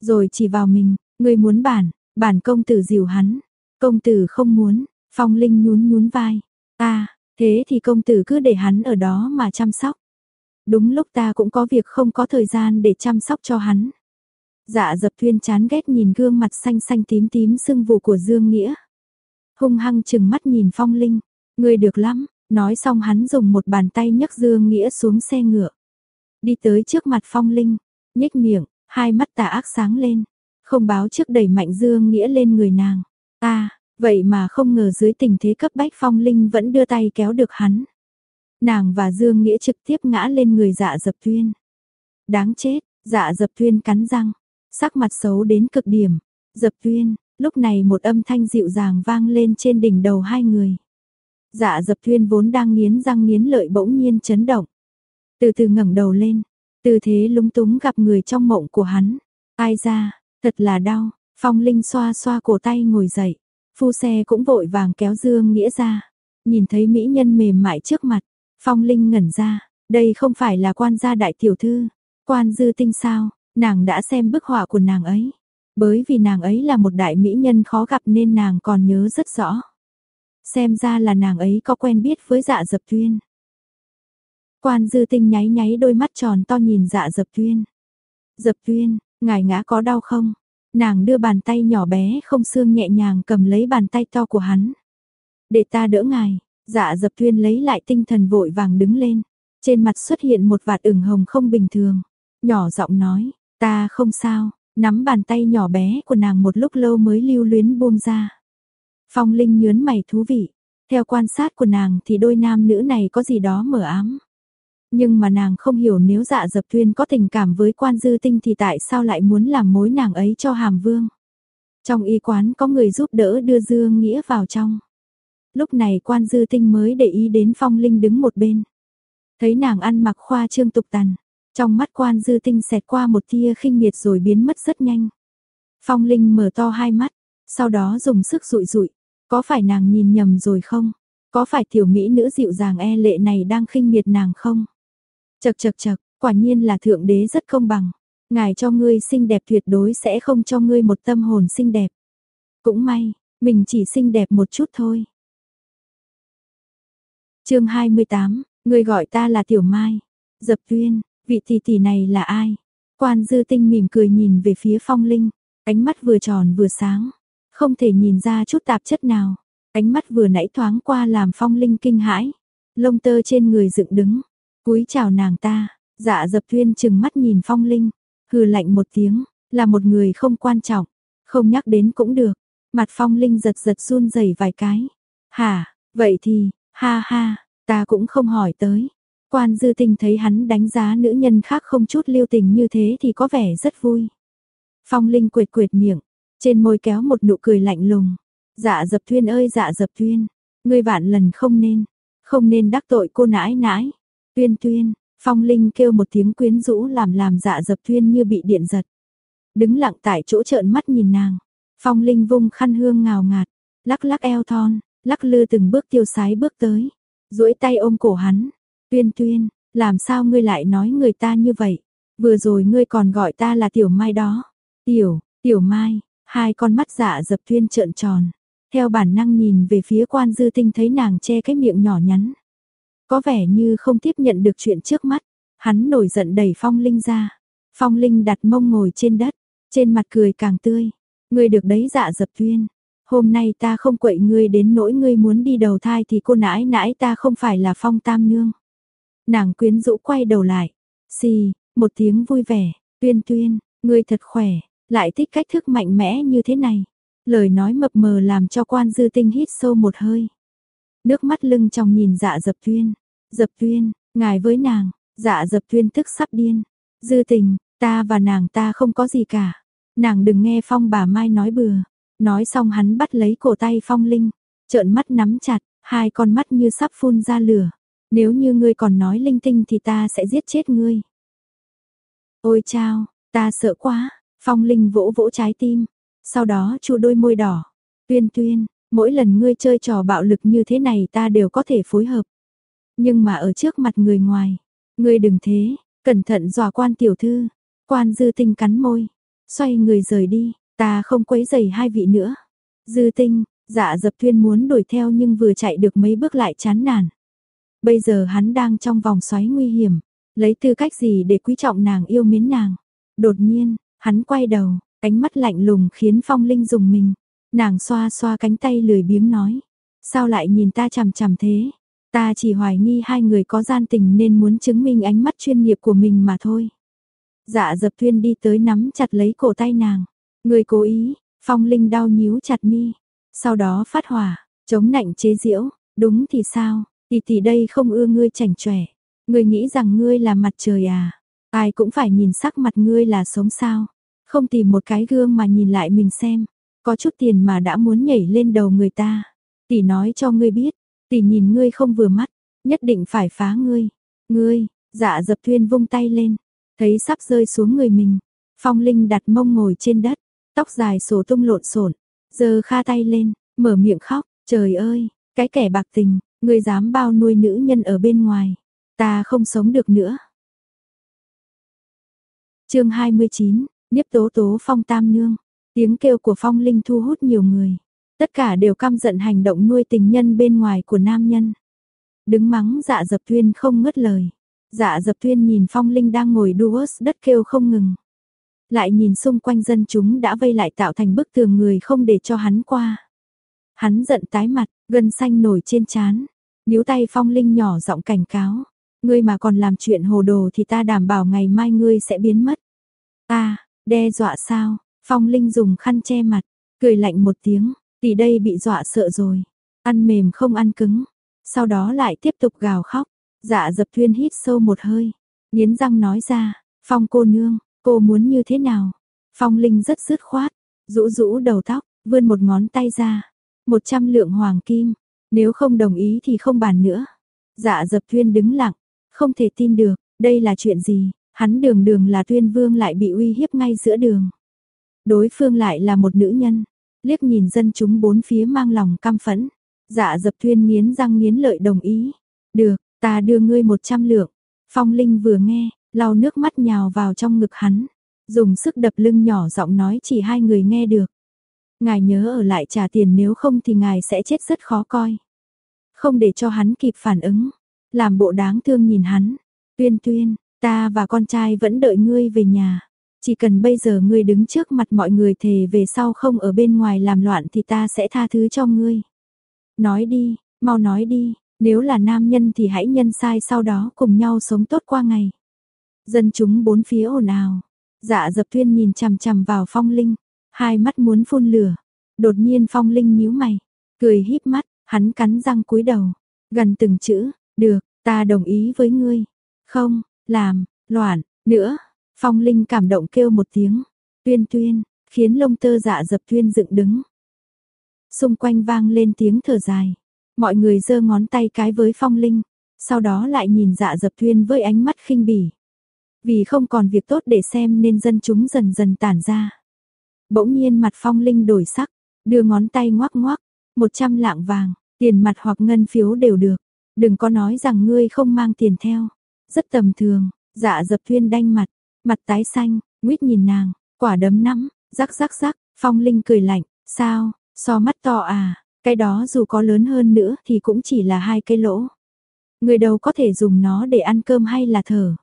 Rồi chỉ vào mình, người muốn bản, bản công tử dìu hắn. Công tử không muốn, phong linh nhún nhún vai. Ta, thế thì công tử cứ để hắn ở đó mà chăm sóc. Đúng lúc ta cũng có việc không có thời gian để chăm sóc cho hắn. Dạ dập thuyên chán ghét nhìn gương mặt xanh xanh tím tím sưng vù của Dương Nghĩa. Hung hăng chừng mắt nhìn phong linh. Người được lắm, nói xong hắn dùng một bàn tay nhấc Dương Nghĩa xuống xe ngựa. Đi tới trước mặt phong linh, nhếch miệng, hai mắt tà ác sáng lên. Không báo trước đẩy mạnh dương nghĩa lên người nàng. Ta, vậy mà không ngờ dưới tình thế cấp bách phong linh vẫn đưa tay kéo được hắn. Nàng và Dương Nghĩa trực tiếp ngã lên người dạ dập tuyên. Đáng chết, dạ dập tuyên cắn răng, sắc mặt xấu đến cực điểm. Dập tuyên, lúc này một âm thanh dịu dàng vang lên trên đỉnh đầu hai người. Dạ dập tuyên vốn đang nghiến răng nghiến lợi bỗng nhiên chấn động. Từ từ ngẩng đầu lên, tư thế lúng túng gặp người trong mộng của hắn. Ai ra, thật là đau, phong linh xoa xoa cổ tay ngồi dậy. Phu xe cũng vội vàng kéo Dương Nghĩa ra. Nhìn thấy mỹ nhân mềm mại trước mặt, phong linh ngẩn ra, đây không phải là quan gia đại tiểu thư, quan dư tinh sao, nàng đã xem bức họa của nàng ấy. Bởi vì nàng ấy là một đại mỹ nhân khó gặp nên nàng còn nhớ rất rõ. Xem ra là nàng ấy có quen biết với dạ dập tuyên. Quan dư tinh nháy nháy đôi mắt tròn to nhìn dạ dập tuyên. Dập tuyên, ngài ngã có đau không? Nàng đưa bàn tay nhỏ bé không xương nhẹ nhàng cầm lấy bàn tay to của hắn. Để ta đỡ ngài, dạ dập tuyên lấy lại tinh thần vội vàng đứng lên. Trên mặt xuất hiện một vạt ửng hồng không bình thường. Nhỏ giọng nói, ta không sao, nắm bàn tay nhỏ bé của nàng một lúc lâu mới lưu luyến buông ra. Phong Linh nhớn mày thú vị. Theo quan sát của nàng thì đôi nam nữ này có gì đó mở ám nhưng mà nàng không hiểu nếu dạ dập tuyên có tình cảm với quan dư tinh thì tại sao lại muốn làm mối nàng ấy cho hàm vương. Trong y quán có người giúp đỡ đưa Dương Nghĩa vào trong. Lúc này quan dư tinh mới để ý đến phong linh đứng một bên. Thấy nàng ăn mặc khoa trương tục tằn, trong mắt quan dư tinh xẹt qua một tia khinh miệt rồi biến mất rất nhanh. Phong linh mở to hai mắt, sau đó dùng sức rụi rụi, có phải nàng nhìn nhầm rồi không? Có phải tiểu mỹ nữ dịu dàng e lệ này đang khinh miệt nàng không? Chật chật chật, Quả nhiên là thượng đế rất công bằng. Ngài cho ngươi xinh đẹp tuyệt đối sẽ không cho ngươi một tâm hồn xinh đẹp. Cũng may, mình chỉ xinh đẹp một chút thôi. chương 28, ngươi gọi ta là Tiểu Mai. Dập tuyên, vị tỷ tỷ này là ai? Quan dư tinh mỉm cười nhìn về phía phong linh, ánh mắt vừa tròn vừa sáng, không thể nhìn ra chút tạp chất nào. Ánh mắt vừa nãy thoáng qua làm phong linh kinh hãi, lông tơ trên người dựng đứng, cúi chào nàng ta, dạ dập tuyên chừng mắt nhìn phong linh, hừ lạnh một tiếng, là một người không quan trọng, không nhắc đến cũng được. Mặt phong linh giật giật run rẩy vài cái. Hả, vậy thì, ha ha, ta cũng không hỏi tới. Quan dư tình thấy hắn đánh giá nữ nhân khác không chút lưu tình như thế thì có vẻ rất vui. Phong linh quệt quệt miệng, trên môi kéo một nụ cười lạnh lùng. Dạ dập thuyên ơi dạ dập thuyên, ngươi vạn lần không nên, không nên đắc tội cô nãi nãi. Tuyên tuyên, phong linh kêu một tiếng quyến rũ làm làm dạ dập Tuyên như bị điện giật. Đứng lặng tại chỗ trợn mắt nhìn nàng. Phong linh vung khăn hương ngào ngạt, lắc lắc eo thon, lắc lư từng bước tiêu sái bước tới, duỗi tay ôm cổ hắn. Tuyên tuyên, làm sao ngươi lại nói người ta như vậy? Vừa rồi ngươi còn gọi ta là tiểu mai đó. Tiểu, tiểu mai, hai con mắt dạ dập tuyên trợn tròn. Theo bản năng nhìn về phía quan dư tinh thấy nàng che cái miệng nhỏ nhắn. Có vẻ như không tiếp nhận được chuyện trước mắt. Hắn nổi giận đẩy phong linh ra. Phong linh đặt mông ngồi trên đất. Trên mặt cười càng tươi. Ngươi được đấy dạ dập tuyên. Hôm nay ta không quậy ngươi đến nỗi ngươi muốn đi đầu thai thì cô nãi nãi ta không phải là phong tam nương. Nàng quyến rũ quay đầu lại. Xì, một tiếng vui vẻ. Tuyên tuyên, ngươi thật khỏe, lại thích cách thức mạnh mẽ như thế này. Lời nói mập mờ làm cho quan dư tinh hít sâu một hơi. Nước mắt lưng trong nhìn dạ dập tuyên. Dập tuyên, ngài với nàng, dạ dập tuyên tức sắp điên. Dư tình, ta và nàng ta không có gì cả. Nàng đừng nghe phong bà Mai nói bừa. Nói xong hắn bắt lấy cổ tay phong linh. Trợn mắt nắm chặt, hai con mắt như sắp phun ra lửa. Nếu như ngươi còn nói linh tinh thì ta sẽ giết chết ngươi. Ôi chao, ta sợ quá. Phong linh vỗ vỗ trái tim, sau đó chu đôi môi đỏ. Tuyên tuyên, mỗi lần ngươi chơi trò bạo lực như thế này ta đều có thể phối hợp. Nhưng mà ở trước mặt người ngoài, ngươi đừng thế, cẩn thận dò quan tiểu thư. Quan dư tinh cắn môi, xoay người rời đi, ta không quấy giày hai vị nữa. Dư tinh, dạ dập tuyên muốn đuổi theo nhưng vừa chạy được mấy bước lại chán nản. Bây giờ hắn đang trong vòng xoáy nguy hiểm, lấy tư cách gì để quý trọng nàng yêu mến nàng. Đột nhiên, hắn quay đầu, Ánh mắt lạnh lùng khiến Phong Linh dùng mình. Nàng xoa xoa cánh tay lười biếng nói. Sao lại nhìn ta chằm chằm thế? Ta chỉ hoài nghi hai người có gian tình nên muốn chứng minh ánh mắt chuyên nghiệp của mình mà thôi. Dạ dập thuyên đi tới nắm chặt lấy cổ tay nàng. Người cố ý, Phong Linh đau nhíu chặt mi. Sau đó phát hỏa, chống nạnh chế diễu. Đúng thì sao, tỷ tỷ đây không ưa ngươi chảnh chọe. Ngươi nghĩ rằng ngươi là mặt trời à? Ai cũng phải nhìn sắc mặt ngươi là sống sao? Không tìm một cái gương mà nhìn lại mình xem, có chút tiền mà đã muốn nhảy lên đầu người ta. Tỷ nói cho ngươi biết, tỷ nhìn ngươi không vừa mắt, nhất định phải phá ngươi. Ngươi, dạ dập thuyên vung tay lên, thấy sắp rơi xuống người mình. Phong Linh đặt mông ngồi trên đất, tóc dài sổ tung lộn xộn, giơ kha tay lên, mở miệng khóc, trời ơi, cái kẻ bạc tình, ngươi dám bao nuôi nữ nhân ở bên ngoài, ta không sống được nữa. Chương 29, Niếp tố tố phong tam nương, tiếng kêu của phong linh thu hút nhiều người. Tất cả đều căm giận hành động nuôi tình nhân bên ngoài của nam nhân. Đứng mắng dạ dập tuyên không ngớt lời. Dạ dập tuyên nhìn phong linh đang ngồi đua đất kêu không ngừng. Lại nhìn xung quanh dân chúng đã vây lại tạo thành bức tường người không để cho hắn qua. Hắn giận tái mặt, gân xanh nổi trên trán níu tay phong linh nhỏ giọng cảnh cáo. Ngươi mà còn làm chuyện hồ đồ thì ta đảm bảo ngày mai ngươi sẽ biến mất. Ta, Đe dọa sao? Phong Linh dùng khăn che mặt, cười lạnh một tiếng, tỷ đây bị dọa sợ rồi. Ăn mềm không ăn cứng. Sau đó lại tiếp tục gào khóc. Dạ dập thuyên hít sâu một hơi. Nghiến răng nói ra, Phong cô nương, cô muốn như thế nào? Phong Linh rất dứt khoát, rũ rũ đầu tóc, vươn một ngón tay ra. Một trăm lượng hoàng kim, nếu không đồng ý thì không bàn nữa. Dạ dập thuyên đứng lặng, không thể tin được, đây là chuyện gì? Hắn đường đường là tuyên vương lại bị uy hiếp ngay giữa đường. Đối phương lại là một nữ nhân, liếc nhìn dân chúng bốn phía mang lòng căm phẫn. Dạ dập tuyên nghiến răng nghiến lợi đồng ý. Được, ta đưa ngươi một trăm lượng. Phong Linh vừa nghe, lau nước mắt nhào vào trong ngực hắn, dùng sức đập lưng nhỏ giọng nói chỉ hai người nghe được. Ngài nhớ ở lại trả tiền nếu không thì ngài sẽ chết rất khó coi. Không để cho hắn kịp phản ứng, làm bộ đáng thương nhìn hắn. Tuyên tuyên, ta và con trai vẫn đợi ngươi về nhà. Chỉ cần bây giờ ngươi đứng trước mặt mọi người thề về sau không ở bên ngoài làm loạn thì ta sẽ tha thứ cho ngươi. Nói đi, mau nói đi, nếu là nam nhân thì hãy nhân sai sau đó cùng nhau sống tốt qua ngày. Dân chúng bốn phía ồn ào. Dạ dập tuyên nhìn chằm chằm vào phong linh, hai mắt muốn phun lửa. Đột nhiên phong linh nhíu mày, cười híp mắt, hắn cắn răng cúi đầu. Gần từng chữ, được, ta đồng ý với ngươi. Không, làm, loạn, nữa. Phong linh cảm động kêu một tiếng. Tuyên tuyên, khiến lông tơ dạ dập tuyên dựng đứng. Xung quanh vang lên tiếng thở dài. Mọi người giơ ngón tay cái với phong linh. Sau đó lại nhìn dạ dập tuyên với ánh mắt khinh bỉ. Vì không còn việc tốt để xem nên dân chúng dần dần tản ra. Bỗng nhiên mặt phong linh đổi sắc, đưa ngón tay ngoắc ngoắc, một trăm lạng vàng, tiền mặt hoặc ngân phiếu đều được. Đừng có nói rằng ngươi không mang tiền theo. Rất tầm thường, dạ dập thuyên đanh mặt, mặt tái xanh, nguyết nhìn nàng, quả đấm nắm, rắc rắc rắc, phong linh cười lạnh, sao, so mắt to à, cái đó dù có lớn hơn nữa thì cũng chỉ là hai cái lỗ. Người đâu có thể dùng nó để ăn cơm hay là thở.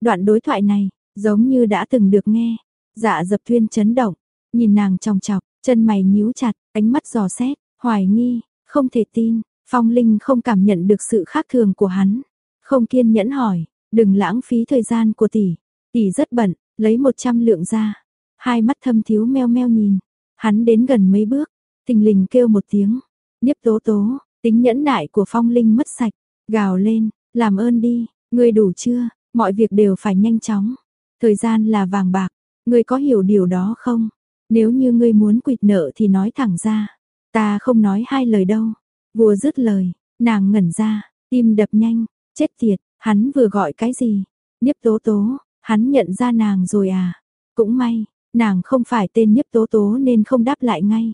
Đoạn đối thoại này, giống như đã từng được nghe. Dạ dập thuyên chấn động, nhìn nàng trong chọc, chân mày nhíu chặt, ánh mắt giò xét, hoài nghi, không thể tin. Phong Linh không cảm nhận được sự khác thường của hắn. Không kiên nhẫn hỏi, đừng lãng phí thời gian của tỷ. Tỷ rất bận, lấy 100 lượng ra. Hai mắt thâm thiếu meo meo nhìn. Hắn đến gần mấy bước, tình lình kêu một tiếng. Niếp tố tố, tính nhẫn nại của Phong Linh mất sạch. Gào lên, làm ơn đi, ngươi đủ chưa? Mọi việc đều phải nhanh chóng. Thời gian là vàng bạc. Ngươi có hiểu điều đó không? Nếu như ngươi muốn quỵt nợ thì nói thẳng ra. Ta không nói hai lời đâu. Vua dứt lời, nàng ngẩn ra, tim đập nhanh, chết tiệt, hắn vừa gọi cái gì? Niếp tố tố, hắn nhận ra nàng rồi à? Cũng may, nàng không phải tên nhiếp tố tố nên không đáp lại ngay.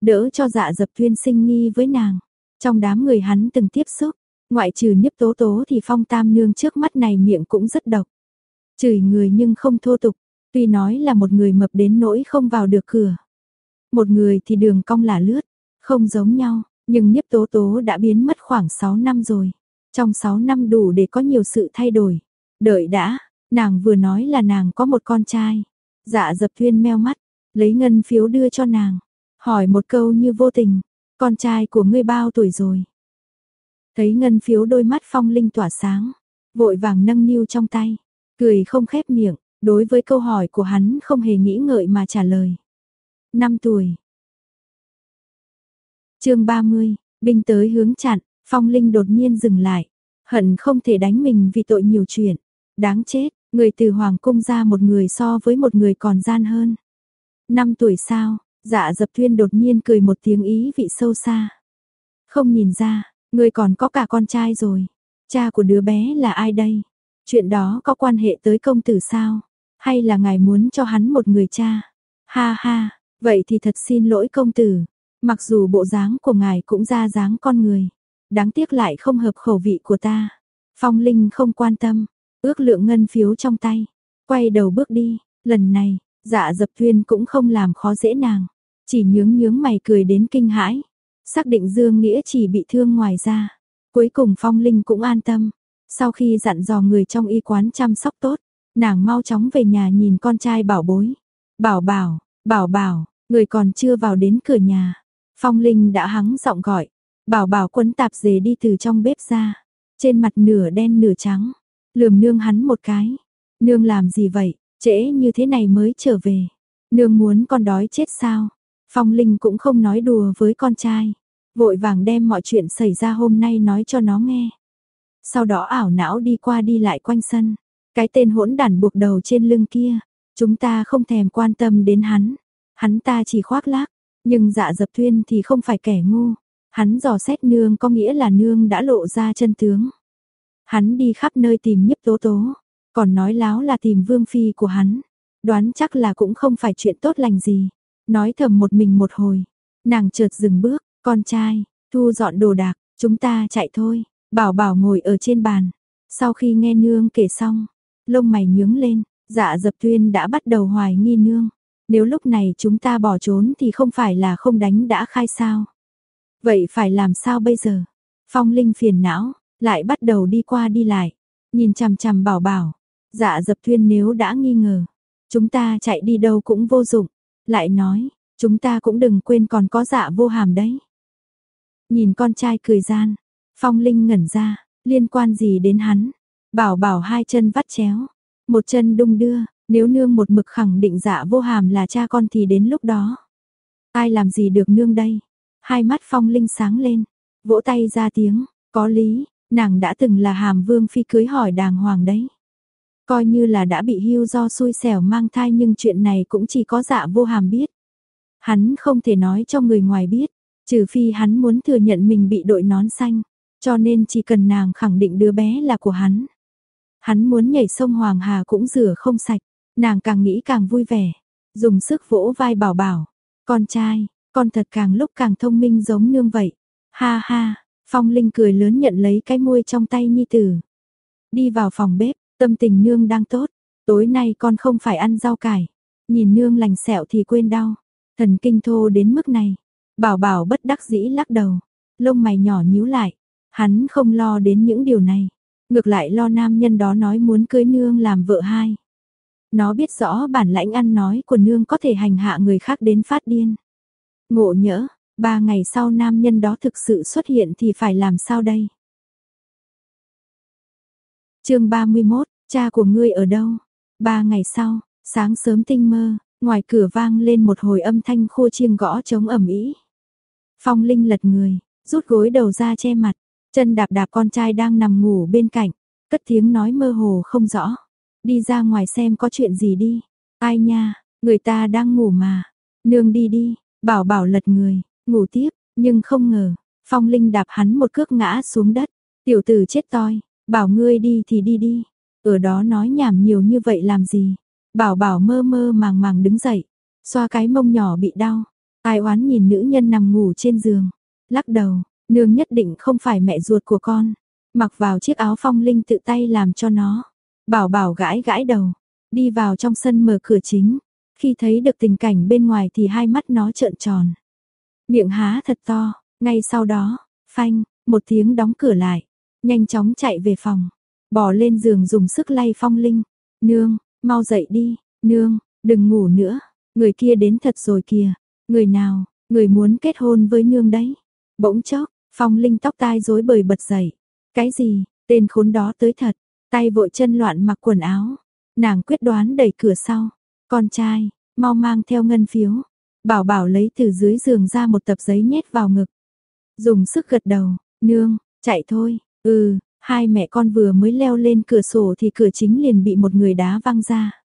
Đỡ cho dạ dập tuyên sinh nghi với nàng. Trong đám người hắn từng tiếp xúc, Ngoại trừ nhiếp tố tố thì phong tam nương trước mắt này miệng cũng rất độc. Chửi người nhưng không thô tục, tuy nói là một người mập đến nỗi không vào được cửa. Một người thì đường cong là lướt, không giống nhau, nhưng nhiếp tố tố đã biến mất khoảng 6 năm rồi. Trong 6 năm đủ để có nhiều sự thay đổi. Đợi đã, nàng vừa nói là nàng có một con trai. Dạ dập thuyên meo mắt, lấy ngân phiếu đưa cho nàng. Hỏi một câu như vô tình, con trai của ngươi bao tuổi rồi? Thấy ngân phiếu đôi mắt phong linh tỏa sáng, vội vàng nâng niu trong tay, cười không khép miệng, đối với câu hỏi của hắn không hề nghĩ ngợi mà trả lời. Năm tuổi. chương 30, binh tới hướng chặn, phong linh đột nhiên dừng lại, hận không thể đánh mình vì tội nhiều chuyện. Đáng chết, người từ hoàng cung ra một người so với một người còn gian hơn. Năm tuổi sao, dạ dập thuyên đột nhiên cười một tiếng ý vị sâu xa. Không nhìn ra, người còn có cả con trai rồi. Cha của đứa bé là ai đây? Chuyện đó có quan hệ tới công tử sao? Hay là ngài muốn cho hắn một người cha? Ha ha, vậy thì thật xin lỗi công tử. Mặc dù bộ dáng của ngài cũng ra dáng con người. Đáng tiếc lại không hợp khẩu vị của ta. Phong Linh không quan tâm, ước lượng ngân phiếu trong tay. Quay đầu bước đi, lần này, dạ dập thuyên cũng không làm khó dễ nàng. Chỉ nhướng nhướng mày cười đến kinh hãi. Xác định Dương Nghĩa chỉ bị thương ngoài ra. Cuối cùng Phong Linh cũng an tâm. Sau khi dặn dò người trong y quán chăm sóc tốt, nàng mau chóng về nhà nhìn con trai bảo bối. Bảo bảo, bảo bảo, người còn chưa vào đến cửa nhà. Phong Linh đã hắng giọng gọi. Bảo bảo quấn tạp dề đi từ trong bếp ra. Trên mặt nửa đen nửa trắng. Lườm nương hắn một cái. Nương làm gì vậy, trễ như thế này mới trở về. Nương muốn con đói chết sao? Phong Linh cũng không nói đùa với con trai, vội vàng đem mọi chuyện xảy ra hôm nay nói cho nó nghe. Sau đó ảo não đi qua đi lại quanh sân, cái tên hỗn đản buộc đầu trên lưng kia, chúng ta không thèm quan tâm đến hắn, hắn ta chỉ khoác lác, nhưng dạ dập thuyên thì không phải kẻ ngu, hắn dò xét nương có nghĩa là nương đã lộ ra chân tướng. Hắn đi khắp nơi tìm nhiếp tố tố, còn nói láo là tìm vương phi của hắn, đoán chắc là cũng không phải chuyện tốt lành gì. Nói thầm một mình một hồi, nàng chợt dừng bước, con trai, thu dọn đồ đạc, chúng ta chạy thôi, bảo bảo ngồi ở trên bàn. Sau khi nghe nương kể xong, lông mày nhướng lên, dạ dập tuyên đã bắt đầu hoài nghi nương. Nếu lúc này chúng ta bỏ trốn thì không phải là không đánh đã khai sao. Vậy phải làm sao bây giờ? Phong Linh phiền não, lại bắt đầu đi qua đi lại, nhìn chằm chằm bảo bảo. Dạ dập thuyên nếu đã nghi ngờ, chúng ta chạy đi đâu cũng vô dụng. Lại nói, chúng ta cũng đừng quên còn có dạ vô hàm đấy. Nhìn con trai cười gian, Phong Linh ngẩn ra, liên quan gì đến hắn? Bảo bảo hai chân vắt chéo, một chân đung đưa, nếu nương một mực khẳng định dạ vô hàm là cha con thì đến lúc đó. Ai làm gì được nương đây? Hai mắt Phong Linh sáng lên, vỗ tay ra tiếng, có lý, nàng đã từng là hàm vương phi cưới hỏi đàng hoàng đấy. Coi như là đã bị hưu do xui xẻo mang thai nhưng chuyện này cũng chỉ có dạ vô hàm biết. Hắn không thể nói cho người ngoài biết, trừ phi hắn muốn thừa nhận mình bị đội nón xanh, cho nên chỉ cần nàng khẳng định đứa bé là của hắn. Hắn muốn nhảy sông Hoàng Hà cũng rửa không sạch, nàng càng nghĩ càng vui vẻ, dùng sức vỗ vai bảo bảo, con trai, con thật càng lúc càng thông minh giống nương vậy. Ha ha, Phong Linh cười lớn nhận lấy cái môi trong tay nhi tử. Đi vào phòng bếp, tâm tình nương đang tốt, tối nay con không phải ăn rau cải, nhìn nương lành sẹo thì quên đau, thần kinh thô đến mức này. Bảo bảo bất đắc dĩ lắc đầu, lông mày nhỏ nhíu lại, hắn không lo đến những điều này, ngược lại lo nam nhân đó nói muốn cưới nương làm vợ hai. Nó biết rõ bản lãnh ăn nói của nương có thể hành hạ người khác đến phát điên. Ngộ nhỡ, ba ngày sau nam nhân đó thực sự xuất hiện thì phải làm sao đây? chương 31, cha của ngươi ở đâu? Ba ngày sau, sáng sớm tinh mơ, ngoài cửa vang lên một hồi âm thanh khô chiêng gõ trống ẩm ý. Phong Linh lật người, rút gối đầu ra che mặt, chân đạp đạp con trai đang nằm ngủ bên cạnh, cất tiếng nói mơ hồ không rõ. Đi ra ngoài xem có chuyện gì đi. Ai nha, người ta đang ngủ mà. Nương đi đi, bảo bảo lật người, ngủ tiếp, nhưng không ngờ, Phong Linh đạp hắn một cước ngã xuống đất. Tiểu tử chết toi, bảo ngươi đi thì đi đi. Ở đó nói nhảm nhiều như vậy làm gì? Bảo bảo mơ mơ màng màng đứng dậy, xoa cái mông nhỏ bị đau. Ai oán nhìn nữ nhân nằm ngủ trên giường, lắc đầu, nương nhất định không phải mẹ ruột của con. Mặc vào chiếc áo phong linh tự tay làm cho nó. Bảo bảo gãi gãi đầu, đi vào trong sân mở cửa chính. Khi thấy được tình cảnh bên ngoài thì hai mắt nó trợn tròn. Miệng há thật to, ngay sau đó, phanh, một tiếng đóng cửa lại. Nhanh chóng chạy về phòng, bò lên giường dùng sức lay phong linh. Nương, mau dậy đi, nương, đừng ngủ nữa, người kia đến thật rồi kìa. Người nào, người muốn kết hôn với nương đấy. Bỗng chốc, phong linh tóc tai rối bời bật dậy. Cái gì, tên khốn đó tới thật, tay vội chân loạn mặc quần áo. Nàng quyết đoán đẩy cửa sau. Con trai, mau mang theo ngân phiếu. Bảo bảo lấy từ dưới giường ra một tập giấy nhét vào ngực. Dùng sức gật đầu, nương, chạy thôi, ừ, hai mẹ con vừa mới leo lên cửa sổ thì cửa chính liền bị một người đá văng ra.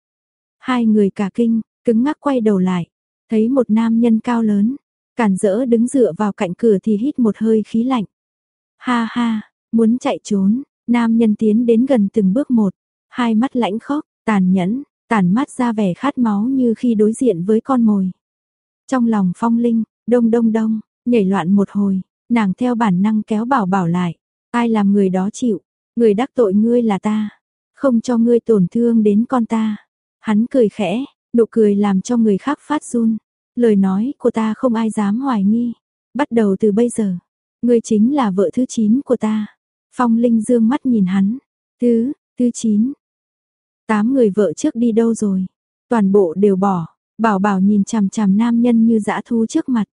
Hai người cả kinh, cứng ngắc quay đầu lại, thấy một nam nhân cao lớn, cản rỡ đứng dựa vào cạnh cửa thì hít một hơi khí lạnh. Ha ha, muốn chạy trốn, nam nhân tiến đến gần từng bước một, hai mắt lãnh khốc, tàn nhẫn, tàn mắt ra vẻ khát máu như khi đối diện với con mồi. Trong lòng phong linh, đông đông đông, nhảy loạn một hồi, nàng theo bản năng kéo bảo bảo lại. Ai làm người đó chịu, người đắc tội ngươi là ta, không cho ngươi tổn thương đến con ta. Hắn cười khẽ, nụ cười làm cho người khác phát run. Lời nói của ta không ai dám hoài nghi. Bắt đầu từ bây giờ, ngươi chính là vợ thứ 9 của ta. Phong Linh dương mắt nhìn hắn. Thứ, thứ 9. Tám người vợ trước đi đâu rồi? Toàn bộ đều bỏ. Bảo bảo nhìn chằm chằm nam nhân như dã thú trước mặt.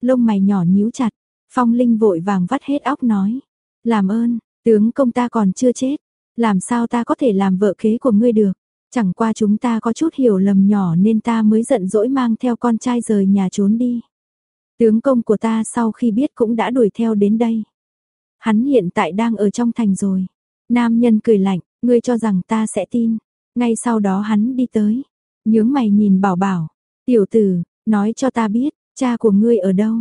Lông mày nhỏ nhíu chặt. Phong Linh vội vàng vắt hết óc nói. Làm ơn, tướng công ta còn chưa chết. Làm sao ta có thể làm vợ kế của ngươi được? Chẳng qua chúng ta có chút hiểu lầm nhỏ nên ta mới giận dỗi mang theo con trai rời nhà trốn đi. Tướng công của ta sau khi biết cũng đã đuổi theo đến đây. Hắn hiện tại đang ở trong thành rồi. Nam nhân cười lạnh, ngươi cho rằng ta sẽ tin. Ngay sau đó hắn đi tới. Nhướng mày nhìn bảo bảo. Tiểu tử, nói cho ta biết, cha của ngươi ở đâu.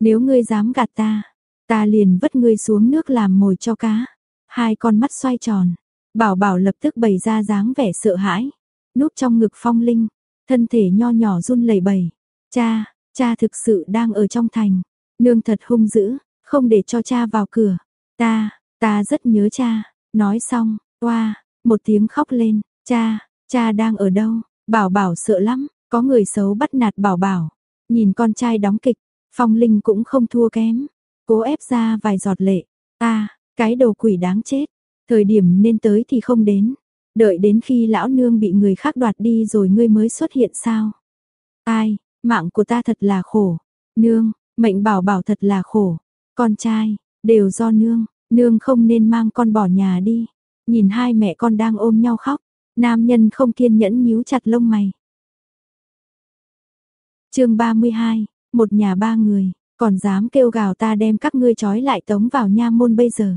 Nếu ngươi dám gạt ta, ta liền vất ngươi xuống nước làm mồi cho cá. Hai con mắt xoay tròn. Bảo bảo lập tức bày ra dáng vẻ sợ hãi. Núp trong ngực phong linh. Thân thể nho nhỏ run lẩy bẩy. Cha, cha thực sự đang ở trong thành. Nương thật hung dữ, không để cho cha vào cửa. Ta, ta rất nhớ cha. Nói xong, oa, một tiếng khóc lên. cha, cha đang ở đâu? Bảo bảo sợ lắm, có người xấu bắt nạt bảo bảo. Nhìn con trai đóng kịch, Phong Linh cũng không thua kém. Cố ép ra vài giọt lệ. Ta, cái đầu quỷ đáng chết. Thời điểm nên tới thì không đến. Đợi đến khi lão nương bị người khác đoạt đi rồi ngươi mới xuất hiện sao? Ai, mạng của ta thật là khổ. Nương, mệnh bảo bảo thật là khổ. Con trai, đều do nương, nương không nên mang con bỏ nhà đi. Nhìn hai mẹ con đang ôm nhau khóc, nam nhân không kiên nhẫn nhíu chặt lông mày. chương 32, một nhà ba người, còn dám kêu gào ta đem các ngươi trói lại tống vào nha môn bây giờ.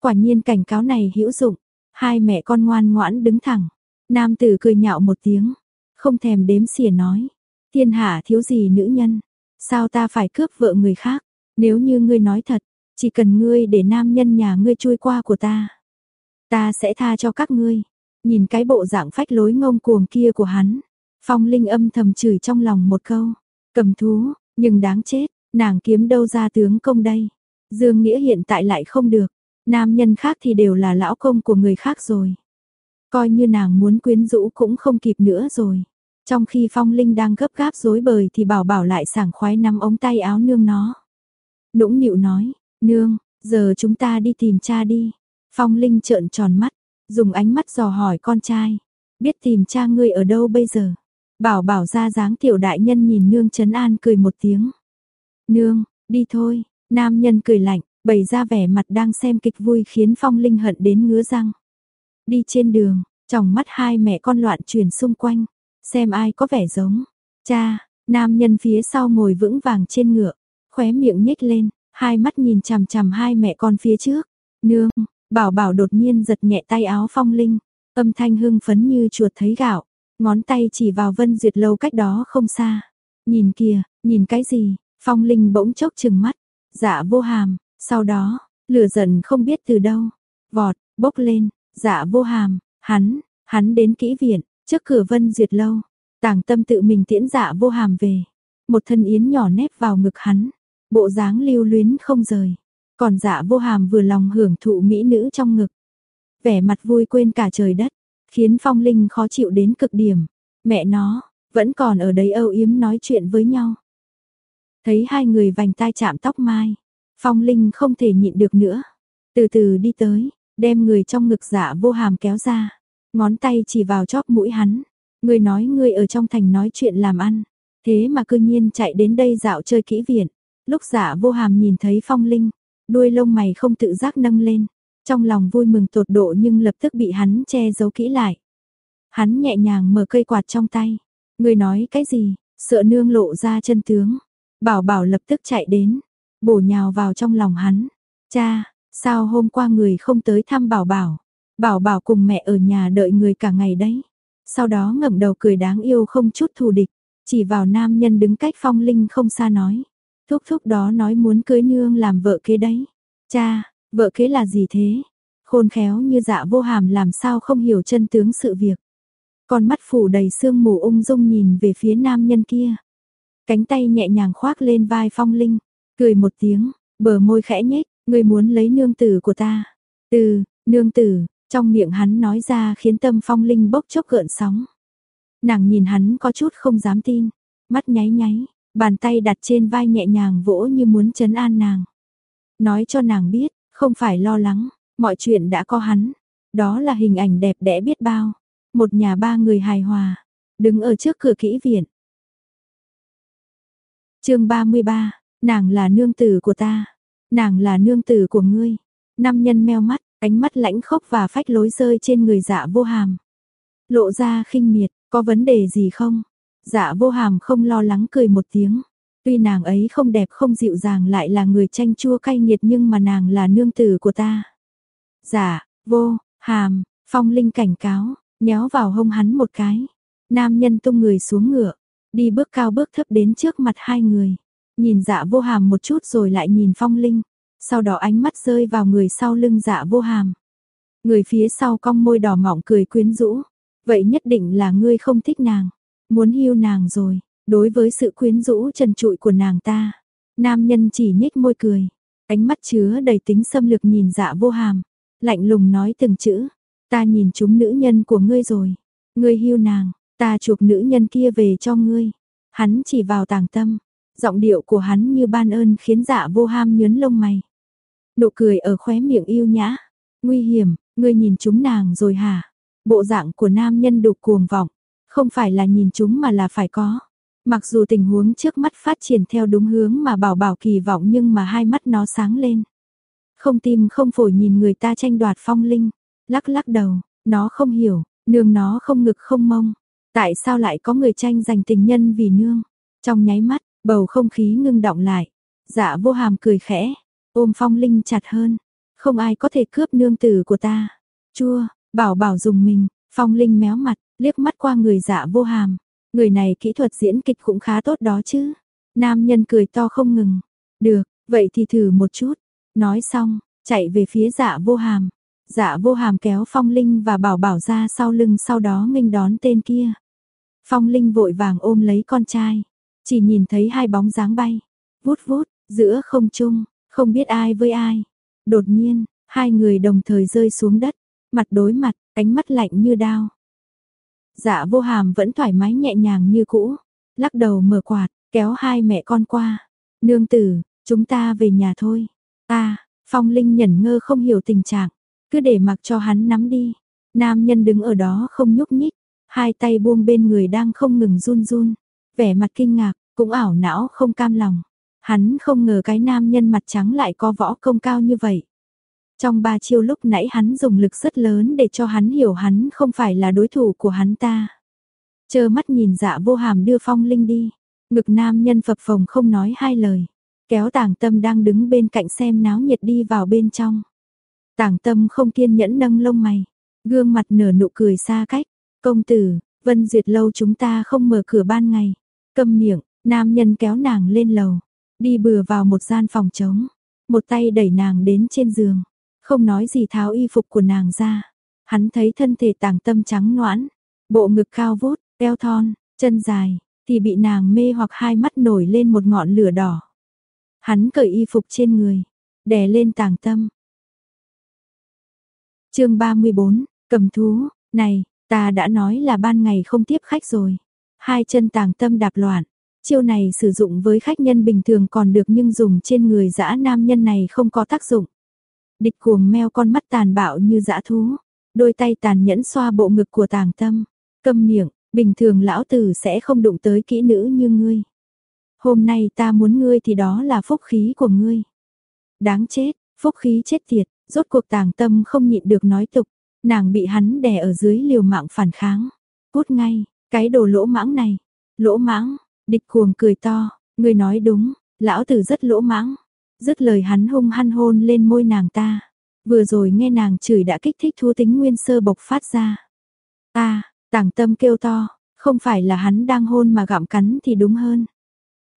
Quả nhiên cảnh cáo này hữu dụng, hai mẹ con ngoan ngoãn đứng thẳng. Nam tử cười nhạo một tiếng, không thèm đếm xỉa nói, thiên hạ thiếu gì nữ nhân, sao ta phải cướp vợ người khác, nếu như ngươi nói thật, chỉ cần ngươi để nam nhân nhà ngươi chui qua của ta, ta sẽ tha cho các ngươi. Nhìn cái bộ dạng phách lối ngông cuồng kia của hắn, Phong Linh âm thầm chửi trong lòng một câu, cầm thú, nhưng đáng chết, nàng kiếm đâu ra tướng công đây. Dương Nghĩa hiện tại lại không được, nam nhân khác thì đều là lão công của người khác rồi. Coi như nàng muốn quyến rũ cũng không kịp nữa rồi. Trong khi Phong Linh đang gấp gáp rối bời thì bảo bảo lại sảng khoái nắm ống tay áo nương nó. Nũng nịu nói, nương, giờ chúng ta đi tìm cha đi. Phong Linh trợn tròn mắt, dùng ánh mắt dò hỏi con trai. Biết tìm cha ngươi ở đâu bây giờ? Bảo bảo ra dáng tiểu đại nhân nhìn nương chấn an cười một tiếng. Nương, đi thôi, nam nhân cười lạnh, bày ra vẻ mặt đang xem kịch vui khiến Phong Linh hận đến ngứa răng. Đi trên đường, trong mắt hai mẹ con loạn chuyển xung quanh, xem ai có vẻ giống. Cha, nam nhân phía sau ngồi vững vàng trên ngựa, khóe miệng nhếch lên, hai mắt nhìn chằm chằm hai mẹ con phía trước. Nương, bảo bảo đột nhiên giật nhẹ tay áo Phong Linh, âm thanh hưng phấn như chuột thấy gạo, ngón tay chỉ vào Vân Duyệt lâu cách đó không xa. Nhìn kìa, nhìn cái gì? Phong Linh bỗng chốc chừng mắt, dạ vô hàm, sau đó, lửa giận không biết từ đâu, vọt, bốc lên, dạ vô hàm, hắn, hắn đến kỹ viện, trước cửa Vân Duyệt lâu, tàng tâm tự mình tiễn dạ vô hàm về. Một thân yến nhỏ nép vào ngực hắn, bộ dáng lưu luyến không rời. Còn dạ vô hàm vừa lòng hưởng thụ mỹ nữ trong ngực. Vẻ mặt vui quên cả trời đất, khiến phong linh khó chịu đến cực điểm. Mẹ nó, vẫn còn ở đấy âu yếm nói chuyện với nhau. Thấy hai người vành tai chạm tóc mai, phong linh không thể nhịn được nữa. Từ từ đi tới, đem người trong ngực dạ vô hàm kéo ra. Ngón tay chỉ vào chóp mũi hắn. Người nói người ở trong thành nói chuyện làm ăn. Thế mà cư nhiên chạy đến đây dạo chơi kỹ viện. Lúc giả vô hàm nhìn thấy phong linh, đuôi lông mày không tự giác nâng lên. Trong lòng vui mừng tột độ nhưng lập tức bị hắn che giấu kỹ lại. Hắn nhẹ nhàng mở cây quạt trong tay. Người nói cái gì, sợ nương lộ ra chân tướng. Bảo bảo lập tức chạy đến, bổ nhào vào trong lòng hắn. Cha, sao hôm qua người không tới thăm bảo bảo. Bảo bảo cùng mẹ ở nhà đợi người cả ngày đấy. Sau đó ngẩng đầu cười đáng yêu không chút thù địch. Chỉ vào nam nhân đứng cách phong linh không xa nói. Thúc thúc đó nói muốn cưới nương làm vợ kế đấy. Cha, vợ kế là gì thế? Khôn khéo như dạ vô hàm làm sao không hiểu chân tướng sự việc. Con mắt phủ đầy sương mù ung dung nhìn về phía nam nhân kia. Cánh tay nhẹ nhàng khoác lên vai phong linh. Cười một tiếng, bờ môi khẽ nhếch, người muốn lấy nương tử của ta. Từ, nương tử, trong miệng hắn nói ra khiến tâm phong linh bốc chốc gợn sóng. Nàng nhìn hắn có chút không dám tin, mắt nháy nháy, bàn tay đặt trên vai nhẹ nhàng vỗ như muốn chấn an nàng. Nói cho nàng biết, không phải lo lắng, mọi chuyện đã có hắn. Đó là hình ảnh đẹp đẽ biết bao. Một nhà ba người hài hòa, đứng ở trước cửa kỹ viện. chương 33, nàng là nương tử của ta, nàng là nương tử của ngươi. Nam nhân meo mắt, ánh mắt lãnh khốc và phách lối rơi trên người dạ vô hàm. Lộ ra khinh miệt, có vấn đề gì không? Dạ vô hàm không lo lắng cười một tiếng. Tuy nàng ấy không đẹp không dịu dàng lại là người chanh chua cay nghiệt nhưng mà nàng là nương tử của ta. Dạ, vô, hàm, phong linh cảnh cáo, nhéo vào hông hắn một cái. Nam nhân tung người xuống ngựa, đi bước cao bước thấp đến trước mặt hai người. Nhìn dạ vô hàm một chút rồi lại nhìn phong linh. Sau đó ánh mắt rơi vào người sau lưng dạ vô hàm. Người phía sau cong môi đỏ mọng cười quyến rũ. Vậy nhất định là ngươi không thích nàng. Muốn hiu nàng rồi. Đối với sự quyến rũ trần trụi của nàng ta. Nam nhân chỉ nhếch môi cười. Ánh mắt chứa đầy tính xâm lược nhìn dạ vô hàm. Lạnh lùng nói từng chữ. Ta nhìn chúng nữ nhân của ngươi rồi. Ngươi hiu nàng, ta chuộc nữ nhân kia về cho ngươi. Hắn chỉ vào tàng tâm. Giọng điệu của hắn như ban ơn khiến dạ vô ham nhớn lông mày. Nụ cười ở khóe miệng yêu nhã. Nguy hiểm, ngươi nhìn chúng nàng rồi hả? Bộ dạng của nam nhân đục cuồng vọng. Không phải là nhìn chúng mà là phải có. Mặc dù tình huống trước mắt phát triển theo đúng hướng mà bảo bảo kỳ vọng nhưng mà hai mắt nó sáng lên. Không tim không phổi nhìn người ta tranh đoạt phong linh. Lắc lắc đầu, nó không hiểu, nương nó không ngực không mông. Tại sao lại có người tranh giành tình nhân vì nương? Trong nháy mắt, bầu không khí ngưng động lại. Dạ vô hàm cười khẽ, ôm phong linh chặt hơn. Không ai có thể cướp nương tử của ta. Chua, bảo bảo dùng mình, phong linh méo mặt, liếc mắt qua người dạ vô hàm. Người này kỹ thuật diễn kịch cũng khá tốt đó chứ. Nam nhân cười to không ngừng. Được, vậy thì thử một chút. Nói xong, chạy về phía dạ vô hàm. Dạ vô hàm kéo Phong Linh và bảo bảo ra sau lưng sau đó nghênh đón tên kia. Phong Linh vội vàng ôm lấy con trai. Chỉ nhìn thấy hai bóng dáng bay. Vút vút, giữa không trung, không biết ai với ai. Đột nhiên, hai người đồng thời rơi xuống đất. Mặt đối mặt, ánh mắt lạnh như đao. Dạ vô hàm vẫn thoải mái nhẹ nhàng như cũ. Lắc đầu mở quạt, kéo hai mẹ con qua. Nương tử, chúng ta về nhà thôi. Ta, Phong Linh nhẩn ngơ không hiểu tình trạng. Cứ để mặc cho hắn nắm đi. Nam nhân đứng ở đó không nhúc nhích. Hai tay buông bên người đang không ngừng run run. Vẻ mặt kinh ngạc, cũng ảo não không cam lòng. Hắn không ngờ cái nam nhân mặt trắng lại có võ công cao như vậy. Trong ba chiêu lúc nãy hắn dùng lực rất lớn để cho hắn hiểu hắn không phải là đối thủ của hắn ta. Chờ mắt nhìn dạ vô hàm đưa phong linh đi. Ngực nam nhân phập phồng không nói hai lời. Kéo tàng tâm đang đứng bên cạnh xem náo nhiệt đi vào bên trong. Tàng tâm không kiên nhẫn nâng lông mày. Gương mặt nở nụ cười xa cách. Công tử, Vân Duyệt lâu chúng ta không mở cửa ban ngày. Câm miệng, nam nhân kéo nàng lên lầu. Đi bừa vào một gian phòng trống. Một tay đẩy nàng đến trên giường. Không nói gì tháo y phục của nàng ra. Hắn thấy thân thể tàng tâm trắng noãn. Bộ ngực cao vút, eo thon, chân dài. Thì bị nàng mê hoặc hai mắt nổi lên một ngọn lửa đỏ. Hắn cởi y phục trên người. Đè lên tàng tâm. chương 34, cầm thú. Này, ta đã nói là ban ngày không tiếp khách rồi. Hai chân tàng tâm đạp loạn. Chiêu này sử dụng với khách nhân bình thường còn được nhưng dùng trên người dã nam nhân này không có tác dụng. Địch cuồng meo con mắt tàn bạo như dã thú, đôi tay tàn nhẫn xoa bộ ngực của tàng tâm, câm miệng, bình thường lão tử sẽ không đụng tới kỹ nữ như ngươi. Hôm nay ta muốn ngươi thì đó là phúc khí của ngươi. Đáng chết, phúc khí chết tiệt, rốt cuộc tàng tâm không nhịn được nói tục, nàng bị hắn đè ở dưới liều mạng phản kháng. Cút ngay, cái đồ lỗ mãng này, lỗ mãng, địch cuồng cười to, ngươi nói đúng, lão tử rất lỗ mãng. Dứt lời hắn hung hăng hôn lên môi nàng ta. Vừa rồi nghe nàng chửi đã kích thích thú tính nguyên sơ bộc phát ra. Ta, à, tàng tâm kêu to, không phải là hắn đang hôn mà gặm cắn thì đúng hơn.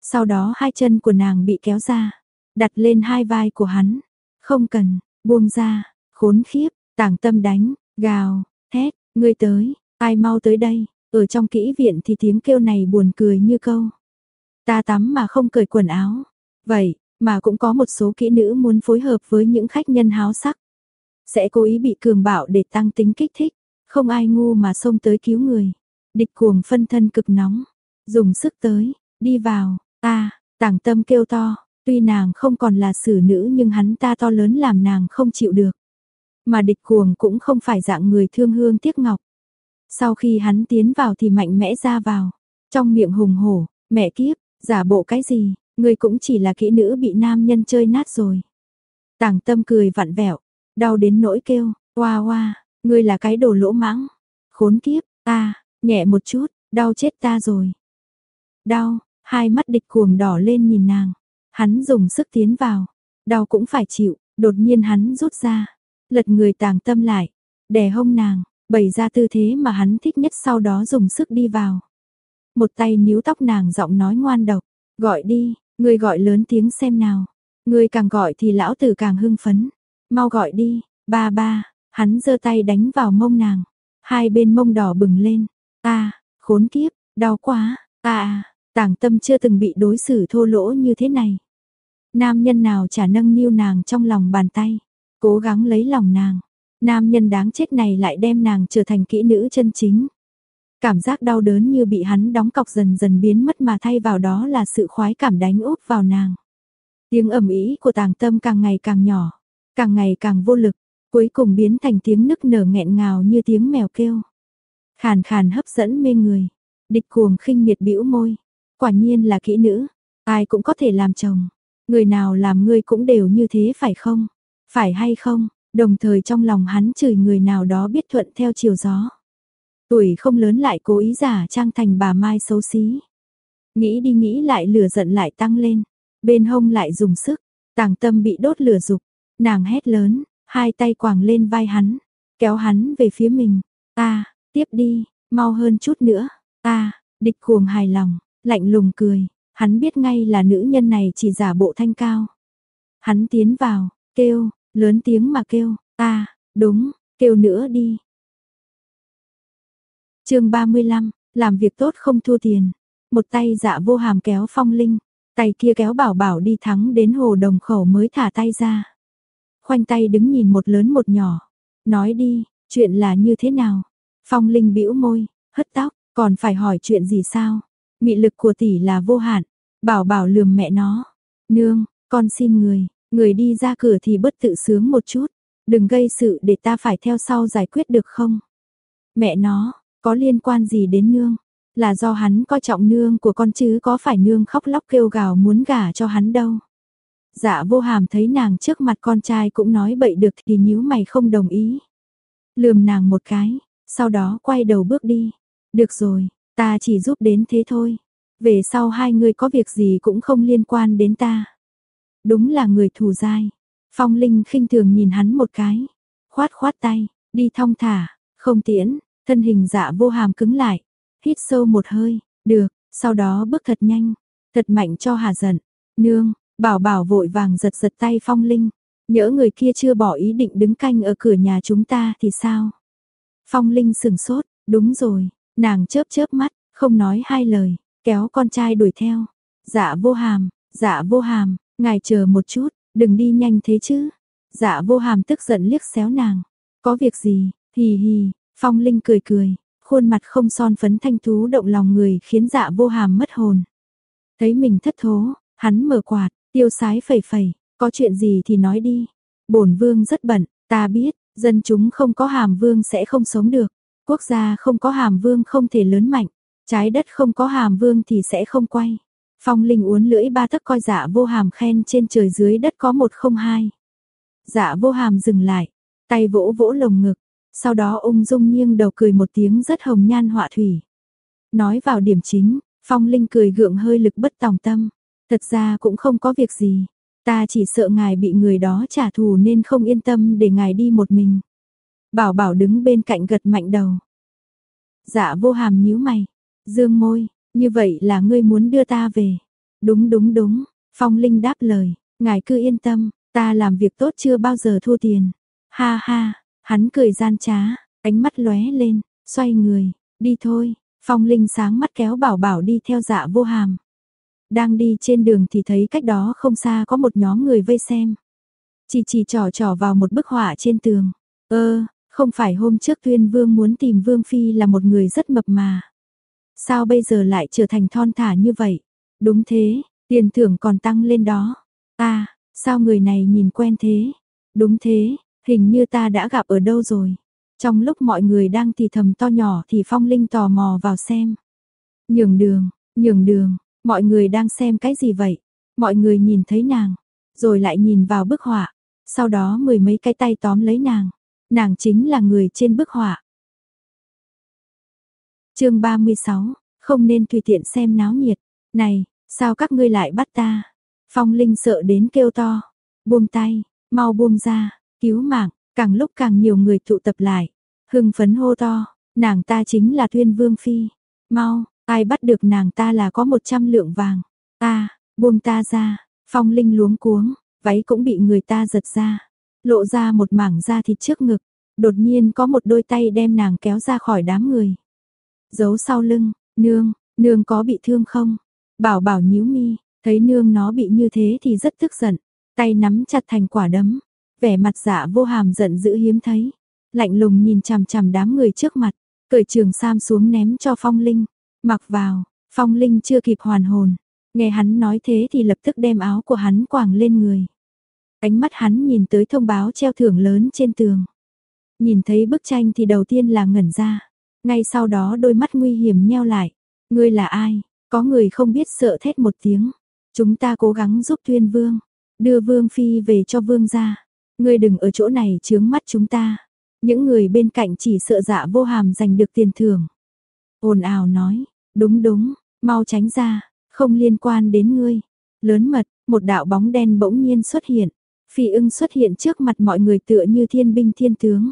Sau đó hai chân của nàng bị kéo ra, đặt lên hai vai của hắn. Không cần, buông ra, khốn khiếp, tàng tâm đánh, gào, thét, ngươi tới, ai mau tới đây. Ở trong kỹ viện thì tiếng kêu này buồn cười như câu. Ta tắm mà không cởi quần áo. Vậy, mà cũng có một số kỹ nữ muốn phối hợp với những khách nhân háo sắc. Sẽ cố ý bị cường bạo để tăng tính kích thích. Không ai ngu mà xông tới cứu người. Địch cuồng phân thân cực nóng. Dùng sức tới, đi vào, ta, tảng tâm kêu to. Tuy nàng không còn là xử nữ nhưng hắn ta to lớn làm nàng không chịu được. Mà địch cuồng cũng không phải dạng người thương hương tiếc ngọc. Sau khi hắn tiến vào thì mạnh mẽ ra vào. Trong miệng hùng hổ, mẹ kiếp, giả bộ cái gì, Ngươi cũng chỉ là kỹ nữ bị nam nhân chơi nát rồi. Tàng tâm cười vặn vẹo, đau đến nỗi kêu, oa oa, ngươi là cái đồ lỗ mãng. Khốn kiếp, ta, nhẹ một chút, đau chết ta rồi. Đau, hai mắt địch cuồng đỏ lên nhìn nàng. Hắn dùng sức tiến vào, đau cũng phải chịu, đột nhiên hắn rút ra, lật người tàng tâm lại, đè hông nàng, bày ra tư thế mà hắn thích nhất sau đó dùng sức đi vào. Một tay níu tóc nàng giọng nói ngoan độc, gọi đi, người gọi lớn tiếng xem nào. người càng gọi thì lão tử càng hưng phấn. Mau gọi đi, ba ba, hắn giơ tay đánh vào mông nàng. Hai bên mông đỏ bừng lên. a khốn kiếp, đau quá, a à, tàng tâm chưa từng bị đối xử thô lỗ như thế này. Nam nhân nào chả nâng niu nàng trong lòng bàn tay, cố gắng lấy lòng nàng. Nam nhân đáng chết này lại đem nàng trở thành kỹ nữ chân chính. Cảm giác đau đớn như bị hắn đóng cọc dần dần biến mất mà thay vào đó là sự khoái cảm đánh úp vào nàng. Tiếng ầm ĩ của tàng tâm càng ngày càng nhỏ, càng ngày càng vô lực, cuối cùng biến thành tiếng nức nở nghẹn ngào như tiếng mèo kêu. Khàn khàn hấp dẫn mê người, địch cuồng khinh miệt bĩu môi, quả nhiên là kỹ nữ, ai cũng có thể làm chồng, người nào làm ngươi cũng đều như thế phải không? Phải hay không? Đồng thời trong lòng hắn chửi người nào đó biết thuận theo chiều gió. Tuổi không lớn lại cố ý giả trang thành bà Mai xấu xí. Nghĩ đi nghĩ lại lửa giận lại tăng lên. Bên hông lại dùng sức. Tàng tâm bị đốt lửa dục. Nàng hét lớn, hai tay quàng lên vai hắn. Kéo hắn về phía mình. Ta, tiếp đi, mau hơn chút nữa. Ta, địch cuồng hài lòng, lạnh lùng cười. Hắn biết ngay là nữ nhân này chỉ giả bộ thanh cao. Hắn tiến vào, kêu, lớn tiếng mà kêu, ta, đúng, kêu nữa đi, chương 35, làm việc tốt không thua tiền. Một tay dạ vô hàm kéo phong linh, tay kia kéo bảo bảo đi thắng đến hồ đồng khẩu mới thả tay ra. Khoanh tay đứng nhìn một lớn một nhỏ. Nói đi, chuyện là như thế nào? Phong linh bĩu môi, hất tóc, còn phải hỏi chuyện gì sao? Mị lực của tỷ là vô hạn. Bảo bảo lườm mẹ nó. Nương, con xin người, người đi ra cửa thì bất tự sướng một chút. Đừng gây sự để ta phải theo sau giải quyết được không? Mẹ nó, có liên quan gì đến nương? Là do hắn coi trọng nương của con chứ có phải nương khóc lóc kêu gào muốn gả cho hắn đâu. Dạ vô hàm thấy nàng trước mặt con trai cũng nói bậy được thì nhíu mày không đồng ý. Lườm nàng một cái, sau đó quay đầu bước đi. Được rồi, ta chỉ giúp đến thế thôi. Về sau hai người có việc gì cũng không liên quan đến ta. Đúng là người thù dai. Phong Linh khinh thường nhìn hắn một cái. Khoát khoát tay, đi thong thả, không tiễn, Thân hình dạ vô hàm cứng lại, hít sâu một hơi, được, sau đó bước thật nhanh, thật mạnh cho hà giận. Nương, bảo bảo vội vàng giật giật tay phong linh, nhỡ người kia chưa bỏ ý định đứng canh ở cửa nhà chúng ta thì sao? Phong linh sừng sốt, đúng rồi, nàng chớp chớp mắt, không nói hai lời, kéo con trai đuổi theo. Dạ vô hàm, dạ vô hàm, ngài chờ một chút, đừng đi nhanh thế chứ. Dạ vô hàm tức giận liếc xéo nàng. Có việc gì, hì hì, Phong Linh cười cười, khuôn mặt không son phấn thanh thú động lòng người khiến dạ vô hàm mất hồn. Thấy mình thất thố, hắn mở quạt, tiêu sái phẩy phẩy, có chuyện gì thì nói đi. Bổn vương rất bận, ta biết, dân chúng không có hàm vương sẽ không sống được. Quốc gia không có hàm vương không thể lớn mạnh, trái đất không có hàm vương thì sẽ không quay. Phong Linh uốn lưỡi ba tấc coi dạ vô hàm khen trên trời dưới đất có một không hai. Dạ vô hàm dừng lại, tay vỗ vỗ lồng ngực, sau đó ung dung nghiêng đầu cười một tiếng rất hồng nhan họa thủy. Nói vào điểm chính, Phong Linh cười gượng hơi lực bất tòng tâm. Thật ra cũng không có việc gì. Ta chỉ sợ ngài bị người đó trả thù nên không yên tâm để ngài đi một mình. Bảo bảo đứng bên cạnh gật mạnh đầu. Dạ vô hàm nhíu mày. Dương môi, như vậy là ngươi muốn đưa ta về. Đúng đúng đúng, Phong Linh đáp lời. Ngài cứ yên tâm, ta làm việc tốt chưa bao giờ thua tiền. Ha ha, Hắn cười gian trá, ánh mắt lóe lên, xoay người, đi thôi, phong linh sáng mắt kéo bảo bảo đi theo dạ vô hàm. Đang đi trên đường thì thấy cách đó không xa có một nhóm người vây xem. Chỉ chỉ trò trò vào một bức họa trên tường. Ơ, không phải hôm trước tuyên vương muốn tìm vương phi là một người rất mập mà. Sao bây giờ lại trở thành thon thả như vậy? Đúng thế, tiền thưởng còn tăng lên đó. À, sao người này nhìn quen thế? Đúng thế, Hình như ta đã gặp ở đâu rồi. Trong lúc mọi người đang thì thầm to nhỏ thì Phong Linh tò mò vào xem. Nhường đường, nhường đường, mọi người đang xem cái gì vậy? Mọi người nhìn thấy nàng, rồi lại nhìn vào bức họa. Sau đó mười mấy cái tay tóm lấy nàng. Nàng chính là người trên bức họa. chương 36, không nên tùy tiện xem náo nhiệt. Này, sao các ngươi lại bắt ta? Phong Linh sợ đến kêu to. Buông tay, mau buông ra, Cứu mạng, càng lúc càng nhiều người tụ tập lại. Hưng phấn hô to, nàng ta chính là Tuyên Vương Phi. Mau, ai bắt được nàng ta là có 100 lượng vàng. Ta, buông ta ra, phong linh luống cuống, váy cũng bị người ta giật ra. Lộ ra một mảng da thịt trước ngực. Đột nhiên có một đôi tay đem nàng kéo ra khỏi đám người. Giấu sau lưng, nương, nương có bị thương không? Bảo bảo nhíu mi, thấy nương nó bị như thế thì rất tức giận. Tay nắm chặt thành quả đấm, Vẻ mặt dạ vô hàm giận dữ hiếm thấy. lạnh lùng nhìn chằm chằm đám người trước mặt, cởi trường sam xuống ném cho Phong Linh, mặc vào, Phong Linh chưa kịp hoàn hồn, nghe hắn nói thế thì lập tức đem áo của hắn quàng lên người. Ánh mắt hắn nhìn tới thông báo treo thưởng lớn trên tường. Nhìn thấy bức tranh thì đầu tiên là ngẩn ra, ngay sau đó đôi mắt nguy hiểm nheo lại. Ngươi là ai? Có người không biết sợ thét một tiếng. Chúng ta cố gắng giúp Tuyên Vương, đưa Vương Phi về cho Vương gia. Ngươi đừng ở chỗ này chướng mắt chúng ta. Những người bên cạnh chỉ sợ dạ vô hàm giành được tiền thưởng. ồn ào nói, đúng đúng, mau tránh ra, không liên quan đến ngươi. Lớn mật, một đạo bóng đen bỗng nhiên xuất hiện. Phi ưng xuất hiện trước mặt mọi người tựa như thiên binh thiên tướng.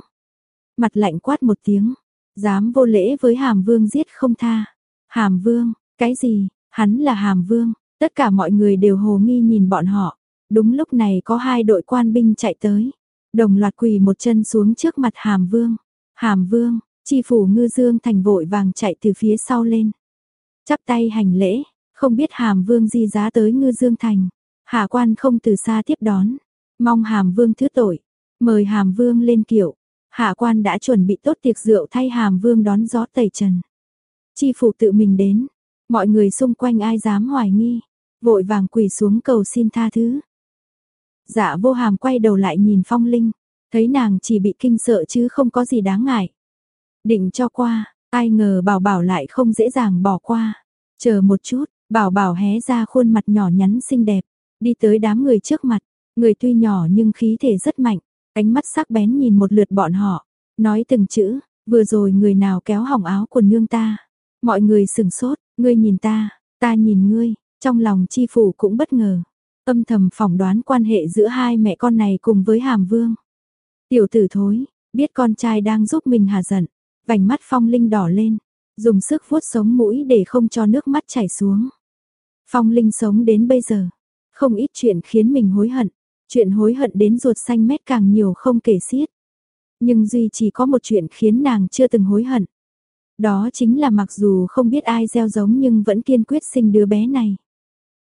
Mặt lạnh quát một tiếng, dám vô lễ với hàm vương giết không tha. Hàm vương, cái gì, hắn là hàm vương, tất cả mọi người đều hồ nghi nhìn bọn họ. Đúng lúc này có hai đội quan binh chạy tới, đồng loạt quỳ một chân xuống trước mặt hàm vương. Hàm vương, chi phủ ngư dương thành vội vàng chạy từ phía sau lên. Chắp tay hành lễ, không biết hàm vương di giá tới ngư dương thành. Hạ quan không từ xa tiếp đón, mong hàm vương thứ tội, mời hàm vương lên kiệu. Hạ quan đã chuẩn bị tốt tiệc rượu thay hàm vương đón gió tẩy trần. Chi phủ tự mình đến, mọi người xung quanh ai dám hoài nghi, vội vàng quỳ xuống cầu xin tha thứ. Dạ vô hàm quay đầu lại nhìn phong linh, thấy nàng chỉ bị kinh sợ chứ không có gì đáng ngại. Định cho qua, ai ngờ bảo bảo lại không dễ dàng bỏ qua. Chờ một chút, bảo bảo hé ra khuôn mặt nhỏ nhắn xinh đẹp, đi tới đám người trước mặt, người tuy nhỏ nhưng khí thể rất mạnh, ánh mắt sắc bén nhìn một lượt bọn họ, nói từng chữ, vừa rồi người nào kéo hỏng áo quần nương ta. Mọi người sừng sốt, ngươi nhìn ta, ta nhìn ngươi, trong lòng chi phủ cũng bất ngờ. Âm thầm phỏng đoán quan hệ giữa hai mẹ con này cùng với hàm vương. Tiểu tử thối, biết con trai đang giúp mình hà giận, vành mắt phong linh đỏ lên, dùng sức vuốt sống mũi để không cho nước mắt chảy xuống. Phong linh sống đến bây giờ, không ít chuyện khiến mình hối hận, chuyện hối hận đến ruột xanh mét càng nhiều không kể xiết. Nhưng duy chỉ có một chuyện khiến nàng chưa từng hối hận. Đó chính là mặc dù không biết ai gieo giống nhưng vẫn kiên quyết sinh đứa bé này.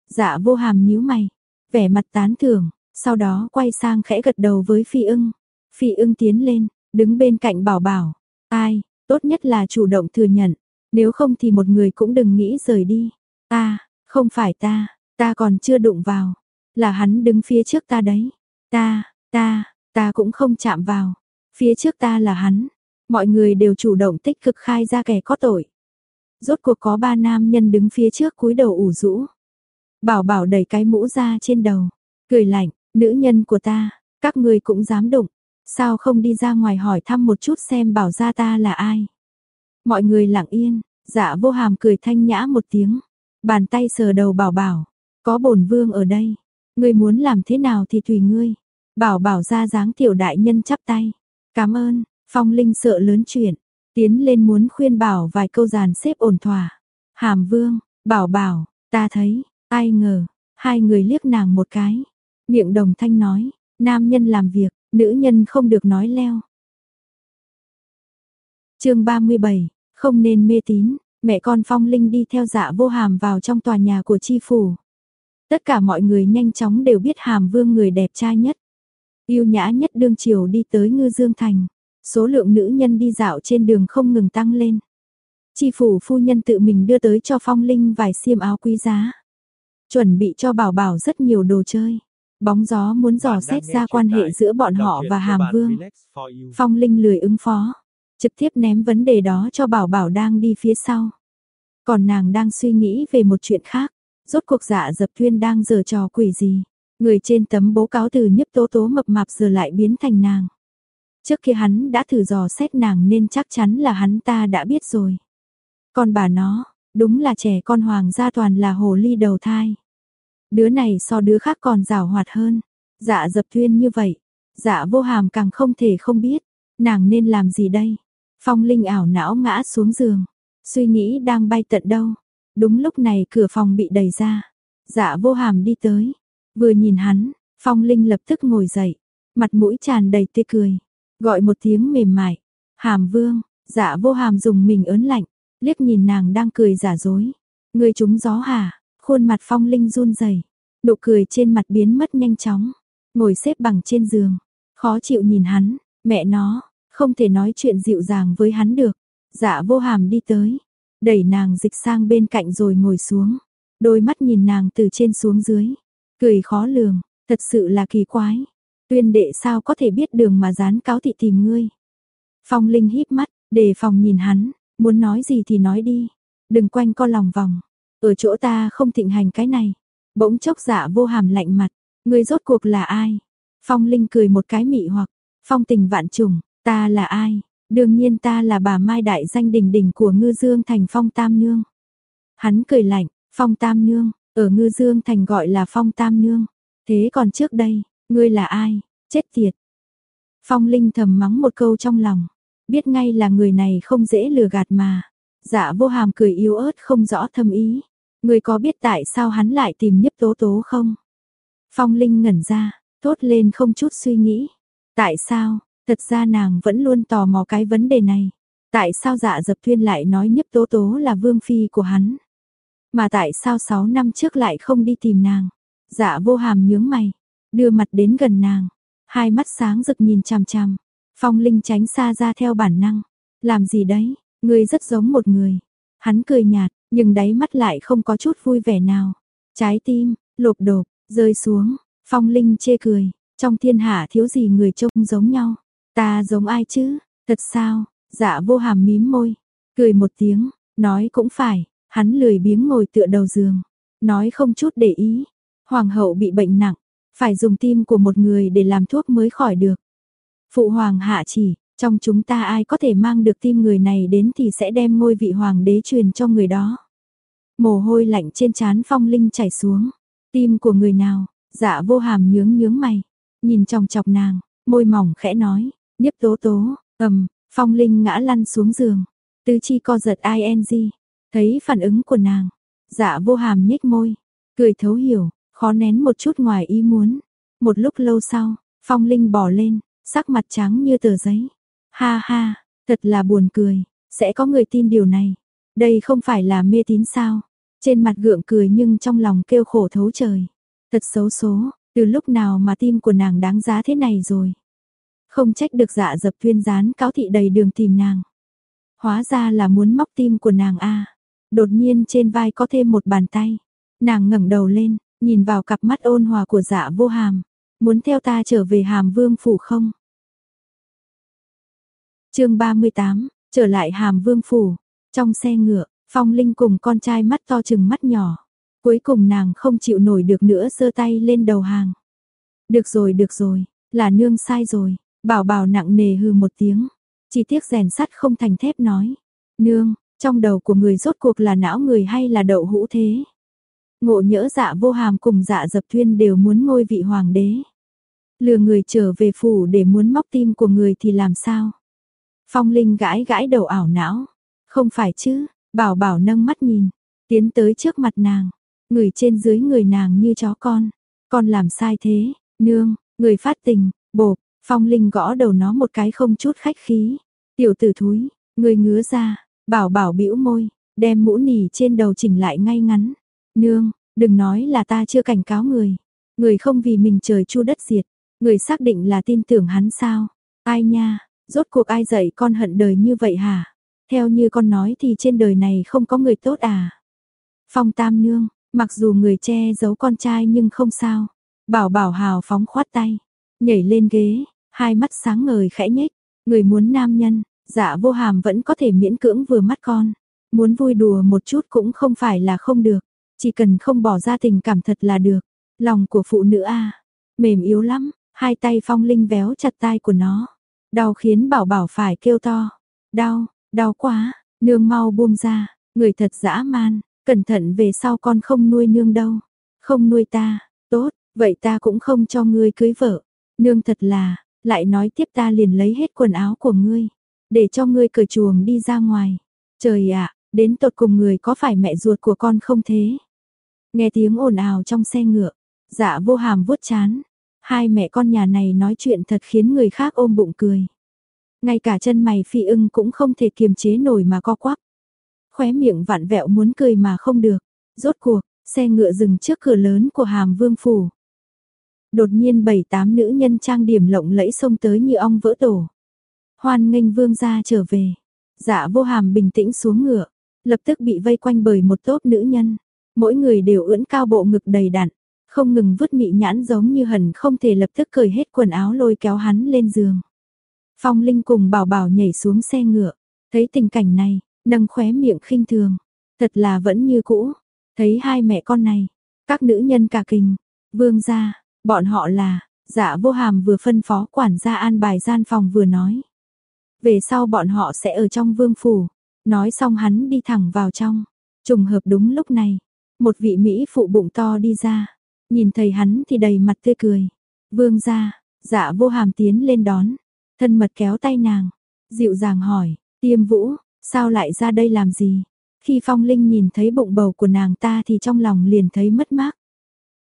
Dạ vô hàm nhíu mày, vẻ mặt tán thưởng, sau đó quay sang khẽ gật đầu với phi ưng. Phi ưng tiến lên, đứng bên cạnh bảo bảo. Ai, tốt nhất là chủ động thừa nhận, nếu không thì một người cũng đừng nghĩ rời đi. Ta, không phải ta, ta còn chưa đụng vào, là hắn đứng phía trước ta đấy. Ta, ta, ta cũng không chạm vào, phía trước ta là hắn, Mọi người đều chủ động tích cực khai ra kẻ có tội. Rốt cuộc có ba nam nhân đứng phía trước cúi đầu ủ rũ. Bảo bảo đẩy cái mũ ra trên đầu, cười lạnh, nữ nhân của ta, các ngươi cũng dám đụng, sao không đi ra ngoài hỏi thăm một chút xem bảo gia ta là ai. Mọi người lặng yên, dạ vô hàm cười thanh nhã một tiếng, bàn tay sờ đầu bảo bảo, có bổn vương ở đây, ngươi muốn làm thế nào thì tùy ngươi. Bảo bảo ra dáng tiểu đại nhân chắp tay, cảm ơn, Phong Linh sợ lớn chuyện, tiến lên muốn khuyên bảo vài câu giàn xếp ổn thỏa. Hàm Vương, bảo bảo, ta thấy, ai ngờ, hai người liếc nàng một cái. Miệng đồng thanh nói, nam nhân làm việc, nữ nhân không được nói leo. chương 37, không nên mê tín, mẹ con Phong Linh đi theo dạ vô hàm vào trong tòa nhà của chi phủ. Tất cả mọi người nhanh chóng đều biết hàm vương người đẹp trai nhất. Yêu nhã nhất đương triều đi tới ngư dương thành. Số lượng nữ nhân đi dạo trên đường không ngừng tăng lên. Chi phủ phu nhân tự mình đưa tới cho Phong Linh vài xiêm áo quý giá. Chuẩn bị cho bảo bảo rất nhiều đồ chơi. Bóng gió muốn dò xét ra quan hệ giữa bọn họ và Hàm Vương. Phong Linh lười ứng phó. Trực tiếp ném vấn đề đó cho bảo bảo đang đi phía sau. Còn nàng đang suy nghĩ về một chuyện khác. Rốt cuộc dạ dập thuyên đang giở trò quỷ gì. Người trên tấm bố cáo từ nhấp tố tố mập mạp giờ lại biến thành nàng. Trước khi hắn đã thử dò xét nàng nên chắc chắn là hắn ta đã biết rồi. Còn bà nó, đúng là trẻ con hoàng gia toàn là hồ ly đầu thai. Đứa này so đứa khác còn rào hoạt hơn. Dạ dập thuyên như vậy. Dạ vô hàm càng không thể không biết. Nàng nên làm gì đây? Phong Linh ảo não ngã xuống giường. Suy nghĩ đang bay tận đâu. Đúng lúc này cửa phòng bị đẩy ra. Dạ vô hàm đi tới. Vừa nhìn hắn, Phong Linh lập tức ngồi dậy. Mặt mũi tràn đầy tươi cười. Gọi một tiếng mềm mại. Hàm vương, dạ vô hàm dùng mình ớn lạnh, liếc nhìn nàng đang cười giả dối. Người chúng gió hả, khuôn mặt phong linh run rẩy nụ cười trên mặt biến mất nhanh chóng. Ngồi xếp bằng trên giường, khó chịu nhìn hắn, mẹ nó, không thể nói chuyện dịu dàng với hắn được. Dạ vô hàm đi tới, đẩy nàng dịch sang bên cạnh rồi ngồi xuống. Đôi mắt nhìn nàng từ trên xuống dưới, cười khó lường, thật sự là kỳ quái. Tuyên đệ sao có thể biết đường mà dán cáo thị tìm ngươi. Phong Linh híp mắt, đề phòng nhìn hắn, muốn nói gì thì nói đi, đừng quanh co lòng vòng. Ở chỗ ta không thịnh hành cái này. Bỗng chốc dạ vô hàm lạnh mặt, ngươi rốt cuộc là ai? Phong Linh cười một cái mị hoặc, phong tình vạn trùng, ta là ai? Đương nhiên ta là bà Mai đại danh đỉnh đỉnh của Ngư Dương Thành Phong Tam Nương. Hắn cười lạnh, Phong Tam Nương, ở Ngư Dương Thành gọi là Phong Tam Nương. Thế còn trước đây, ngươi là ai? Chết tiệt. Phong Linh thầm mắng một câu trong lòng, biết ngay là người này không dễ lừa gạt mà. Dạ vô hàm cười yếu ớt không rõ thâm ý người có biết tại sao hắn lại tìm nhấp tố tố không? Phong Linh ngẩn ra, thốt lên không chút suy nghĩ. Tại sao? Thật ra nàng vẫn luôn tò mò cái vấn đề này. Tại sao dạ dập thuyên lại nói nhấp tố tố là vương phi của hắn? Mà tại sao 6 năm trước lại không đi tìm nàng? Dạ vô hàm nhướng mày, đưa mặt đến gần nàng, hai mắt sáng rực nhìn chằm chằm. Phong Linh tránh xa ra theo bản năng. Làm gì đấy, ngươi rất giống một người. Hắn cười nhạt, nhưng đáy mắt lại không có chút vui vẻ nào. Trái tim, lột đột, rơi xuống, Phong Linh chê cười, trong thiên hạ thiếu gì người trông giống nhau. Ta giống ai chứ, thật sao, dạ vô hàm mím môi, cười một tiếng, nói cũng phải, hắn lười biếng ngồi tựa đầu giường, nói không chút để ý. Hoàng hậu bị bệnh nặng, phải dùng tim của một người để làm thuốc mới khỏi được. Phụ hoàng hạ chỉ, trong chúng ta ai có thể mang được tim người này đến thì sẽ đem ngôi vị hoàng đế truyền cho người đó. Mồ hôi lạnh trên trán phong linh chảy xuống. Tim của người nào, dạ vô hàm nhướng nhướng mày. Nhìn trong chọc nàng, môi mỏng khẽ nói, niếp tố tố, ầm, phong linh ngã lăn xuống giường. Tứ chi co giật ing, thấy phản ứng của nàng. Dạ vô hàm nhếch môi, cười thấu hiểu, khó nén một chút ngoài ý muốn. Một lúc lâu sau, phong linh bỏ lên, sắc mặt trắng như tờ giấy. Ha ha, thật là buồn cười, sẽ có người tin điều này. Đây không phải là mê tín sao? Trên mặt gượng cười nhưng trong lòng kêu khổ thấu trời. Thật xấu số, từ lúc nào mà tim của nàng đáng giá thế này rồi. Không trách được dạ dập thuyên gián cáo thị đầy đường tìm nàng. Hóa ra là muốn móc tim của nàng a. Đột nhiên trên vai có thêm một bàn tay. Nàng ngẩng đầu lên, nhìn vào cặp mắt ôn hòa của dạ vô hàm. Muốn theo ta trở về hàm vương phủ không? Chương 38, trở lại hàm vương phủ. Trong xe ngựa, Phong Linh cùng con trai mắt to chừng mắt nhỏ. Cuối cùng nàng không chịu nổi được nữa giơ tay lên đầu hàng. Được rồi được rồi, là nương sai rồi. Bảo bảo nặng nề hừ một tiếng. Chỉ tiếc rèn sắt không thành thép nói. Nương, trong đầu của người rốt cuộc là não người hay là đậu hũ thế? Ngộ nhỡ dạ vô hàm cùng dạ dập thuyên đều muốn ngôi vị hoàng đế. Lừa người trở về phủ để muốn móc tim của người thì làm sao? Phong Linh gãi gãi đầu ảo não. Không phải chứ, bảo bảo nâng mắt nhìn, tiến tới trước mặt nàng. Người trên dưới người nàng như chó con. Con làm sai thế, nương, người phát tình, bộp, Phong Linh gõ đầu nó một cái không chút khách khí. Tiểu tử thúi, người ngứa ra, bảo bảo bĩu môi, đem mũ nỉ trên đầu chỉnh lại ngay ngắn. Nương, đừng nói là ta chưa cảnh cáo người. Người không vì mình trời chu đất diệt. Người xác định là tin tưởng hắn sao? Ai nha, rốt cuộc ai dạy con hận đời như vậy hả? Theo như con nói thì trên đời này không có người tốt à? Phong Tam Nương, mặc dù người che giấu con trai nhưng không sao. Bảo bảo hào phóng khoát tay, nhảy lên ghế, hai mắt sáng ngời khẽ nhếch. Người muốn nam nhân, dạ vô hàm vẫn có thể miễn cưỡng vừa mắt con. Muốn vui đùa một chút cũng không phải là không được. Chỉ cần không bỏ ra tình cảm thật là được. Lòng của phụ nữ a mềm yếu lắm, hai tay phong linh véo chặt tai của nó. Đau khiến bảo bảo phải kêu to. Đau, đau quá, nương mau buông ra, người thật dã man, cẩn thận về sau con không nuôi nương đâu. Không nuôi ta, tốt, vậy ta cũng không cho ngươi cưới vợ. Nương thật là, lại nói tiếp ta liền lấy hết quần áo của ngươi, để cho ngươi cởi chuồng đi ra ngoài. Trời ạ, đến tột cùng người có phải mẹ ruột của con không thế? Nghe tiếng ồn ào trong xe ngựa, dạ vô hàm vuốt chán. Hai mẹ con nhà này nói chuyện thật khiến người khác ôm bụng cười. Ngay cả chân mày phi ưng cũng không thể kiềm chế nổi mà co quắp. Khóe miệng vặn vẹo muốn cười mà không được. Rốt cuộc, xe ngựa dừng trước cửa lớn của hàm vương phủ. Đột nhiên bảy tám nữ nhân trang điểm lộng lẫy xông tới như ong vỡ tổ. Hoan nghênh vương gia trở về. Dạ vô hàm bình tĩnh xuống ngựa, lập tức bị vây quanh bởi một tốp nữ nhân. Mỗi người đều ưỡn cao bộ ngực đầy đặn, không ngừng vứt mị nhãn giống như hận không thể lập tức cởi hết quần áo lôi kéo hắn lên giường. Phong Linh cùng bảo bảo nhảy xuống xe ngựa, thấy tình cảnh này, nâng khóe miệng khinh thường, thật là vẫn như cũ, thấy hai mẹ con này, các nữ nhân cả kinh. Vương gia, bọn họ là, dạ vô hàm vừa phân phó quản gia an bài gian phòng vừa nói. Về sau bọn họ sẽ ở trong vương phủ, nói xong hắn đi thẳng vào trong, trùng hợp đúng lúc này, một vị Mỹ phụ bụng to đi ra, nhìn thấy hắn thì đầy mặt tươi cười. Vương gia, dạ vô hàm tiến lên đón, thân mật kéo tay nàng, dịu dàng hỏi, tiêm vũ, sao lại ra đây làm gì? Khi phong linh nhìn thấy bụng bầu của nàng ta thì trong lòng liền thấy mất mát.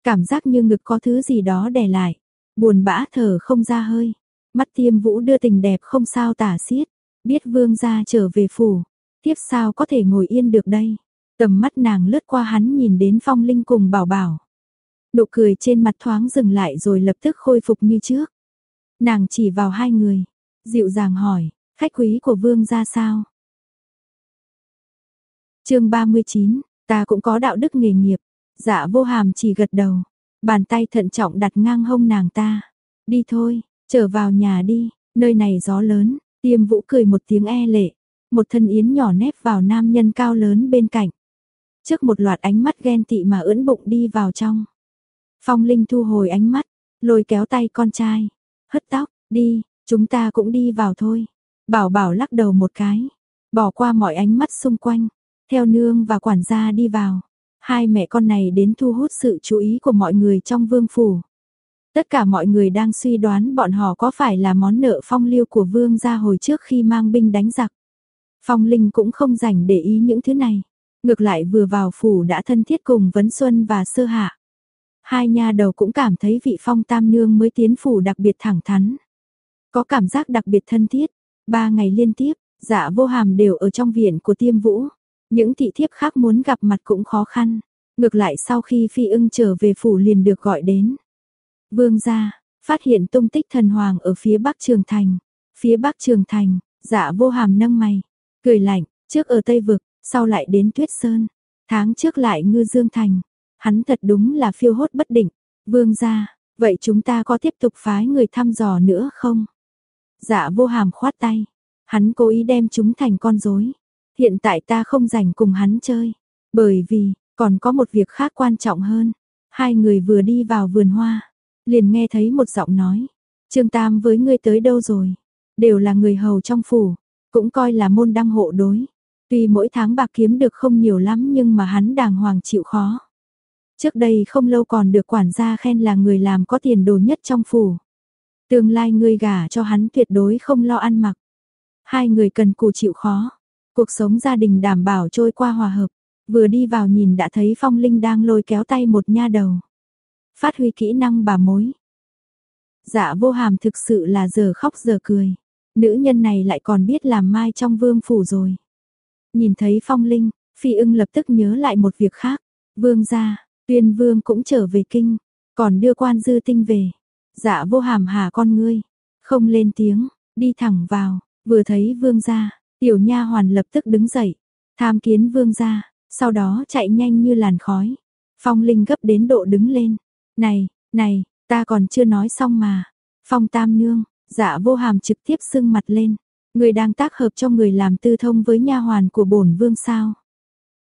Cảm giác như ngực có thứ gì đó đè lại, buồn bã thở không ra hơi. Mắt tiêm vũ đưa tình đẹp không sao tả xiết, biết vương gia trở về phủ, tiếp sao có thể ngồi yên được đây. Tầm mắt nàng lướt qua hắn nhìn đến phong linh cùng bảo bảo. Nụ cười trên mặt thoáng dừng lại rồi lập tức khôi phục như trước. Nàng chỉ vào hai người, dịu dàng hỏi, khách quý của vương ra sao? chương 39, ta cũng có đạo đức nghề nghiệp. Dạ vô hàm chỉ gật đầu, bàn tay thận trọng đặt ngang hông nàng ta. Đi thôi, trở vào nhà đi, nơi này gió lớn, tiêm vũ cười một tiếng e lệ. Một thân yến nhỏ nép vào nam nhân cao lớn bên cạnh. Trước một loạt ánh mắt ghen tị mà ưỡn bụng đi vào trong. Phong Linh thu hồi ánh mắt, lôi kéo tay con trai, hất tóc, đi, chúng ta cũng đi vào thôi. Bảo bảo lắc đầu một cái, bỏ qua mọi ánh mắt xung quanh, theo nương và quản gia đi vào. Hai mẹ con này đến thu hút sự chú ý của mọi người trong vương phủ. Tất cả mọi người đang suy đoán bọn họ có phải là món nợ phong liêu của vương gia hồi trước khi mang binh đánh giặc. Phong Linh cũng không dành để ý những thứ này. Ngược lại vừa vào phủ đã thân thiết cùng Vấn Xuân và Sơ Hạ. Hai nha đầu cũng cảm thấy vị phong tam nương mới tiến phủ đặc biệt thẳng thắn. Có cảm giác đặc biệt thân thiết. Ba ngày liên tiếp, dạ vô hàm đều ở trong viện của tiêm vũ. Những thị thiếp khác muốn gặp mặt cũng khó khăn. Ngược lại sau khi phi ưng trở về phủ liền được gọi đến. Vương gia, phát hiện tung tích thần hoàng ở phía bắc trường thành. Phía bắc trường thành, dạ vô hàm nâng mày, cười lạnh, trước ở Tây Vực, sau lại đến Tuyết Sơn, tháng trước lại ngư dương thành. Hắn thật đúng là phiêu hốt bất định. Vương gia, vậy chúng ta có tiếp tục phái người thăm dò nữa không? Dạ vô hàm khoát tay. Hắn cố ý đem chúng thành con rối. Hiện tại ta không rảnh cùng hắn chơi. Bởi vì, còn có một việc khác quan trọng hơn. Hai người vừa đi vào vườn hoa. Liền nghe thấy một giọng nói. Trương Tam với ngươi tới đâu rồi? Đều là người hầu trong phủ. Cũng coi là môn đăng hộ đối. Tuy mỗi tháng bạc kiếm được không nhiều lắm nhưng mà hắn đàng hoàng chịu khó. Trước đây không lâu còn được quản gia khen là người làm có tiền đồ nhất trong phủ. Tương lai ngươi gả cho hắn tuyệt đối không lo ăn mặc. Hai người cần cù chịu khó. Cuộc sống gia đình đảm bảo trôi qua hòa hợp. Vừa đi vào nhìn đã thấy Phong Linh đang lôi kéo tay một nha đầu. Phát huy kỹ năng bà mối. Dạ vô hàm thực sự là giờ khóc giờ cười. Nữ nhân này lại còn biết làm mai trong vương phủ rồi. Nhìn thấy Phong Linh, Phi ưng lập tức nhớ lại một việc khác. Vương gia, Tuyên vương cũng trở về kinh, còn đưa quan dư tinh về. Dạ vô hàm hà con ngươi, không lên tiếng, đi thẳng vào, vừa thấy vương gia, tiểu nha hoàn lập tức đứng dậy, tham kiến vương gia, sau đó chạy nhanh như làn khói. Phong Linh gấp đến độ đứng lên. Này, này, ta còn chưa nói xong mà. Phong Tam Nương, dạ vô hàm trực tiếp sưng mặt lên. Người đang tác hợp cho người làm tư thông với nha hoàn của bổn vương sao.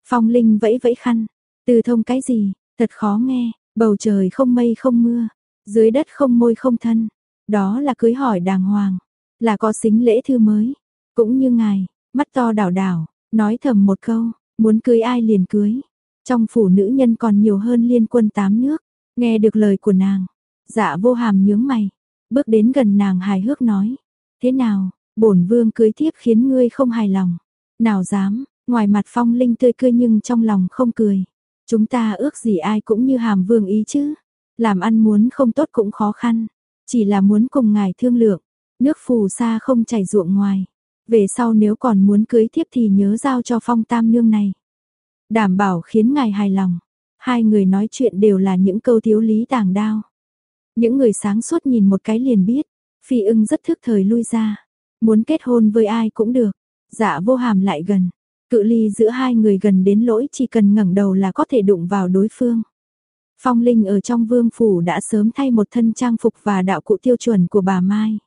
Phong Linh vẫy vẫy khăn. Tư thông cái gì, Thật khó nghe, bầu trời không mây không mưa, dưới đất không môi không thân. Đó là cưới hỏi đàng hoàng, là có xính lễ thư mới. Cũng như ngài, mắt to đảo đảo, nói thầm một câu, muốn cưới ai liền cưới. Trong phủ nữ nhân còn nhiều hơn liên quân tám nước, nghe được lời của nàng. Dạ vô hàm nhướng mày, bước đến gần nàng hài hước nói. Thế nào, bổn vương cưới tiếp khiến ngươi không hài lòng. Nào dám, ngoài mặt phong linh tươi cười nhưng trong lòng không cười. Chúng ta ước gì ai cũng như hàm vương ý chứ. Làm ăn muốn không tốt cũng khó khăn. Chỉ là muốn cùng ngài thương lượng. Nước phù sa không chảy ruộng ngoài. Về sau nếu còn muốn cưới thiếp thì nhớ giao cho phong tam nương này. Đảm bảo khiến ngài hài lòng. Hai người nói chuyện đều là những câu thiếu lý tàng đao. Những người sáng suốt nhìn một cái liền biết. Phi ưng rất thức thời lui ra. muốn kết hôn với ai cũng được. Dạ vô hàm lại gần, cự ly giữa hai người gần đến lỗi chỉ cần ngẩng đầu là có thể đụng vào đối phương. Phong Linh ở trong vương phủ đã sớm thay một thân trang phục và đạo cụ tiêu chuẩn của bà Mai.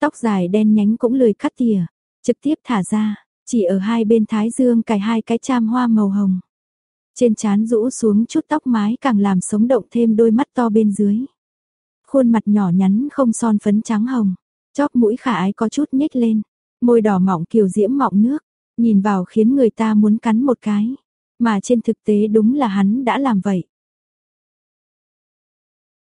Tóc dài đen nhánh cũng lười cắt tỉa, trực tiếp thả ra, chỉ ở hai bên thái dương cài hai cái cham hoa màu hồng. Trên trán rũ xuống chút tóc mái càng làm sống động thêm đôi mắt to bên dưới. Khuôn mặt nhỏ nhắn không son phấn trắng hồng, chóp mũi khả ái có chút nhếch lên, môi đỏ mọng kiều diễm mọng nước, nhìn vào khiến người ta muốn cắn một cái. Mà trên thực tế đúng là hắn đã làm vậy.